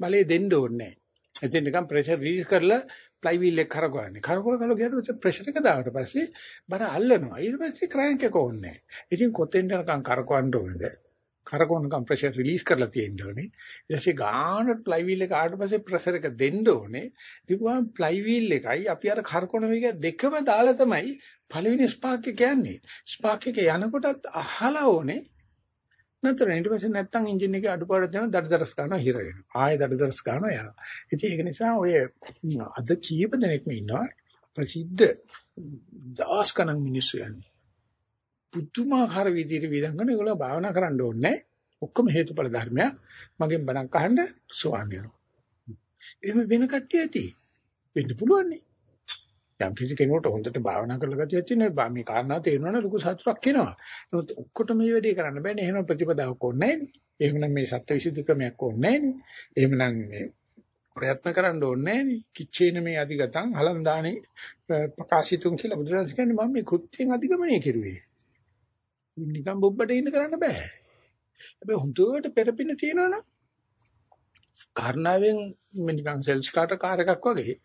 බලේ දෙන්න ඕනේ නැහැ. එතින් නිකන් ප්‍රෙෂර් රිලීස් කරලා ප්ලයි වීල් එක කරකවන්නේ. කරකවල කරලා ගියාට පස්සේ ප්‍රෙෂර් එක දාවට පස්සේ බර අල්ලනවා. ඊට පස්සේ ක්‍රෑන්ක් එක ඕනේ නැහැ. ඉතින් කොතෙන්ද නිකන් කරකවන්න ඕනේද? කරකවන කම්ප්‍රෙෂර් රිලීස් කරලා තියෙන්න ඕනේ. ඊට පස්සේ ගානට ප්ලයි වීල් එක ආවට පස්සේ ප්‍රෙෂර් එක දෙන්න ඕනේ. ඊපුවාම ප්ලයි වීල් එකයි අපි අර කරකවන වේගය දෙකම දාලා තමයි පළවෙනි ස්පාක් එක යන්නේ. ස්පාක් එක යනකොටත් අහලා ඕනේ. නැතර ඊට පස්සේ නැත්තම් එන්ජින් එකේ අඩුපාඩු දෙන දඩදරස් ගන්නවා හිර වෙනවා. ආයෙ දඩදරස් ගන්නවා යනවා. ඉතින් ඒක නිසා ඔය අද කීප දෙනෙක්ම ඉන්නවා ප්‍රසිද්ධ දවස් ගණන් මිනිස්සු යන්නේ. පුදුමාකාර විදිහට විදංගන ඒගොල්ලෝ භාවනා කරන්න ඕනේ. ඔක්කොම හේතුඵල ධර්මයක්. මගෙන් බණක් අහන්න සෝවාන් වෙනවා. එහෙම වෙන කට්ටිය ඇති. වෙන්න පුළුවන් නේ. යම් කිසි කෙනෙකුට හොඳට භාවනා කරලා ගතියක් තියෙනවා මේ කාරණා තේරෙනවනේ ලොකු සතුටක් එනවා. නමුත් ඔක්කොට මේ වැඩේ කරන්න බෑනේ. එහෙම ප්‍රතිපදාවක් ඕනේ නැහැ නේ. එහෙමනම් මේ සත්‍ය විසුද්ධි ක්‍රමයක් ඕනේ නැහැ නේ. එහෙමනම් මේ ප්‍රයත්න කරන්න ඕනේ නැහැ නේ. කිච්චේන මේ අධිගතං හලන්දානේ ප්‍රකාශිතුන් කියලා බුදුරජාණන් කියන්නේ මම මේ කෘත්‍යයෙන් අධිගමනය කෙරුවේ. නිකන් බොබ්බට ඉන්න කරන්න බෑ. හැබැයි හුදුවට පෙරපින තියෙනවනම් කාරණාවෙන් නිකන් සෙල්ස් කාට කාර් එකක් වගේ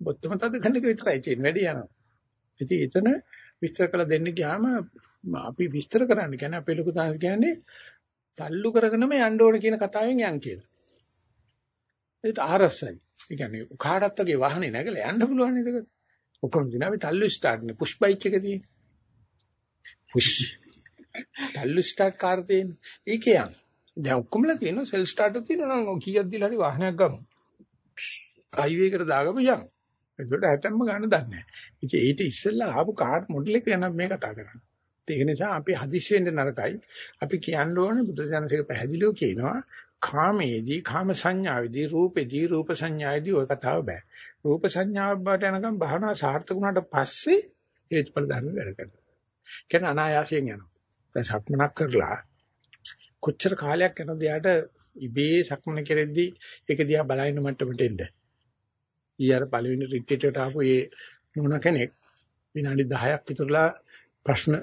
බොත්තම තද ගන්න එක විතරයි තියෙන්නේ වැඩි යනවා. ඉතින් එතන විස්තර කළ දෙන්න ගියාම අපි විස්තර කරන්න කියන්නේ අපේ ලොකු තාම කියන්නේ තල්ලු කරගෙනම යන්න ඕන කියන කතාවෙන් යන් කියලා. ඒත් ආරසයි. ඒ කියන්නේ කාටත් වගේ වාහනේ නැගලා යන්න පුළුවන් නේද? ඔක්කොම දින අපි තල්ලු ස්ටාර්ට් නේ පුෂ් බයික් එක තියෙන. පුෂ්. තල්ලු ස්ටාර්ට් කාර් තියෙන. ඒකේ යන්. දැන් ඔක්කොමලා තියෙනවා සෙල් ස්ටාර්ට් තියෙනවා නම් කීයක් දීලා හරි වාහනයක් ගමු. හයිවේ එකට දාගමු යන්. ඒකට හැතැම්ම ගන්න දන්නේ නැහැ. ඉතින් ඊට ඉස්සෙල්ලා ආපු කාර් මොඩල් එක ගැන මේ කතා කරන්නේ. ඒක නිසා අපි හදිස්සි වෙන්න නරකයි. අපි කියන්න ඕනේ බුදුසසුනසික පැහැදිලිව කියනවා කාමයේදී කාම සංඥාවේදී රූපේදී රූප සංඥාවේදී ඔය කතාව බෑ. රූප සංඥාව බවට යනකම් භාවනා සාර්ථක වුණාට පස්සේ හේතුඵල ධර්ම වැඩ කරනවා. කියන අනායාසයෙන් යනවා. දැන් සක්මනක් කරලා කොච්චර කාලයක් යනද යාට ඉබේ සක්මන කෙරෙද්දී ඒක දිහා බලන මට්ටමට එන්න. ඊයර පළවෙනි රිට්‍රීට් එකට ආපු ඒ මොන කෙනෙක් විනාඩි 10ක් විතරලා ප්‍රශ්න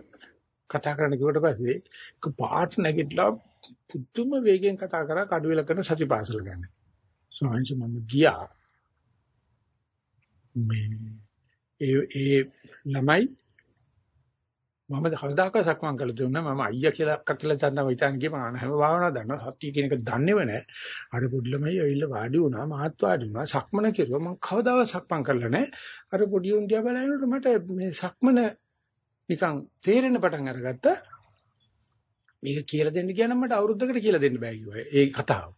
කතා කරන්න කිව්වට පස්සේ පාට නැගිටලා පුදුම වේගෙන් කතා කරා කඩුවෙල කරන සතිපාසල ගැන. සෝහන්ස මම ගියා. මේ ඒ ඒ ළමයි මම කවදාකවත් සක්මන් කළ දුන්නා මම අයියා කියලා අක්කා කියලා චන්දම හිතන් ගියේ මම හැම භාවනාවක් දන්නවා. සත්‍ය කියන එක දන්නේව නැහැ. අර පොඩි ළමයි ඇවිල්ලා වාඩි වුණා මහත් වාඩි වුණා. සක්මන කෙරුවා. මම කවදාවත් සක්මන් කරලා නැහැ. අර පොඩි උන් දිහා බලනකොට මට මේ සක්මන නිකන් තේරෙන පටන් අරගත්තා. මේක කියලා දෙන්න කියනනම් මට අවුරුද්දකට කියලා දෙන්න බෑ කිව්වා. ඒ කතාව.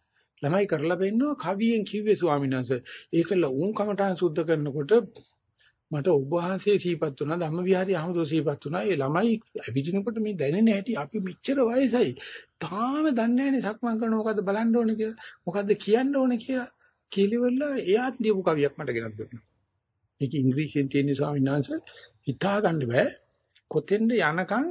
ළමයි කරලා බෙන්නවා කවියෙන් කිව්වේ ස්වාමීන් වහන්සේ. ඒකල උන් කමටහන් සුද්ධ කරනකොට මට ඔබ වහන්සේ සීපත් වුණා ධම්මවිහාරී අහමදෝ සීපත් වුණා. ඒ ළමයි ඇවිදිනකොට මේ දැනෙන හැටි අපි මෙච්චර වයසයි. තාම දන්නේ නැනේ සක්මන් කරන මොකද්ද බලන්න ඕනේ කියලා. මොකද්ද කියන්න ඕනේ කියලා. කිලිවල එයාත් ලියපු කවියක් මට ගෙනත් දුන්නා. මේක ඉංග්‍රීසියෙන් තියෙන ස්වාමීන් වහන්සේ හිතා ගන්න බෑ. කොතෙන්ද යනකම්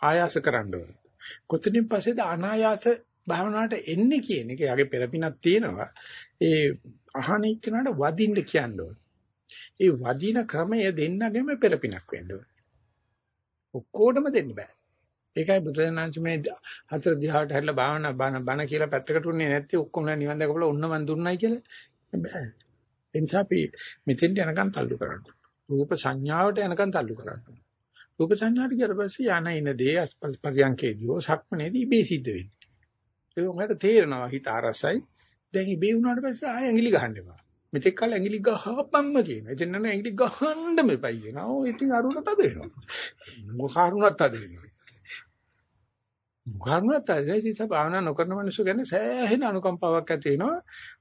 ආයාස කරන්න ඕනේ. කොතනින් පස්සේද අනායාස භාවනාවට එන්නේ කියන එක. යගේ පෙරපිනක් තියෙනවා. ඒ අහන එක්කනට වදින්න කියන්න ඕනේ. ඒ වදින ක්‍රමය දෙන්නගෙම පෙරපිනක් වෙන්න ඕනේ. ඔක්කොටම දෙන්න බෑ. ඒකයි බුදුරජාණන් මේ හතර දිහාට හැරිලා භාවනා බණ බණ කියලා පැත්තකට උන්නේ නැත්තේ ඔක්කොම නිවන් දැකපල ඔන්න මන් දුන්නයි කියලා බෑ. ඒ නිසා අපි මෙතෙන්ට යනකම් තල්ලු කරන්න. රූප සංඥාවට යනකම් තල්ලු කරන්න. රූප සංඥාට ගිය පස්සේ යන ඉන දේ පරියන්කේදී සක්මනේදී ඉබේ සිද්ධ වෙන්නේ. ඒක උන්ට තේරෙනවා හිත අරසයි. දැන් ඉබේ වුණාට පස්සේ ආය ඇඟිලි ගහන්න එපා. මෙතෙක් කල ඇඟිලි ගහපම්ම කියනවා. එතන නම් ඇඟිලි ගහන්න මෙපයි කියනවා. ඕ ඉතින් අරුණට තද වෙනවා. මොකාරුණත් තද වෙනවා. මොකාරුණත් තද වෙනවා. ඉතින් භාවනා නොකරන මිනිස්සු ගැන සෑහෙන අනුකම්පාවක් ඇති වෙනවා.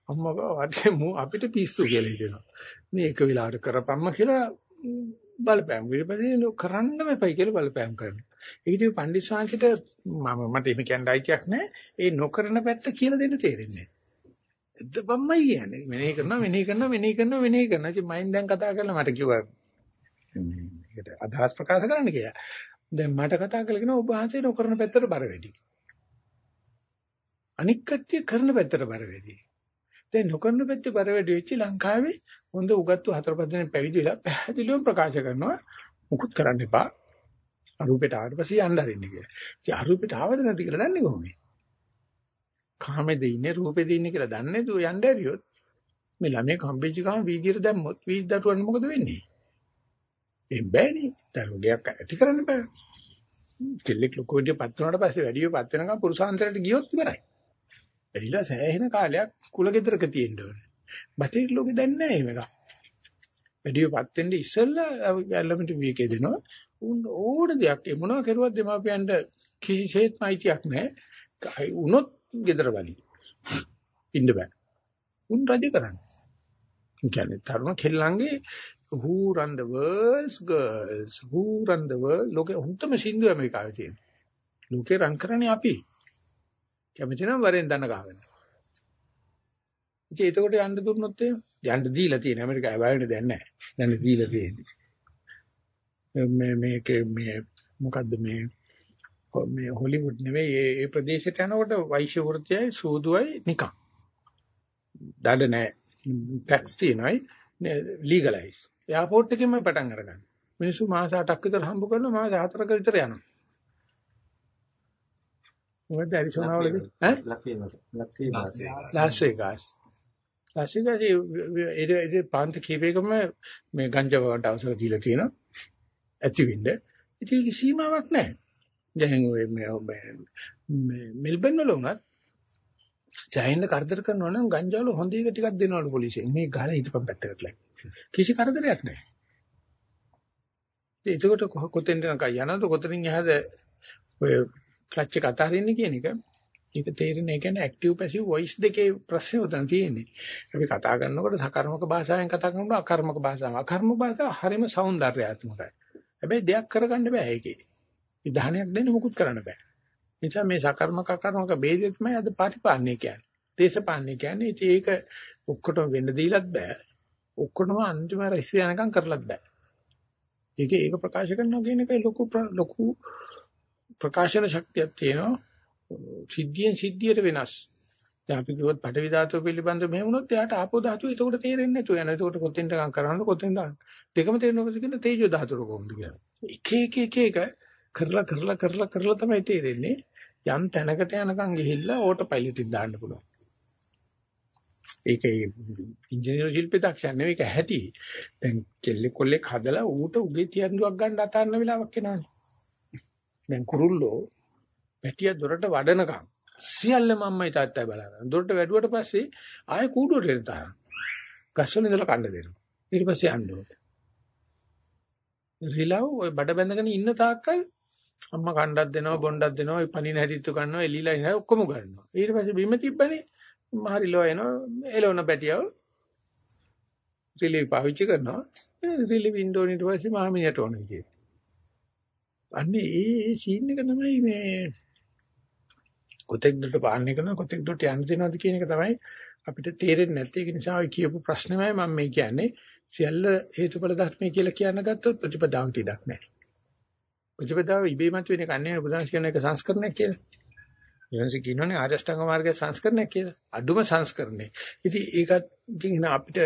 අම්මා වටේ මු අපිට පිස්සු කියලා හිතෙනවා. මේ එක වෙලාවට කරපම්ම කියලා බලපෑම් විපදින කරන්න මෙපයි කියලා බලපෑම් කරනවා. ඒක ඉතින් පණ්ඩිත ශාන්තිට මම මට එහෙම කියන්න අයිතියක් නැහැ. ඒ නොකරන පැත්ත කියලා දෙන්න තේරෙන්නේ නැහැ. එද්දපම්මයි කියන්නේ. මෙනෙහි කරනවා මෙනෙහි කරනවා මෙනෙහි කරනවා මෙනෙහි කරනවා. ඉතින් මයින් දැන් කතා කරලා මට කිව්වා මේකට අදහස් ප්‍රකාශ කරන්න කියලා. දැන් මට කතා කරගෙන ඔබ වහන්සේ නොකරන පැත්තට බර වැඩි. අනික් කට්ටිය කරන පැත්තට බර වැඩි. දැන් නොකරන පැත්තේ බර වැඩි වෙච්ච ලංකාවේ හොඳ උගත්තු හතර පහ දෙනෙක් පැවිදිලා පැහැදිලිවම ප්‍රකාශ කරනවා මුකුත් කරන්න එපා. අරූපෙට ආවට පස්සේ යන්න හරින්න කියලා. ඉතින් අරූපෙට ආවද නැති කියලා දන්නේ කොහොමද? කාමෙද ඉන්නේ රූපෙද ඉන්නේ කියලා දන්නේ නැතුව යන්න ඇරියොත් මේ ළමයි කම්බිච්ච ගමන් වීදියට දැම්මොත් වීදි දරුවන් මොකද වෙන්නේ? ඒ බෑනේ. දරුවගයක් ඇති කරන්න බෑ. කෙල්ලෙක් ලොකු විදියට පත් වුණාට පස්සේ වැඩිව පත් වෙනකම් පුරුෂාන්තරයට ගියොත් ඉවරයි. එළිලා සෑහෙන කාලයක් කුලගෙදරක තියෙන්න ඕනේ. බටේ ලෝකෙ දැන් නැහැ මේක. වැඩිව පත් වෙන්න ඉස්සෙල්ලා ඇල්ලමිට විවේකේ දෙනවා. උන් ඕන දෙයක් ඒ මොනවා කරුවත් දෙමාපියන්ට කිසිසේත්ම අයිතියක් නැහැ. උනොත් ගෙදර වලි. ඉන්න බෑ. උන් රජ කරන්නේ. කියන්නේ තරුණ කෙල්ලන්ගේ who run the world's girls who run the world ලෝකේ හුත්තම සින්දු ඇමරිකාවේ තියෙන. ලෝකේ රන් කරන්නේ අපි. කැමති නම් වරෙන් දන ගහගෙන. ඉතින් ඒකට යන්න දුන්නොත් යන්න දීලා තියෙන ඇමරිකාවේ බලන්න දැන් නැහැ. දැන් දීලා තියෙන්නේ. මේ මේක මේ මොකද්ද මේ මේ හොලිවුඩ් නෙවෙයි ඒ ඒ ප්‍රදේශයට යනකොට වෛශ්‍ය වෘත්තියයි සූදුවයි නිකන්. දඩ නැහැ. ටැක්ස් තියෙනයි ලීගලයිස්. එයාපෝට් එකෙන්ම පටන් අරගන්න. මිනිස්සු මාස 8ක් විතර හම්බ කරනවා මාස 4ක විතර යනවා. මොකද ඇරිසෝනා වලදී ඈ ලස් වෙගාස් ලස් වෙගාස් ඒ ඒ පාන්ත කීපයකම මේ ගංජා වලට අවසර දීලා තියෙනවා ඇතිවෙන්න. ඉතින් ඒක සීමාවක් නැහැ. දැන් ඔය මේ මෙල්බන් වල උනත් සෑහෙන කරදර කරනවා නම් ගංජා වල හොඳ එක ටිකක් දෙනවලු පොලිසියෙන්. මේ ගහලා හිටපන් පැත්තකට ලයි. කිසි කරදරයක් නැහැ. එතකොට කොතෙන්ද නකා යනද කොතනින් එහාද ඔය ක්ලච් එක අතාරින්නේ කියන එක ඒක තේරෙන ඒ කියන්නේ ඇක්ටිව් පැසිව් වොයිස් දෙකේ ප්‍රශ්නේ උතන තියෙන්නේ. අපි කතා කරනකොට සකර්මක භාෂාවෙන් කතා කරනකොට අකර්මක භාෂාව. අකර්මක භාෂාව හරිම సౌందర్యාත්මකයි. හැබැයි දෙයක් කරගන්න බෑ ඒකේ. විධානයක් දෙන්න මුකුත් කරන්න බෑ. නිසා මේ සකර්මක අකර්මක ભેදෙත් තමයි අද පරිපාලනය කියන්නේ. දේශපාලනය කියන්නේ ඉතින් ඒක ඔක්කොටම වෙන්න දීලත් බෑ. ඔක්කොටම අන්තිම රැස් යනකම් කරලත් බෑ. ඒක ඒක ප්‍රකාශ කරනවා කියන එක ලොකු ලොකු ප්‍රකාශන ශක්තියක් තියෙනවා. සිද්ධියෙන් සිද්ධියට වෙනස්. දැන් අපි කිව්වොත් පටවි ධාතුව පිළිබඳව මෙහෙම වුණොත් එයාට ආපෝ ධාතුව එතකොට තේරෙන්නේ නැතුව යනවා. එතකොට කොතෙන්ද කරන්න කොතෙන්ද දෙකම තේරෙනවද කියන තේජෝ ධාතුව කොහොමද කියලා. එක එක එක එක කරලා කරලා කරලා කරලා තමයි තේරෙන්නේ. යම් තැනකට යනකම් ගිහිල්ලා ඕටෝ පයිලට් එක දාන්න පුළුවන්. ඒක ඉංජිනේරු ශිල්පී දක්ෂයන් නෙවෙයි ඒක හැටි. දැන් කෙල්ලෙක් කොල්ලෙක් හදලා ඌට උගේ තියන්දුවක් ගන්න අතාරන වෙලාවක් එනවනේ. දැන් කුරුල්ලෝ පැටිය දොරට වඩනකම් සියල්ලම අම්මයි තාත්තයි බලනවා. දොරට වැටුවට පස්සේ ආයෙ කූඩුවට එන තරම්. ගස්වල ඉඳලා කන්න දෙනවා. ඊට පස්සේ යන්න ඕනේ. රිලව් ওই බඩ බැඳගෙන ඉන්න තාක්කල් අම්මා කණ්ඩක් දෙනවා බොණ්ඩක් දෙනවා ඒ පණින හැදිත්තු ගන්නවා එලිලා ඉනවා ඔක්කොම ගන්නවා. ඊට පස්සේ බිම තිබ්බනේ මහරිලෝ එනවා එළවන පැටියව රිලීව් පාවිච්චි කරනවා. රිලීව් වින්ඩෝ ඊට පස්සේ මහමිනියට ඕන විදියට. අන්නේ ඒ සීන් එක තමයි මේ කොතෙක් දුරට පාලනය කරනවා කොතෙක් දුරට යන්න දෙනවද කියන එක තමයි අපිට තේරෙන්නේ නැත්තේ ඒක නිසා ඔය කියපු ප්‍රශ්නෙමයි මම මේ කියන්නේ සියල්ල හේතුඵල ධර්මයේ කියලා කියන්න ගත්තොත් ප්‍රතිපදාවට ඉඩක් නැහැ. ප්‍රතිපදාව ඉබේමත් වෙන එක නෑ බුදුන්ස කියන එක සංස්කරණයක් කියලා. ඊයන්ස කියනෝනේ ආරෂ්ඨාංග මාර්ගයේ සංස්කරණයක් කියලා. අඩුම සංස්කරණය. ඉතින් ඒකත් ඉතින් අපිට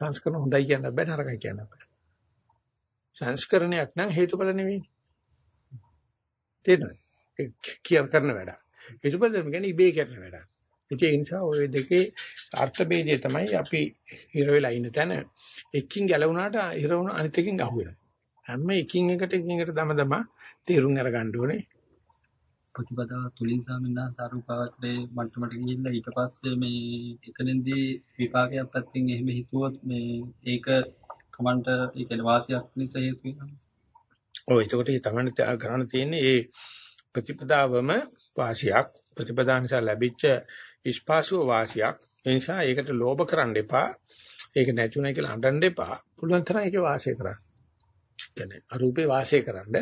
සංස්කරණ හොඳයි කියන්න බෑ නරකයි කියන්න බෑ. සංස්කරණයක් නම් හේතුඵල නෙවෙයි. තේරෙනවද? කියන කරන වැඩ. හේතුඵල කියන්නේ ඉබේ කරන වැඩ. ඉතින් ඒ නිසා ওই දෙකේ අර්ථ ભેදය තමයි අපි හිර වෙලා ඉන්න තැන. එකකින් ගැලවුණාට හිර වුණ අනිත් එකකින් අහු වෙනවා. හැම එකින් එකට එකින් එකට දම දම තේරුම් අරගන්න ඕනේ. ප්‍රතිපදාව තුලින් සාමිනා සාරූපාවචරේ මට්ටමට ගිහිල්ලා ඊට පස්සේ මේ එතනදී විපාකයක් පැත්තෙන් එහෙම හිතුවොත් මේ ඒක කමන්ට ඒ කියන්නේ වාසියක් නිසා හේතු වෙනවා. ඔව් එතකොට ඒ තමයි ගන්න තියෙන්නේ ඒ ප්‍රතිපදාවම වාසියක්. ප්‍රතිපදා නිසා ලැබිච්ච ඉස්පාසුව වාසියක්. ඒ නිසා ඒකට ලෝභ කරන්න එපා. ඒක නැතුණයි කියලා අඬන්න එපා. පුළුවන් තරම් ඒකේ වාසය කරන්න කියන්නේ අරූපේ වාසය කරන්න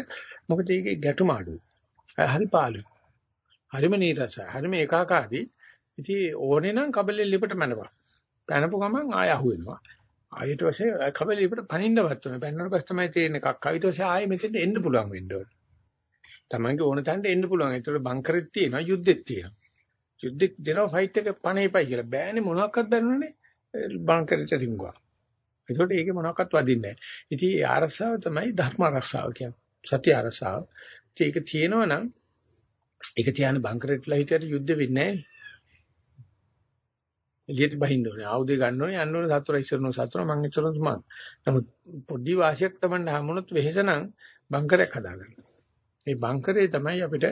මොකද ඒකේ ගැටුම අඩුයි හරි පාළුයි හරිම නීරසයි හරිම ඒකාකාරී ඉතින් ඕනේ නම් කබලෙ ලිපට මනපන් පැනපු ගමන් ආය අහුවෙනවා ආයෙත් පස්සේ කබලෙ ලිපට පනින්නවත් ඕනේ පැනනකොට පස්සේ තමයි තේරෙන්නේ කක්ක ඊට පස්සේ ආයෙ මෙතෙන්ට එන්න පුළුවන් වෙන්න ඕනේ තමන්ගේ ඕන තැනට එන්න පුළුවන්. ඒතකොට බංකරෙත් තියෙනවා, යුද්ධෙත් තියෙනවා. යුද්ධෙත් දෙනවා ෆයිට් එක පණේපයි කියලා. බෑනේ මොනවාක්වත් දන්නවනේ. බංකරෙට රිංගුවා. ඒතකොට ඒකේ මොනවාක්වත් වදින්නේ නැහැ. ඉතින් ඒ ආරක්ෂාව තමයි ධර්ම ආරක්ෂාව කියන්නේ. සත්‍ය ආරක්ෂාව. ඒක තියෙනවා නම් ඒක තියාන බංකරෙටලා හිටියට යුද්ධ වෙන්නේ නැහැ. එළියට බහින්න ඕනේ. ආයුධය ගන්න ඕනේ. යන්න ඕනේ සතුර ඉස්සරන සතුර මං ඉස්සරන මං. නමුත් පොඩි වාසියක් තමයි හමුනොත් වෙහෙසනම් බංකරයක් හදාගන්න. මේ බංකරේ තමයි අපිට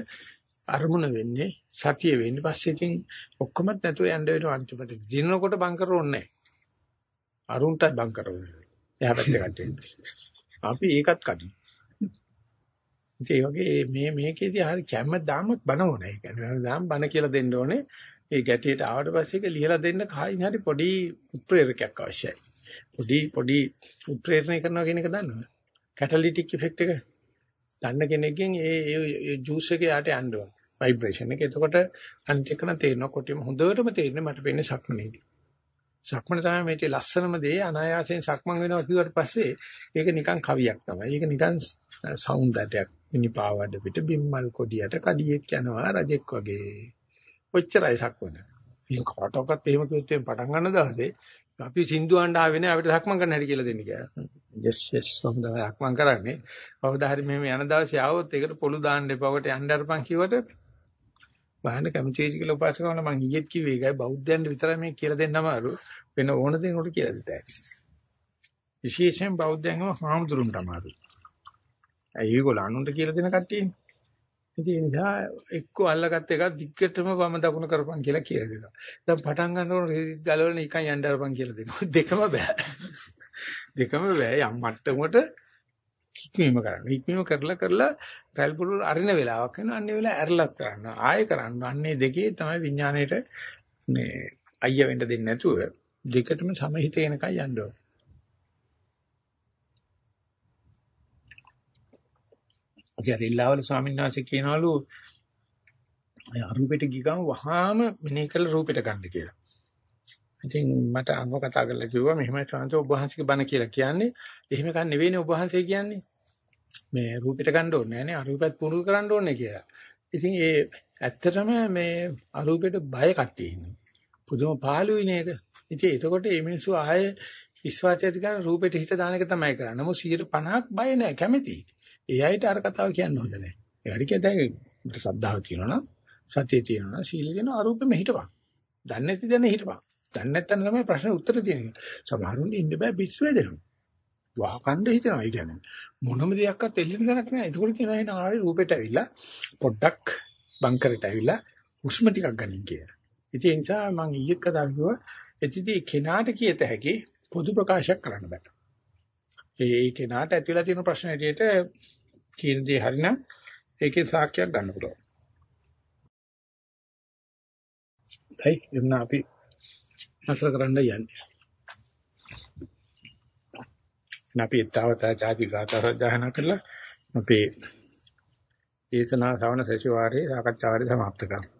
අරමුණ වෙන්නේ සතිය වෙන්නේ පස්සේ ඉතින් ඔක්කොමත් නැතුව යන්න වෙනවා අන්තිමට දිනනකොට බංකර ඕනේ නැහැ අරුන්ට බංකර ඕනේ එහා පැත්තේ කට්ටිය අපි ඒකත් කටින් ඒ වගේ මේ මේකේදී හරි කැම්ම දාමත් බන ඕනේ ඒ කියන්නේ දාම් බන කියලා දෙන්න ඕනේ. ඒ ගැටියට ආවට පස්සේ ඒක ලියලා දෙන්න කායින් හරි පොඩි උත්ප්‍රේරකයක් අවශ්‍යයි. පොඩි පොඩි උත්ප්‍රේරණය කරනවා කියන එක දන්නවද? කැටලිටික් ඉෆෙක්ට් එක. දන්න කෙනෙක්ගෙන් ඒ ඒ ජූස් එක යට යන්න ඕන. ভাইබ්‍රේෂන් එක. එතකොට අනිත් එක නම් තේරෙනවා කොටිම හොඳටම තේරෙන්නේ මට වෙන්නේ සක්මනේදී. සක්මන තමයි මේකේ ලස්සනම දේ අනායාසයෙන් සක්මන් වෙනවා කිව්වට පස්සේ ඒක නිකන් කවියක් තමයි. ඒක නිකන් සෞන්දර්යයක්. මිනිපාවඩ පිට බිම්මල් කොඩියට කඩියෙක් යනවා රජෙක් වගේ. ඔච්චරයි සක්මන. මේ කාටවත් එහෙම කිව්වොත් පටන් ගන්න දවසේ අපි සින්දු අඬ ආවේ නෑ අපිට සක්මන් කරන්න හැටි කියලා දෙන්න කියලා. yes yes හොඳයි සක්මන් කරන්නේ. කවදා හරි මෙහෙම යන දවසේ ආවොත් ඒකට පොළු දාන්න එපා. ඔකට යන්න අරපන් කිව්වට බාහන කැමචේජ් කියලා උපාසකවල මං ඊයේත් කිව්වේ ඒකයි බෞද්ධයන්ට විතරයි මේ කියලා දෙන්න අමාරු. වෙන ඕන දෙයකට කියලා දෙතයි. විශේෂයෙන් බෞද්ධයන්ගම හාමුදුරුන්ට අමාරුයි. ඒගොල්ලෝ අනුන්ට කියලා දෙන කට්ටියනේ. ඉතින් ඒ නිසා එක්ක අල්ලගත්ත එක දිග්ගටම වම දකුණ කරපන් කියලා කියලා දෙනවා. දැන් පටන් ගන්නකොට රෙදිත් ගලවලා නිකන් යන්න අරපන් කියලා දෙනවා. දෙකම බෑ. දෙකම බෑ යම් මට්ටමකට හික්මීම කරන්න. හික්මීම කරලා කරලා පැල්පුරු අරින වෙලාවක් වෙනවා. අන්නේ වෙලාව ඇරලත් කරන්න. ආයෙ කරන්න. අන්නේ දෙකේ තමයි විඥාණයට මේ අයිය වෙන්න දෙන්නේ නැතුව දෙකටම සමහිත එනකන් යන්න ඕනේ. අජරිල්ලාවල ස්වාමීන් වහන්සේ කියනවලු අරූපෙට ගිගම වහාම මෙනේ කළ රූපෙට ගන්න කියලා. ඉතින් මට අම්ම කතා කරලා කිව්වා මෙහෙමයි ශාන්ත ඔබ වහන්සේගේ බණ කියලා කියන්නේ. එහෙම කන් නෙවෙයිනේ ඔබ වහන්සේ කියන්නේ. මේ රූපෙට ගන්න ඕනේ නෑනේ අරූපෙත් පුරුදු කරන්න ඕනේ කියලා. ඉතින් ඒ ඇත්තටම මේ අරූපෙට බය කට්ටිය ඉන්නේ. පුදුම පාළුයි නේද? ඉතින් එතකොට මේ මිනිස්සු ආයේ විශ්වාසය තියන රූපෙට හිත දාන එක තමයි කරන්නේ. නමුත් 150ක් බය නෑ කැමැති. ඒ අයට අර කතාව කියන්න හොඳ නෑ. ඒ හරි කියදැයි ශ්‍රද්ධාව තියෙනවා නම් සතිය තියෙනවා නම් සීල දෙන අරූපෙම හිටපන්. දන්නේ නැති දැන හිටපන්. දන්නේ නැත්නම් තමයි ප්‍රශ්න උත්තර තියෙන්නේ. සමහරුන් ඉන්න බෑ පිස්සු වෙදෙනවා. වහකණ්ඩ හිතනවා ඒ කියන්නේ. මොනම දෙයක්වත් එල්ලෙන්න දැනක් නෑ. ඒකෝල කියනවා එන ආවේ රූපෙට ඇවිල්ලා පොඩ්ඩක් බංකරට ඇවිල්ලා හුස්ම ටිකක් ගන්න කියලා. ඉතින් ඒ නිසා මම ඊයේ කතා කිව්වා එතිදී කෙනාට කියත හැකි පොදු ප්‍රකාශයක් කරන්න බෑ. ඒ කෙනාට ඇතිලා තියෙන ප්‍රශ්න ඇටියට කියන දේ හරිනම් ඒකේ සාක්ෂියක් ගන්න පුළුවන්. හයි එන්න අපි නතර කරන්න යන්නේ. අපි ඊතාවතා ಜಾති ගාථා සජ්ජායනා කරලා අපේ දේශනා ශ්‍රවණ සැසිවාරයේ සාකච්ඡාවාරය සමාප්ත කරනවා.